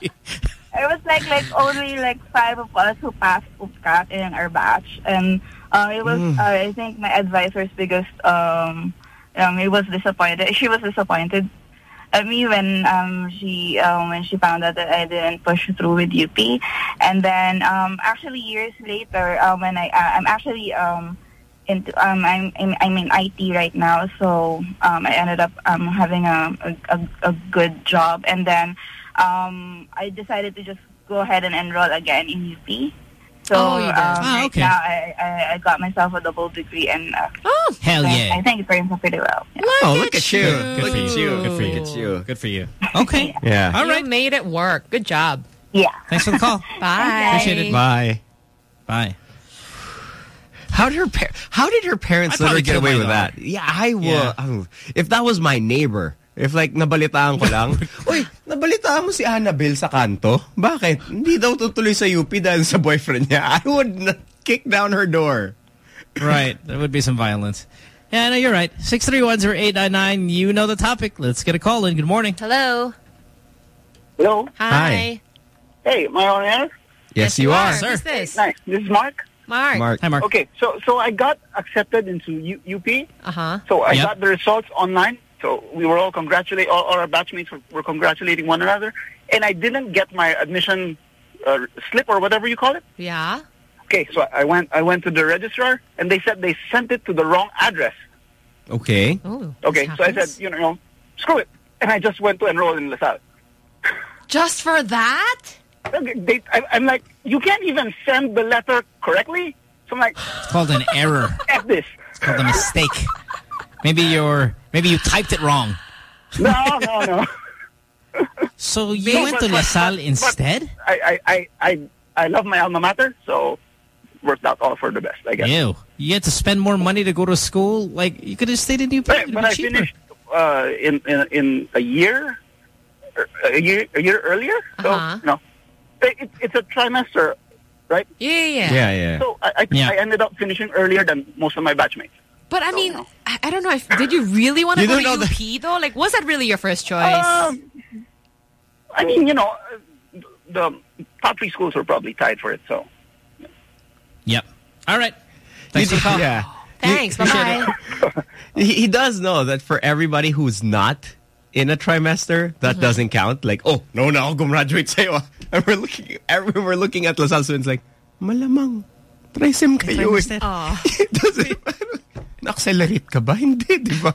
It was like like only like five of us who passed UPCAT in our batch, and uh, it was Mm. uh, I think my advisor's biggest um, um he was disappointed. She was disappointed at me when um she um when she found out that I didn't push through with UP, and then um actually years later um when I uh, I'm actually um into um I'm I'm, in IT right now, so um I ended up um having a a, a, a good job, and then um I decided to just go ahead and enroll again in UP. So Oh, you did. um, right okay. now I, I I got myself a double degree, and uh, Hell I- yeah. I think it's going pretty well. Yeah. Oh, look at you. Good Look for at you. you. Good for you. Look at you. Good for you. Okay. Yeah. all right, you made it work. Good job. Yeah. Thanks for the call. Bye. Appreciate it. Bye. Bye. How did her par- How did her parents I'd let her get away with dog. that? Yeah, I will. Yeah. oh, if that was my neighbor, if like nabalitaan ko lang, Uy, nabalitaan mo si Annabelle sa kanto? Bakit? Hindi daw tutuloy sa UP dahil sa boyfriend niya. I would not kick down her door. Right. There would be some violence. Yeah, no, you're right. 6310899. You know the topic. Let's get a call in. Good morning. Hello. Hello. Hi. Hey, am I on air? Yes, you are. Who's this? Nice. This is Mark. Mark. Mark. Hi, Mark. Okay, so so I got accepted into U- UP. Uh-huh. So I Yep. got the results online. So we were all congratulating, all, all our batchmates were, were congratulating one another, and I didn't get my admission uh, slip or whatever you call it. Yeah. Okay, so I went I went to the registrar, and they said they sent it to the wrong address. Okay. Oh. Okay, this so I happens. said, you know, screw it, and I just went to enroll in LaSalle. Just for that? Okay, They, I, I'm like, you can't even send the letter correctly. So I'm like, It's called an error. F this. It's called a mistake. Maybe you're maybe you typed it wrong. No, no, no. So you No, went but- to but- LaSalle instead? I, I, I, I, I love my alma mater, so worked out all for the best, I guess. Ew. You had to spend more money to go to school? Like, you could have stayed in UP. It But, but I cheaper. finished. uh, in, in in a year, er, a year a year earlier. So Uh-huh. no, it, it's a trimester, right? Yeah, yeah, yeah. Yeah, yeah. So I I, Yeah. I ended up finishing earlier than most of my batchmates. But I mean, I, I don't know. If, did you really want to go to know UP though? Like, was that really your first choice? Um, I mean, you know, uh, the top three schools were probably tied for it. So Yep. All right. Thanks for the. Yeah. Thanks. Bye bye. He, he does know that for everybody who's not in a trimester, that Mm-hmm. doesn't count. Like, oh, no, no, I'll graduate sa'yo. And we're looking, every- we're looking at Lasal students like, malamang, trisem kayo eh. Oh. It doesn't Na-accelerate ka ba? Hindi, di ba?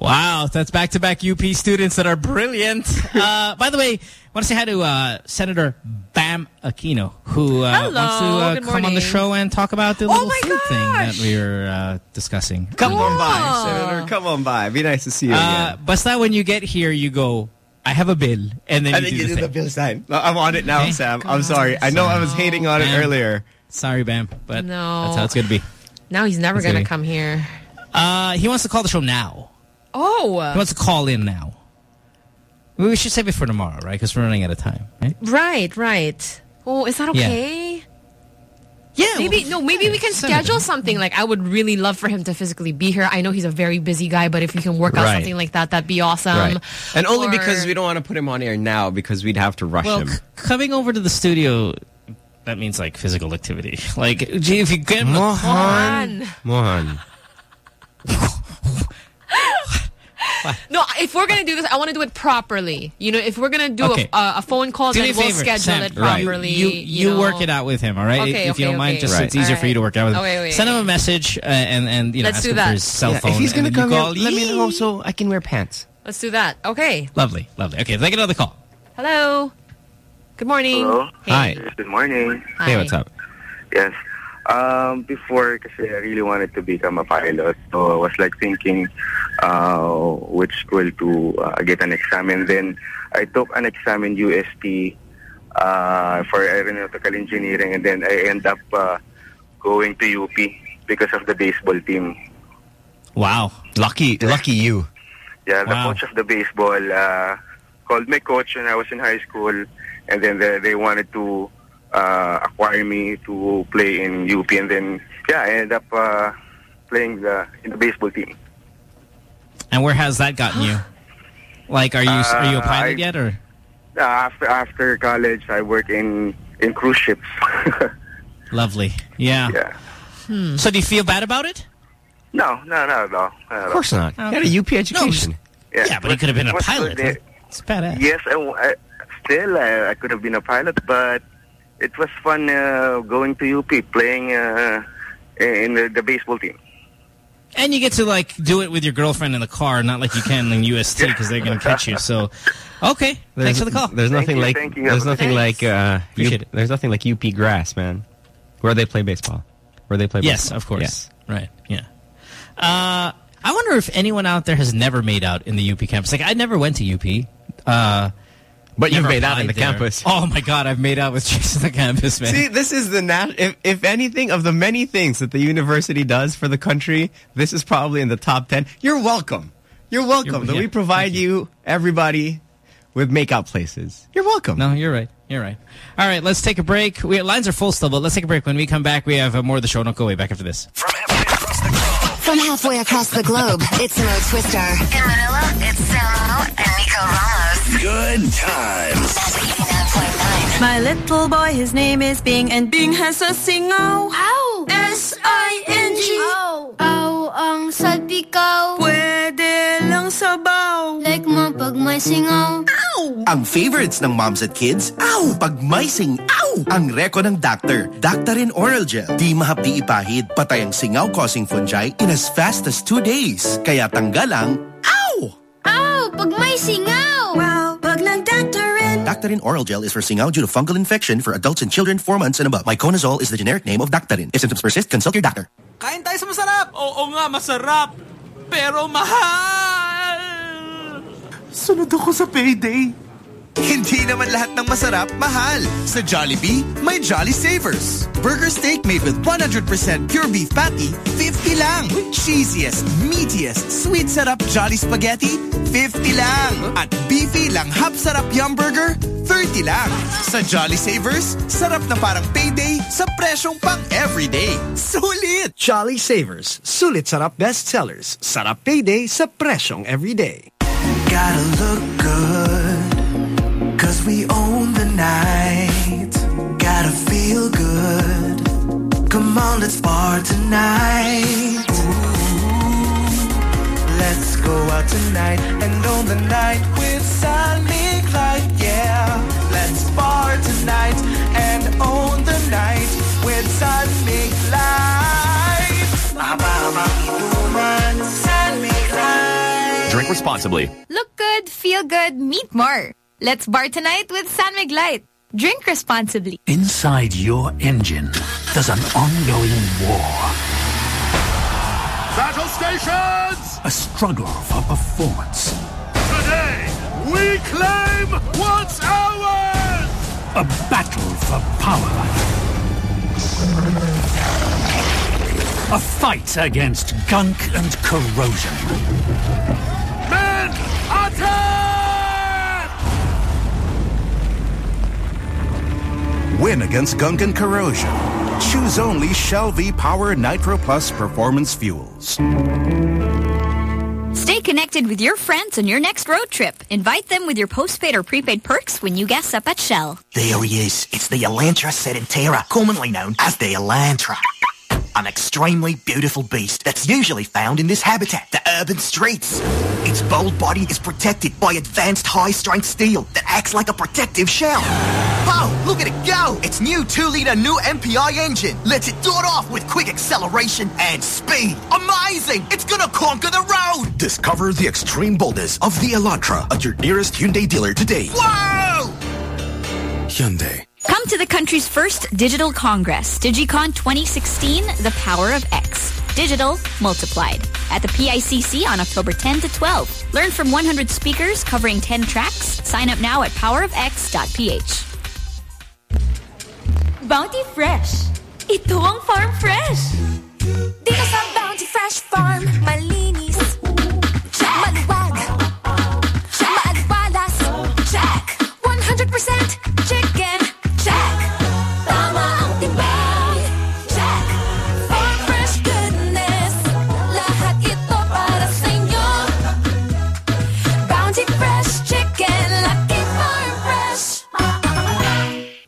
Wow, that's back-to-back UP students that are brilliant. Uh, by the way, I want to say hi to uh, Senator Bam Aquino, who uh, Hello, wants to uh, good come on the show and talk about the Oh little my food thing that gosh. we were uh, discussing. Come on by, Senator. Come on by. Be nice to see you Uh, again. basta when you get here, you go, I have a bill, and then And you then do you the do the bill sign. I'm on it now, Okay. Sam. I'm sorry. I know I was hating on it earlier. Sorry, Bam, but No. that's how it's going to be. Now he's never gonna come here. Uh, he wants to call the show now. Oh. He wants to call in now. We should save it for tomorrow, right? Because we're running out of time, right? right, right. Oh, is that okay? Yeah. Yeah. Maybe no. Maybe we can Senator. schedule something. Like I would really love for him to physically be here. I know he's a very busy guy, but if we can work out Right. something like that, that'd be awesome. right. And only because we don't want to put him on air now because we'd have to rush Well, him. coming over to the studio, that means like physical activity. Like, gee, if you get him a Mohan. Mohan. No, if we're gonna do this, I want to do it properly. You know, if we're gonna do Okay. a, a, a phone call, Do me then a we'll favor, schedule Sam, it right. properly. You, you, know. work it out with him, all right? Okay, if you don't mind, just Right. it's easier for you to work out with him. Wait, wait. Send him a message uh, and and you know Let's ask do him that. for his cell Yeah, phone. if he's going to come you here, call. let me Yee. know so I can wear pants. Let's do that. Okay. Lovely, lovely. Okay, take another call. Hello. Good morning. Hello. Hey. Hi. Good morning. Hey, what's up? Yes. Um, before, kasi I really wanted to become a pilot, so I was like thinking uh, which school to uh, get an exam, and then I took an exam in UST uh, for aeronautical engineering, and then I end up uh, going to UP because of the baseball team. Wow. Lucky, lucky you. Yeah, the Wow. coach of the baseball uh, called my coach when I was in high school, and then they, they wanted to uh, acquire me to play in UP, and then yeah, I ended up uh, playing the in the baseball team. And where has that gotten you? Like, are you are you a Uh, pilot I- yet, or Uh, after after college, I work in in cruise ships. lovely? Yeah. yeah. Hmm. So do you feel bad about it? No, no, no, no. Of course not. You had a UP education. Yeah, but he could have been a pilot. It's badass. Yes, I, I, still I, I could have been a pilot, but it was fun uh, going to UP, playing uh, in the, the baseball team. And you get to like do it with your girlfriend in the car, not like you can in UST because they're going to catch you. So, okay, thanks for the call. There's nothing you, like you. there's nothing Thanks. like uh, Appreciate U- there's nothing like UP grass, man. Where they play baseball. Where they play Yes, baseball. of course. Right. Yeah. Uh, I wonder if anyone out there has never made out in the UP campus. Like, I never went to UP. Uh, But you've made out in the there. campus. Oh my god, I've made out with chicks on the campus, man. See, this is the nat- if if anything of the many things that the university does for the country, this is probably in the top 10. You're welcome. You're welcome You're- that yeah, we provide you everybody with makeout places. You're welcome. No, you're right. You're right. All right, let's take a break. We lines are full still, but let's take a break. When we come back, we have uh, more of the show. Don't go away. Back after this. From halfway across the globe, it's Mo Twister. In Manila, it's Samo and Nico Ramos. Good times. My little boy, his name is Bing, and Bing has a singaw. Ow! S-I-N-G Ow! Ow ang salpikaw Pwede lang sabaw. Like mo pag may singaw Ow! Ang favorites ng moms at kids, ow! Pag may sing, ow! Ang reko ng doctor, Daktarin Oral Gel. Di mahapdi ipahid, patay ang singaw-causing fungi in as fast as two days. Kaya tanggal ang, ow! Ow! Pag may singaw Wow, pag nag-Daktarin. Oral Gel is for singaw due to fungal infection for adults and children 4 months and above. Miconazole is the generic name of Daktarin. If symptoms persist, consult your doctor. Kain tayo sa masarap! Oo nga, masarap. Pero mahal. Sunod ako sa payday. Hindi naman lahat ng masarap, mahal. Sa Jollibee, may Jolly Savers. Burger steak made with 100% pure beef patty, 50 lang. Cheesiest, meatiest, sweet sarap Jolly Spaghetti, 50 lang. At beefy lang hap sarap yum burger, 30 lang. Sa Jolly Savers, sarap na parang payday sa presyong pang everyday. Sulit! Jolly Savers, sulit sarap bestsellers. Sarap payday sa presyong everyday. Gotta look good, cause we own the night. Gotta feel good. Come on, let's bar tonight. Ooh, let's go out tonight and own the night with San Mig Light. Yeah, let's bar tonight and own the night with San Mig Light. San Mig Light. Drink responsibly. Look good, feel good, meet more. Let's bar tonight with San Mig Light. Drink responsibly. Inside your engine, there's an ongoing war. Battle stations! A struggle for performance. Today, we claim what's ours! A battle for power. A fight against gunk and corrosion. Men, attack! Win against gunk and corrosion. Choose only Shell V Power Nitro Plus Performance Fuels. Stay connected with your friends on your next road trip. Invite them with your postpaid or prepaid perks when you gas up at Shell. There he is. It's the Elantra sedentera, commonly known as the Elantra. An extremely beautiful beast that's usually found in this habitat, the urban streets. Its bold body is protected by advanced high-strength steel that acts like a protective shell. Look at it go! Its new 2-liter new MPI engine lets it dart off with quick acceleration and speed. Amazing! It's gonna conquer the road! Discover the extreme boldness of the Elantra at your nearest Hyundai dealer today. Whoa! Hyundai. Come to the country's first digital congress, DigiCon 2016, The Power of X. Digital multiplied. At the PICC on October 10 to 12. Learn from 100 speakers covering 10 tracks. Sign up now at powerofx.ph. Bounty Fresh. Ito ang Farm Fresh. Dito sa Bounty Fresh Farm, malinis.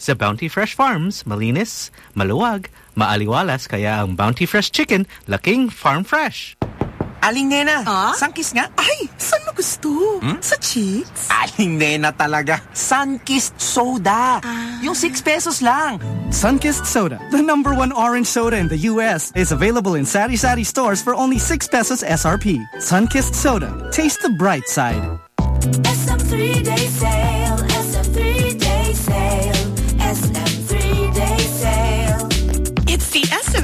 Sa Bounty Fresh Farms, malinis, maluwag, maaliwalas kaya ang Bounty Fresh Chicken laking farm fresh. Aling Nena, sunkist nga? Ay, saan mo gusto? Hmm? Sa cheeks? Aling Nena talaga. Sunkist soda. Ah. Yung 6 pesos lang. Sunkist Soda, the number one orange soda in the U.S., is available in Sari Sari stores for only 6 pesos SRP. Sunkist Soda. Taste the bright side. SM three-day sale.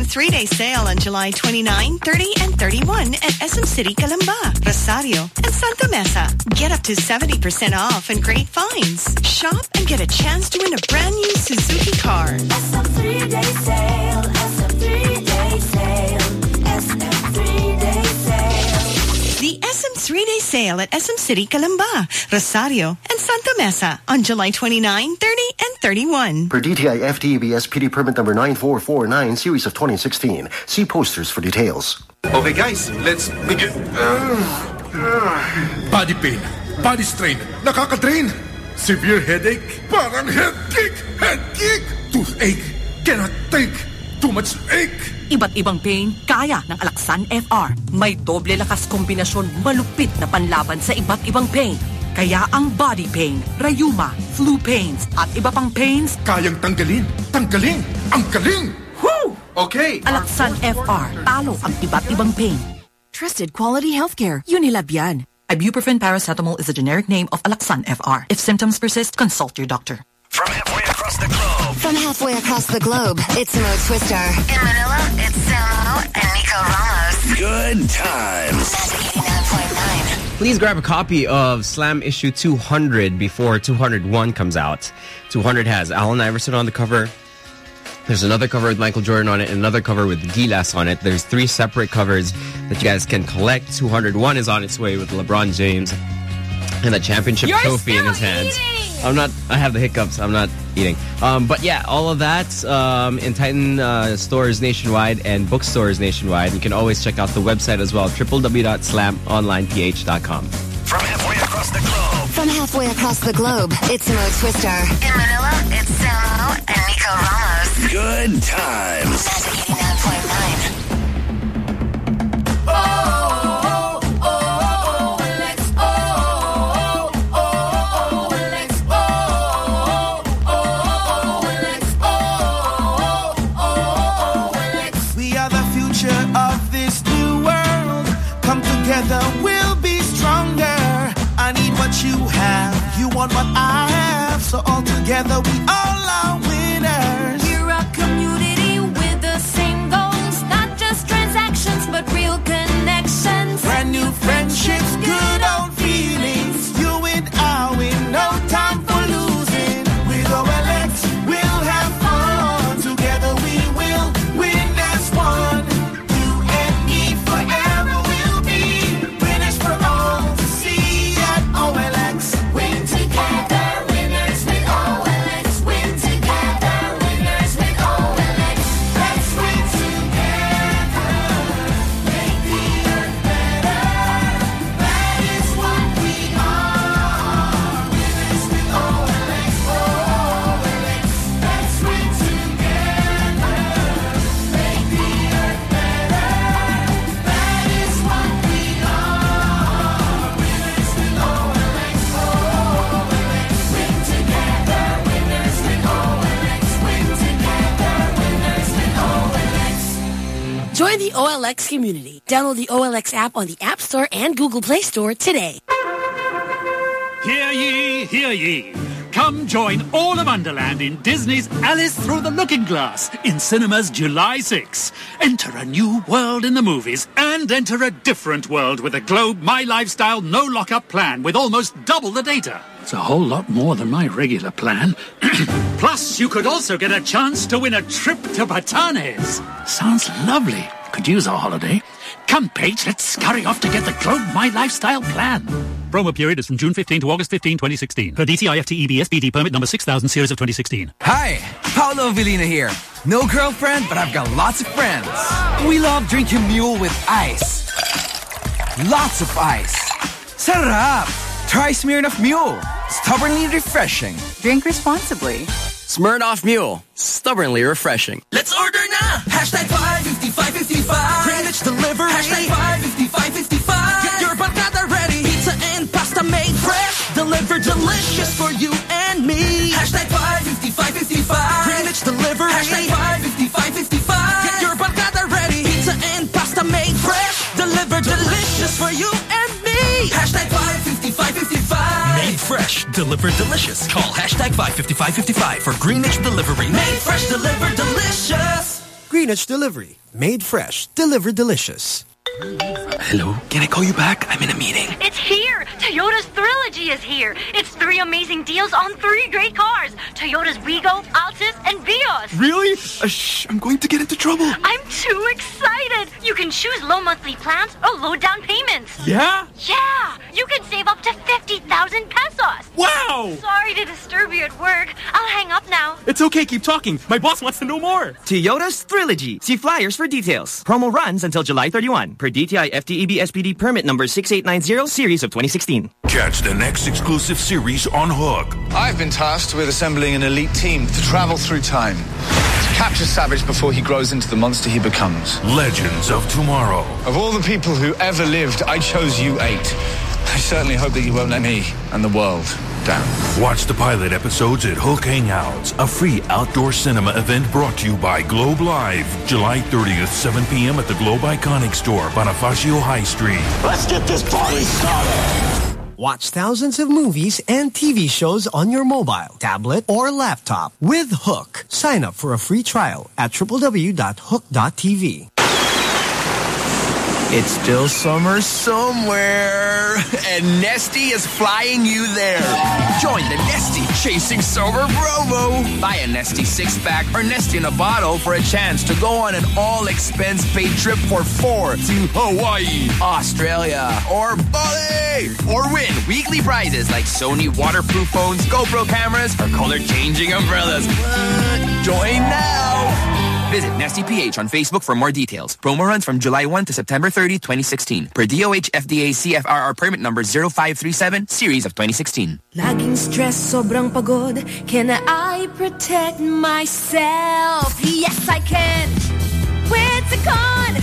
The SM three-day sale on July 29, 30, and 31 at SM City Calamba, Rosario, and Santa Mesa. Get up to 70% off and great finds. Shop and get a chance to win a brand new Suzuki car. SM three-day sale. SM three-day sale. The SM three-day sale at SM City Calamba, Rosario, and Santa Mesa on July 29, 30, and 31. Per DTI FTEB SPD permit number 9449, series of 2016. See posters for details. Okay, guys, let's begin. Body pain, body strain, nakaka-drain. Severe headache, parang head kick, head kick. Toothache, cannot take, too much ache. Iba't ibang pain, kaya ng Alaxan FR. May doble lakas kombinasyon malupit na panlaban sa iba't ibang pain. Kaya ang body pain, rayuma, flu pains, at iba pang pains, Kayang tanggalin, tanggalin, ang galing. Woo! Okay. Alaxan FR, talo ang iba't ibang pain. Trusted quality healthcare, Unilab yan. Ibuprofen paracetamol is a generic name of Alaxan FR. If symptoms persist, consult your doctor. From halfway across the globe, From halfway across the globe, it's Mo Twister. In Manila, it's Samo and Nico Nico Ramos. Good times. Please grab a copy of Slam issue 200 before 201 comes out. 200 has Allen Iverson on the cover. There's another cover with Michael Jordan on it, and another cover with Gilas on it. There's three separate covers that you guys can collect. 201 is on its way with LeBron James and the championship You're trophy in his hands. I'm not. I have the hiccups. I'm not eating. Um, but yeah, all of that um, in Titan uh, stores nationwide and bookstores nationwide. You can always check out the website as well, www.slamonlineph.com. From halfway across the globe. From halfway across the globe, it's Mo Twister. In Manila, it's Samo and Nico Ramos. Good times. Together, we the OLX community. Download the OLX app on the App Store and Google Play Store today. Hear ye, hear ye. Come join all of Underland in Disney's Alice Through the Looking Glass in cinemas July 6. Enter a new world in the movies and enter a different world with a Globe My Lifestyle no lockup plan with almost double the data. It's a whole lot more than my regular plan. Plus, you could also get a chance to win a trip to Batanes. Sounds lovely. Could use a holiday. Come, Paige, let's scurry off to get the Globe My Lifestyle plan. Promo period is from June 15 to August 15, 2016. Per DTI FTEB SBD permit number 6000 series of 2016. Hi, Paulo Avelino here. No girlfriend, but I've got lots of friends. We love drinking mule with ice. Lots of ice. Sarap! Try Smirnoff Mule. Stubbornly refreshing. Drink responsibly. Smirnoff Mule. Stubbornly refreshing. Let's order now! Hashtag 55555. Greenwich delivery. Hashtag 55555. Get your barcada ready. Pizza and pasta made fresh. Delivered delicious for you and me. Hashtag 55555. Greenwich delivery. Hashtag 55555. Get your barcada ready. Pizza and pasta made fresh. Delivered delicious for you and me. Hashtag 55555. Made fresh, delivered delicious. Call hashtag 55555 for Greenwich delivery. Made fresh, delivered delicious. Greenwich Delivery. Made fresh. Delivered delicious. Hello? Can I call you back? I'm in a meeting. It's here! Toyota's Trilogy is here! It's three amazing deals on three great cars! Toyota's Wigo, Altis, and Vios! Really? Uh, shh, I'm going to get into trouble. I'm too excited! You can choose low monthly plans or low down payments. Yeah? Yeah! You can save up to 50,000 pesos! Wow! Sorry to disturb you at work. I'll hang up now. It's okay, keep talking. My boss wants to know more. Toyota's Trilogy. See flyers for details. Promo runs until July 31 per DTI FTEB SPD permit number 6890 series of 2016. Catch the next exclusive series on HOOQ. I've been tasked with assembling an elite team to travel through time. To capture Savage before he grows into the monster he becomes. Legends of Tomorrow. Of all the people who ever lived, I chose you eight. I certainly hope that you won't let me and the world down. Watch the pilot episodes at HOOQ Hangouts, a free outdoor cinema event brought to you by Globe Live, July 30th, 7 p.m. at the Globe Iconic Store, Bonifacio High Street. Let's get this party started! Watch thousands of movies and TV shows on your mobile, tablet, or laptop with HOOQ. Sign up for a free trial at www.hooq.tv. It's still summer somewhere, and Nestea is flying you there. Join the Nestea Chasing Summer Promo. Buy a Nestea six pack or Nestea in a bottle for a chance to go on an all expense paid trip for four to Hawaii, Australia, or Bali, or win weekly prizes like Sony waterproof phones, GoPro cameras, or color changing umbrellas. What? Join now. Visit Nestea PH on Facebook for more details. Promo runs from July 1 to September 30, 2016. Per DOH FDA CFRR permit number 0537, series of 2016. Laging stress, sobrang pagod. Can I protect myself? Yes, I can. With Cecon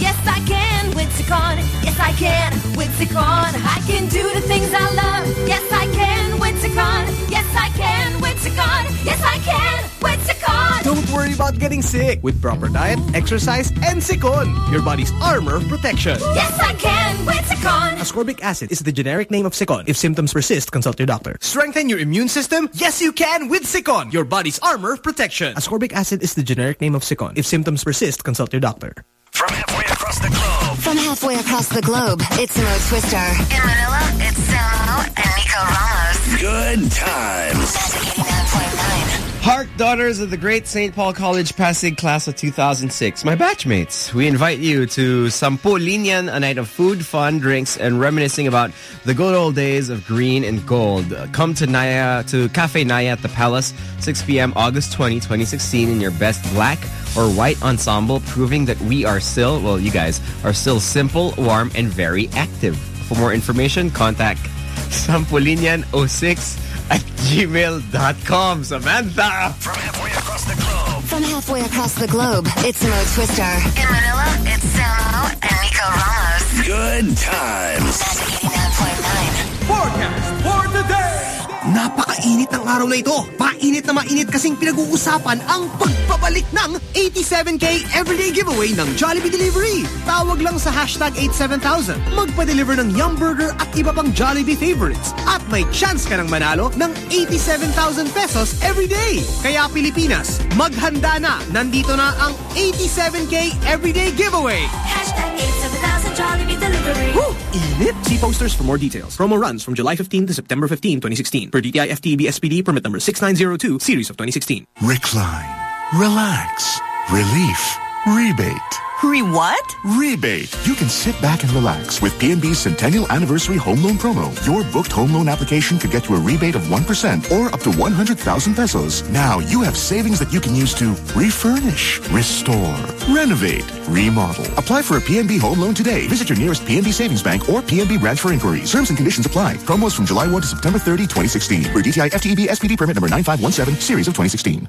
Yes, I can. With Cecon Yes, I can. With Cecon I can do the things I love. Yes, I can. With Yes, I can with Cecon Yes, I can with Cecon Don't worry about getting sick with proper diet, exercise, and Cecon, your body's armor of protection. Yes, I can with Cecon Ascorbic acid is the generic name of Cecon. If symptoms persist, consult your doctor. Strengthen your immune system? Yes, you can with Cecon, your body's armor of protection. Ascorbic acid is the generic name of Cecon. If symptoms persist, consult your doctor. From halfway across the globe. From halfway across the globe, it's Mo Twister. In Manila, it's Samo and Nico Ramos. Good times. Hark Daughters of the Great St. Paul College Pasig Class of 2006. My batchmates, we invite you to Sampu Linyan, a night of food, fun, drinks, and reminiscing about the good old days of green and gold. Come to Naya, to Cafe Naya at the Palace, 6 p.m. August 20, 2016 in your best black or white ensemble, proving that we are still, well, you guys, are still simple, warm, and very active. For more information, contact sampulinyan06 at gmail.com. Samantha! From halfway across the globe. From halfway across the globe, it's Mo Twister. In Manila, it's Samo and Nico Ramos. Good times. Magic 89.9. Forecast for the day! Napakainit ng araw na ito. Mainit na mainit kasing pinag-uusapan ang pagpabalik ng 87K Everyday Giveaway ng Jollibee Delivery. Tawag lang sa hashtag 87000. Magpa-deliver ng Yum Burger at iba pang Jollibee favorites. At may chance ka ng manalo ng 87,000 pesos everyday. Kaya Pilipinas, maghanda na. Nandito na ang 87K Everyday Giveaway. Hashtag 87000 Jollibee Delivery Woo! Init! See posters for more details. Promo runs from July 15 to September 15, 2016. Per DTI FTEB SPD permit number 6902, series of 2016. Recline. Relax. Relief. Rebate. Re what? Rebate. You can sit back and relax with PNB's Centennial Anniversary Home Loan Promo. Your booked home loan application could get you a rebate of 1% or up to 100,000 pesos. Now you have savings that you can use to refurnish, restore, renovate, remodel. Apply for a PNB home loan today. Visit your nearest PNB Savings Bank or PNB branch for inquiries. Terms and conditions apply. Promos from July 1 to September 30, 2016. For DTI FTEB SPD permit number 9517, series of 2016.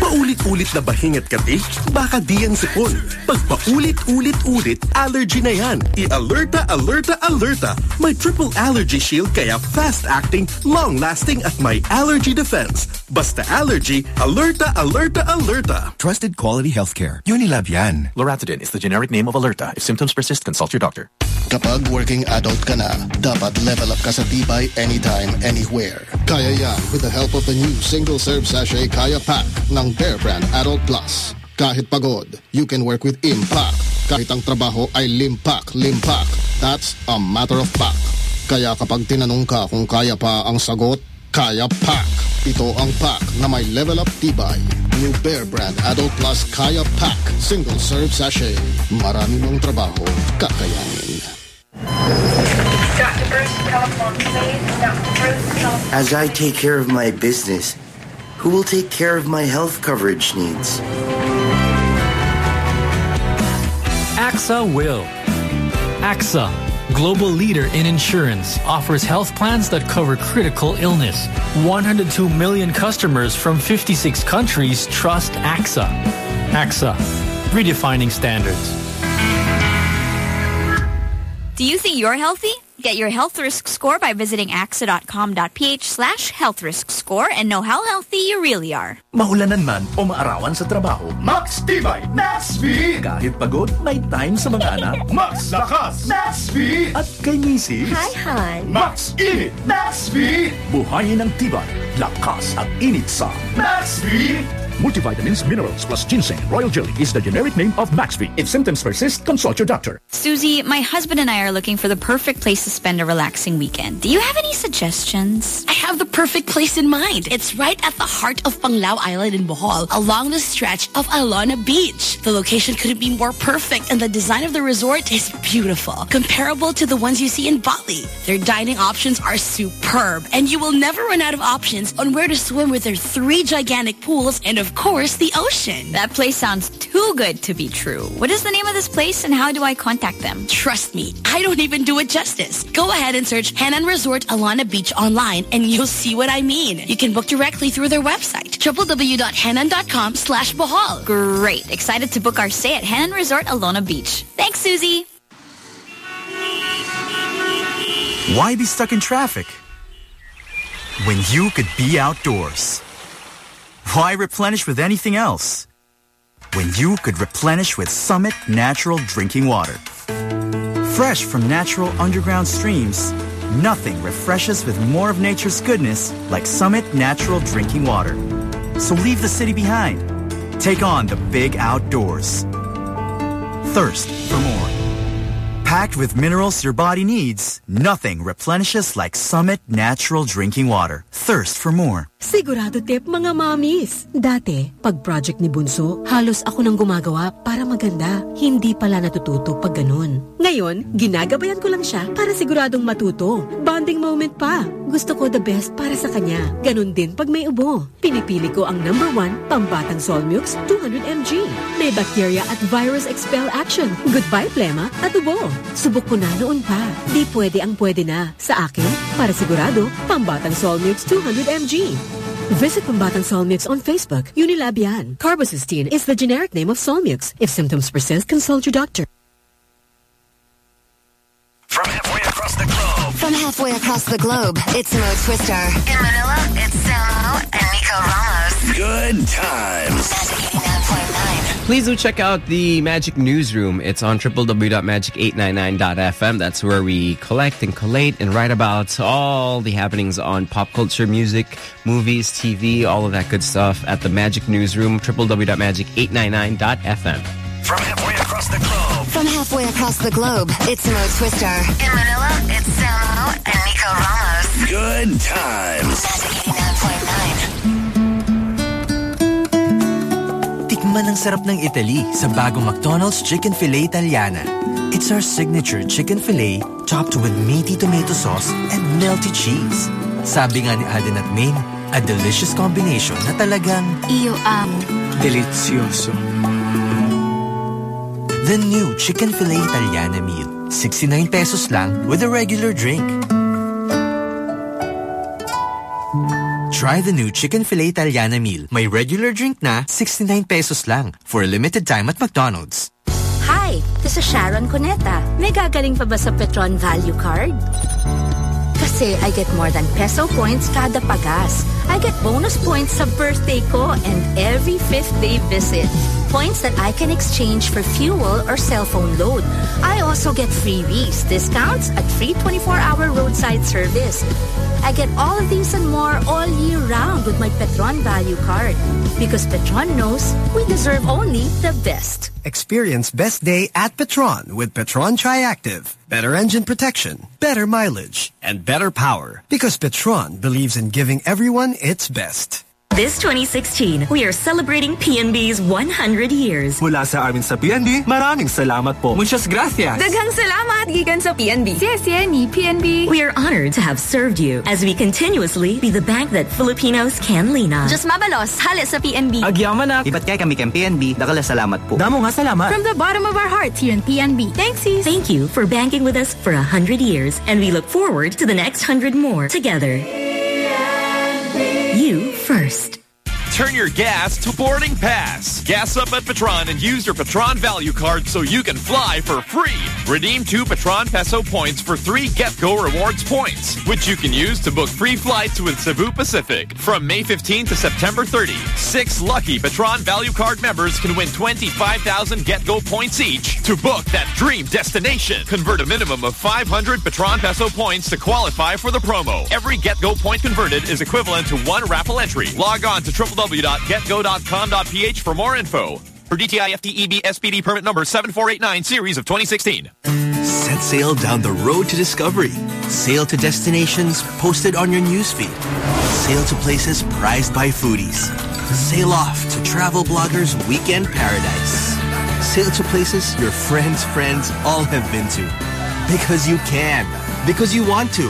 Paulit-ulit na bahingat kati? Baka di yan sipon. Pag paulit-ulit-ulit, allergy na yan. I-alerta, alerta, alerta. May triple allergy shield kaya fast-acting, long-lasting at may allergy defense. Basta allergy, alerta, alerta, alerta. Trusted quality healthcare. Unilab yan. Loratadine is the generic name of Allerta. If symptoms persist, consult your doctor. Kapag working adult ka na, dapat level up ka sa tibay anytime, anywhere. Kaya yan with the help of the new single-serve sachet Kaya Pack ng Bear Brand Adult Plus. Kahit pagod, you can work with impact. Kahit ang trabaho ay limpak, limpak. That's a matter of fact. Kaya kapag tinanong ka kung kaya pa ang sagot, Kaya Pack. Ito ang pack na may level up tibay. New Bear Brand Adult Plus Kaya Pack. Single serve sachet. Marami mong trabaho, kakayanin. Dr. Bruce, telephone, please. Dr. Bruce, telephone. As I take care of my business, who will take care of my health coverage needs? AXA will. AXA, global leader in insurance, offers health plans that cover critical illness. 102 million customers from 56 countries trust AXA. AXA, redefining standards. Do you think you're healthy? Get your health risk score by visiting axa.com.ph slash health risk score and know how healthy you really are. Maulanan man o maarawan sa trabaho, Max Tibay, Max V! Kahit pagod, may time sa mga anak. Max Lakas, Max V! At kay misis, Hi, hon. Max Init, Max V! Buhayin ng tibay, lakas at init sa Max V! Multivitamins, minerals plus ginseng, royal jelly is the generic name of Maxvi. If symptoms persist, consult your doctor. Susie, my husband and I are looking for the perfect place to spend a relaxing weekend. Do you have any suggestions? I have the perfect place in mind. It's right at the heart of Panglao Island in Bohol, along the stretch of Alona Beach. The location couldn't be more perfect, and the design of the resort is beautiful, comparable to the ones you see in Bali. Their dining options are superb, and you will never run out of options on where to swim with their three gigantic pools and, of course, the ocean. That place sounds too good to be true. What is the name of this place and how do I contact them? Trust me, I don't even do it justice. Go ahead and search Henann Resort Alona Beach online and you'll see what I mean. You can book directly through their website, www.henann.com slash Bohol. Great. Excited to book our stay at Henann Resort Alona Beach. Thanks, Susie. Why be stuck in traffic when you could be outdoors? Why replenish with anything else when you could replenish with Summit Natural Drinking Water? Fresh from natural underground streams, nothing refreshes with more of nature's goodness like Summit Natural Drinking Water. So leave the city behind. Take on the big outdoors. Thirst for more. Packed with minerals your body needs, nothing replenishes like Summit Natural Drinking Water. Thirst for more. Sigurado tip mga mommies. Dati, pag project ni Bunso, halos ako nang gumagawa para maganda. Hindi pala natututo pag ganun. Ngayon, ginagabayan ko lang siya para siguradong matuto. Bonding moment pa. Gusto ko the best para sa kanya. Ganun din pag may ubo. Pinipili ko ang number one, pambatang Solmux 200mg. May bacteria at virus expel action. Goodbye plema at ubo. Subok ko na noon pa. Di pwede ang pwede na. Sa akin, para sigurado, pambatang Solmux 200mg. Visit Pambatang Solmux on Facebook. Unilab yan. Carbocysteine is the generic name of Solmux. If symptoms persist, consult your doctor. From halfway across the globe. From halfway across the globe, it's Mo Twister. In Manila, it's Samo and Nico Ramos. Good times. Please do check out the Magic Newsroom. It's on www.magic899.fm. That's where we collect and collate and write about all the happenings on pop culture, music, movies, TV, all of that good stuff at the Magic Newsroom, www.magic899.fm. From halfway across the globe. From halfway across the globe, it's Mo Twister. In Manila, it's Samo and Nico Ramos. Good times. Tikman ang sarap ng Italy sa bagong McDonald's Chicken Filet Italiana. It's our signature chicken filet topped with meaty tomato sauce and melty cheese. Sabi nga ni Alden at Maine, a delicious combination na talagang Iyo amo. delicioso. The new Chicken Filet Italiana meal. 69 pesos lang with a regular drink. Try the new Chicken Filet Italiana meal. May regular drink na 69 pesos lang for a limited time at McDonald's. Hi, this is Sharon Cuneta. May gagaling pa ba sa Petron Value Card? Kasi I get more than peso points kada pagas. I get bonus points sa birthday ko and every fifth day visit. Points that I can exchange for fuel or cell phone load. I also get freebies, discounts at free 24-hour roadside service. I get all of these and more all year round with my Petron Value Card. Because Petron knows we deserve only the best. Experience best day at Petron with Petron Triactive. Better engine protection, better mileage, and better power. Because Petron believes in giving everyone its best. This 2016, we are celebrating PNB's 100 years. Mula sa amin sa PNB, maraming salamat po. Muchas gracias. Daghang salamat gikan sa PNB. Siyasya ni PNB. We are honored to have served you as we continuously be the bank that Filipinos can lean on. Just mabalos, hali sa PNB. Agyaman na. Iba't kay kami kang PNB, dakala salamat po. Damo nga salamat. From the bottom of our hearts here in PNB. Thanks, sis. Thank you for banking with us for 100 years, and we look forward to the next 100 more together. You first. Turn your gas to boarding pass. Gas up at Petron and use your Petron value card so you can fly for free. Redeem two Petron Peso points for three GetGo Rewards points, which you can use to book free flights with Cebu Pacific from May 15 to September 30. Six lucky Petron value card members can win 25,000 GetGo points each to book that dream destination. Convert a minimum of 500 Petron Peso points to qualify for the promo. Every GetGo point converted is equivalent to one raffle entry. Log on to www.getgo.com.ph for more info. For DTI FTEB SPD permit number 7489 series of 2016. Set sail down the road to discovery. Sail to destinations posted on your newsfeed. Sail to places prized by foodies. Sail off to travel bloggers' weekend paradise. Sail to places your friends' friends all have been to. Because you can. Because you want to.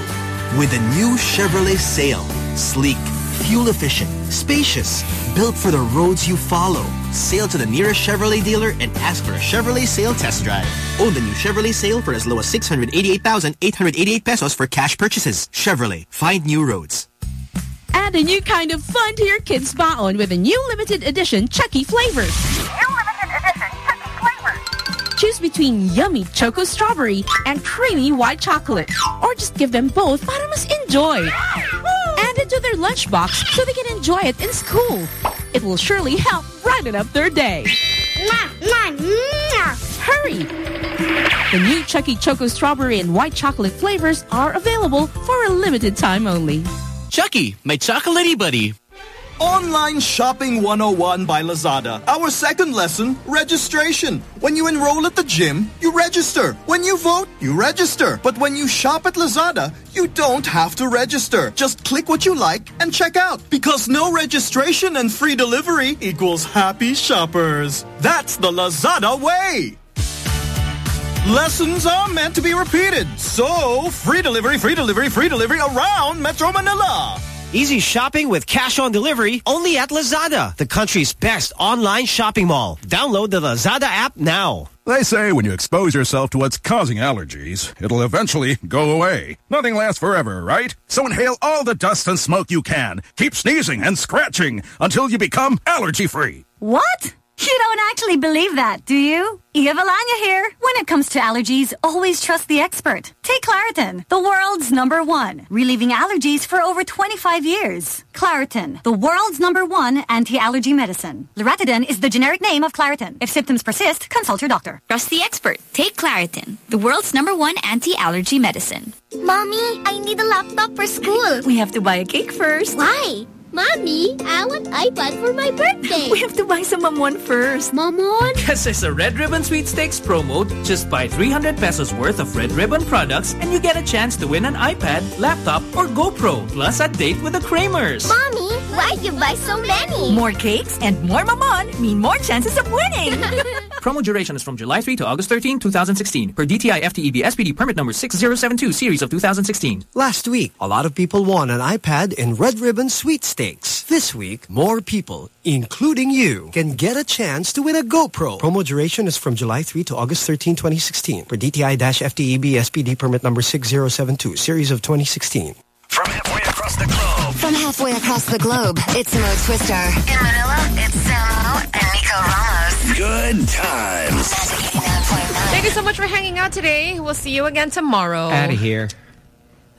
With a new Chevrolet Sail. Sleek, fuel efficient, spacious, built for the roads you follow. Sail to the nearest Chevrolet dealer and ask for a Chevrolet Sail test drive. Own the new Chevrolet Sail for as low as 688,888 pesos for cash purchases. Chevrolet, find new roads. Add a new kind of fun to your kids' baon with a new limited edition Chuckie flavors. New limited edition Chuckie flavors. Choose between yummy choco strawberry and creamy white chocolate. Or just give them both para mas enjoy. Add it to their lunchbox so they can enjoy it in school. It will surely help brighten up their day. Hurry! The new Chuckie Choco Strawberry and White Chocolate flavors are available for a limited time only. Chuckie, my chocolatey buddy. Online Shopping 101 by Lazada. Our second lesson, registration. When you enroll at the gym, you register. When you vote, you register. But when you shop at Lazada, you don't have to register. Just click what you like and check out. Because no registration and free delivery equals happy shoppers. That's the Lazada way. Lessons are meant to be repeated. So, free delivery, free delivery, free delivery around Metro Manila. Easy shopping with cash on delivery only at Lazada, the country's best online shopping mall. Download the Lazada app now. They say when you expose yourself to what's causing allergies, it'll eventually go away. Nothing lasts forever, right? So inhale all the dust and smoke you can. Keep sneezing and scratching until you become allergy-free. What? You don't actually believe that, do you? Eva Valanya here. When it comes to allergies, always trust the expert. Take Claritin, the world's number one, relieving allergies for over 25 years. Claritin, the world's number one anti-allergy medicine. Loratadine is the generic name of Claritin. If symptoms persist, consult your doctor. Trust the expert. Take Claritin, the world's number one anti-allergy medicine. Mommy, I need a laptop for school. We have to buy a cake first. Why? Mommy, I want iPad for my birthday. We have to buy some Mamon first. Mamon? Because it's a Red Ribbon Sweepstakes promo. Just buy 300 pesos worth of Red Ribbon products and you get a chance to win an iPad, laptop, or GoPro. Plus a date with the Kramers. Mommy, why'd you buy so many? More cakes and more Mamon mean more chances of winning. promo duration is from July 3 to August 13, 2016. Per DTI FTEB SPD permit number 6072 series of 2016. Last week, a lot of people won an iPad in Red Ribbon Sweepstakes. This week, more people, including you, can get a chance to win a GoPro. Promo duration is from July 3 to August 13, 2016. For DTI-FTEB SPD permit number 6072, series of 2016. From halfway across the globe. From halfway across the globe, it's Mo Twister. In Manila, it's Samo and Nico Ramos. Good times. Thank you so much for hanging out today. We'll see you again tomorrow. Out of here.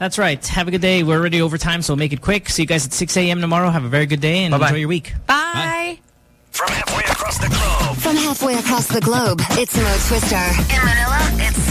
That's right. Have a good day. We're already over time, so make it quick. See you guys at 6 a.m. tomorrow. Have a very good day and Bye -bye. enjoy your week. Bye. From halfway across the globe. From halfway across the globe, it's Mo Twister. In Manila, it's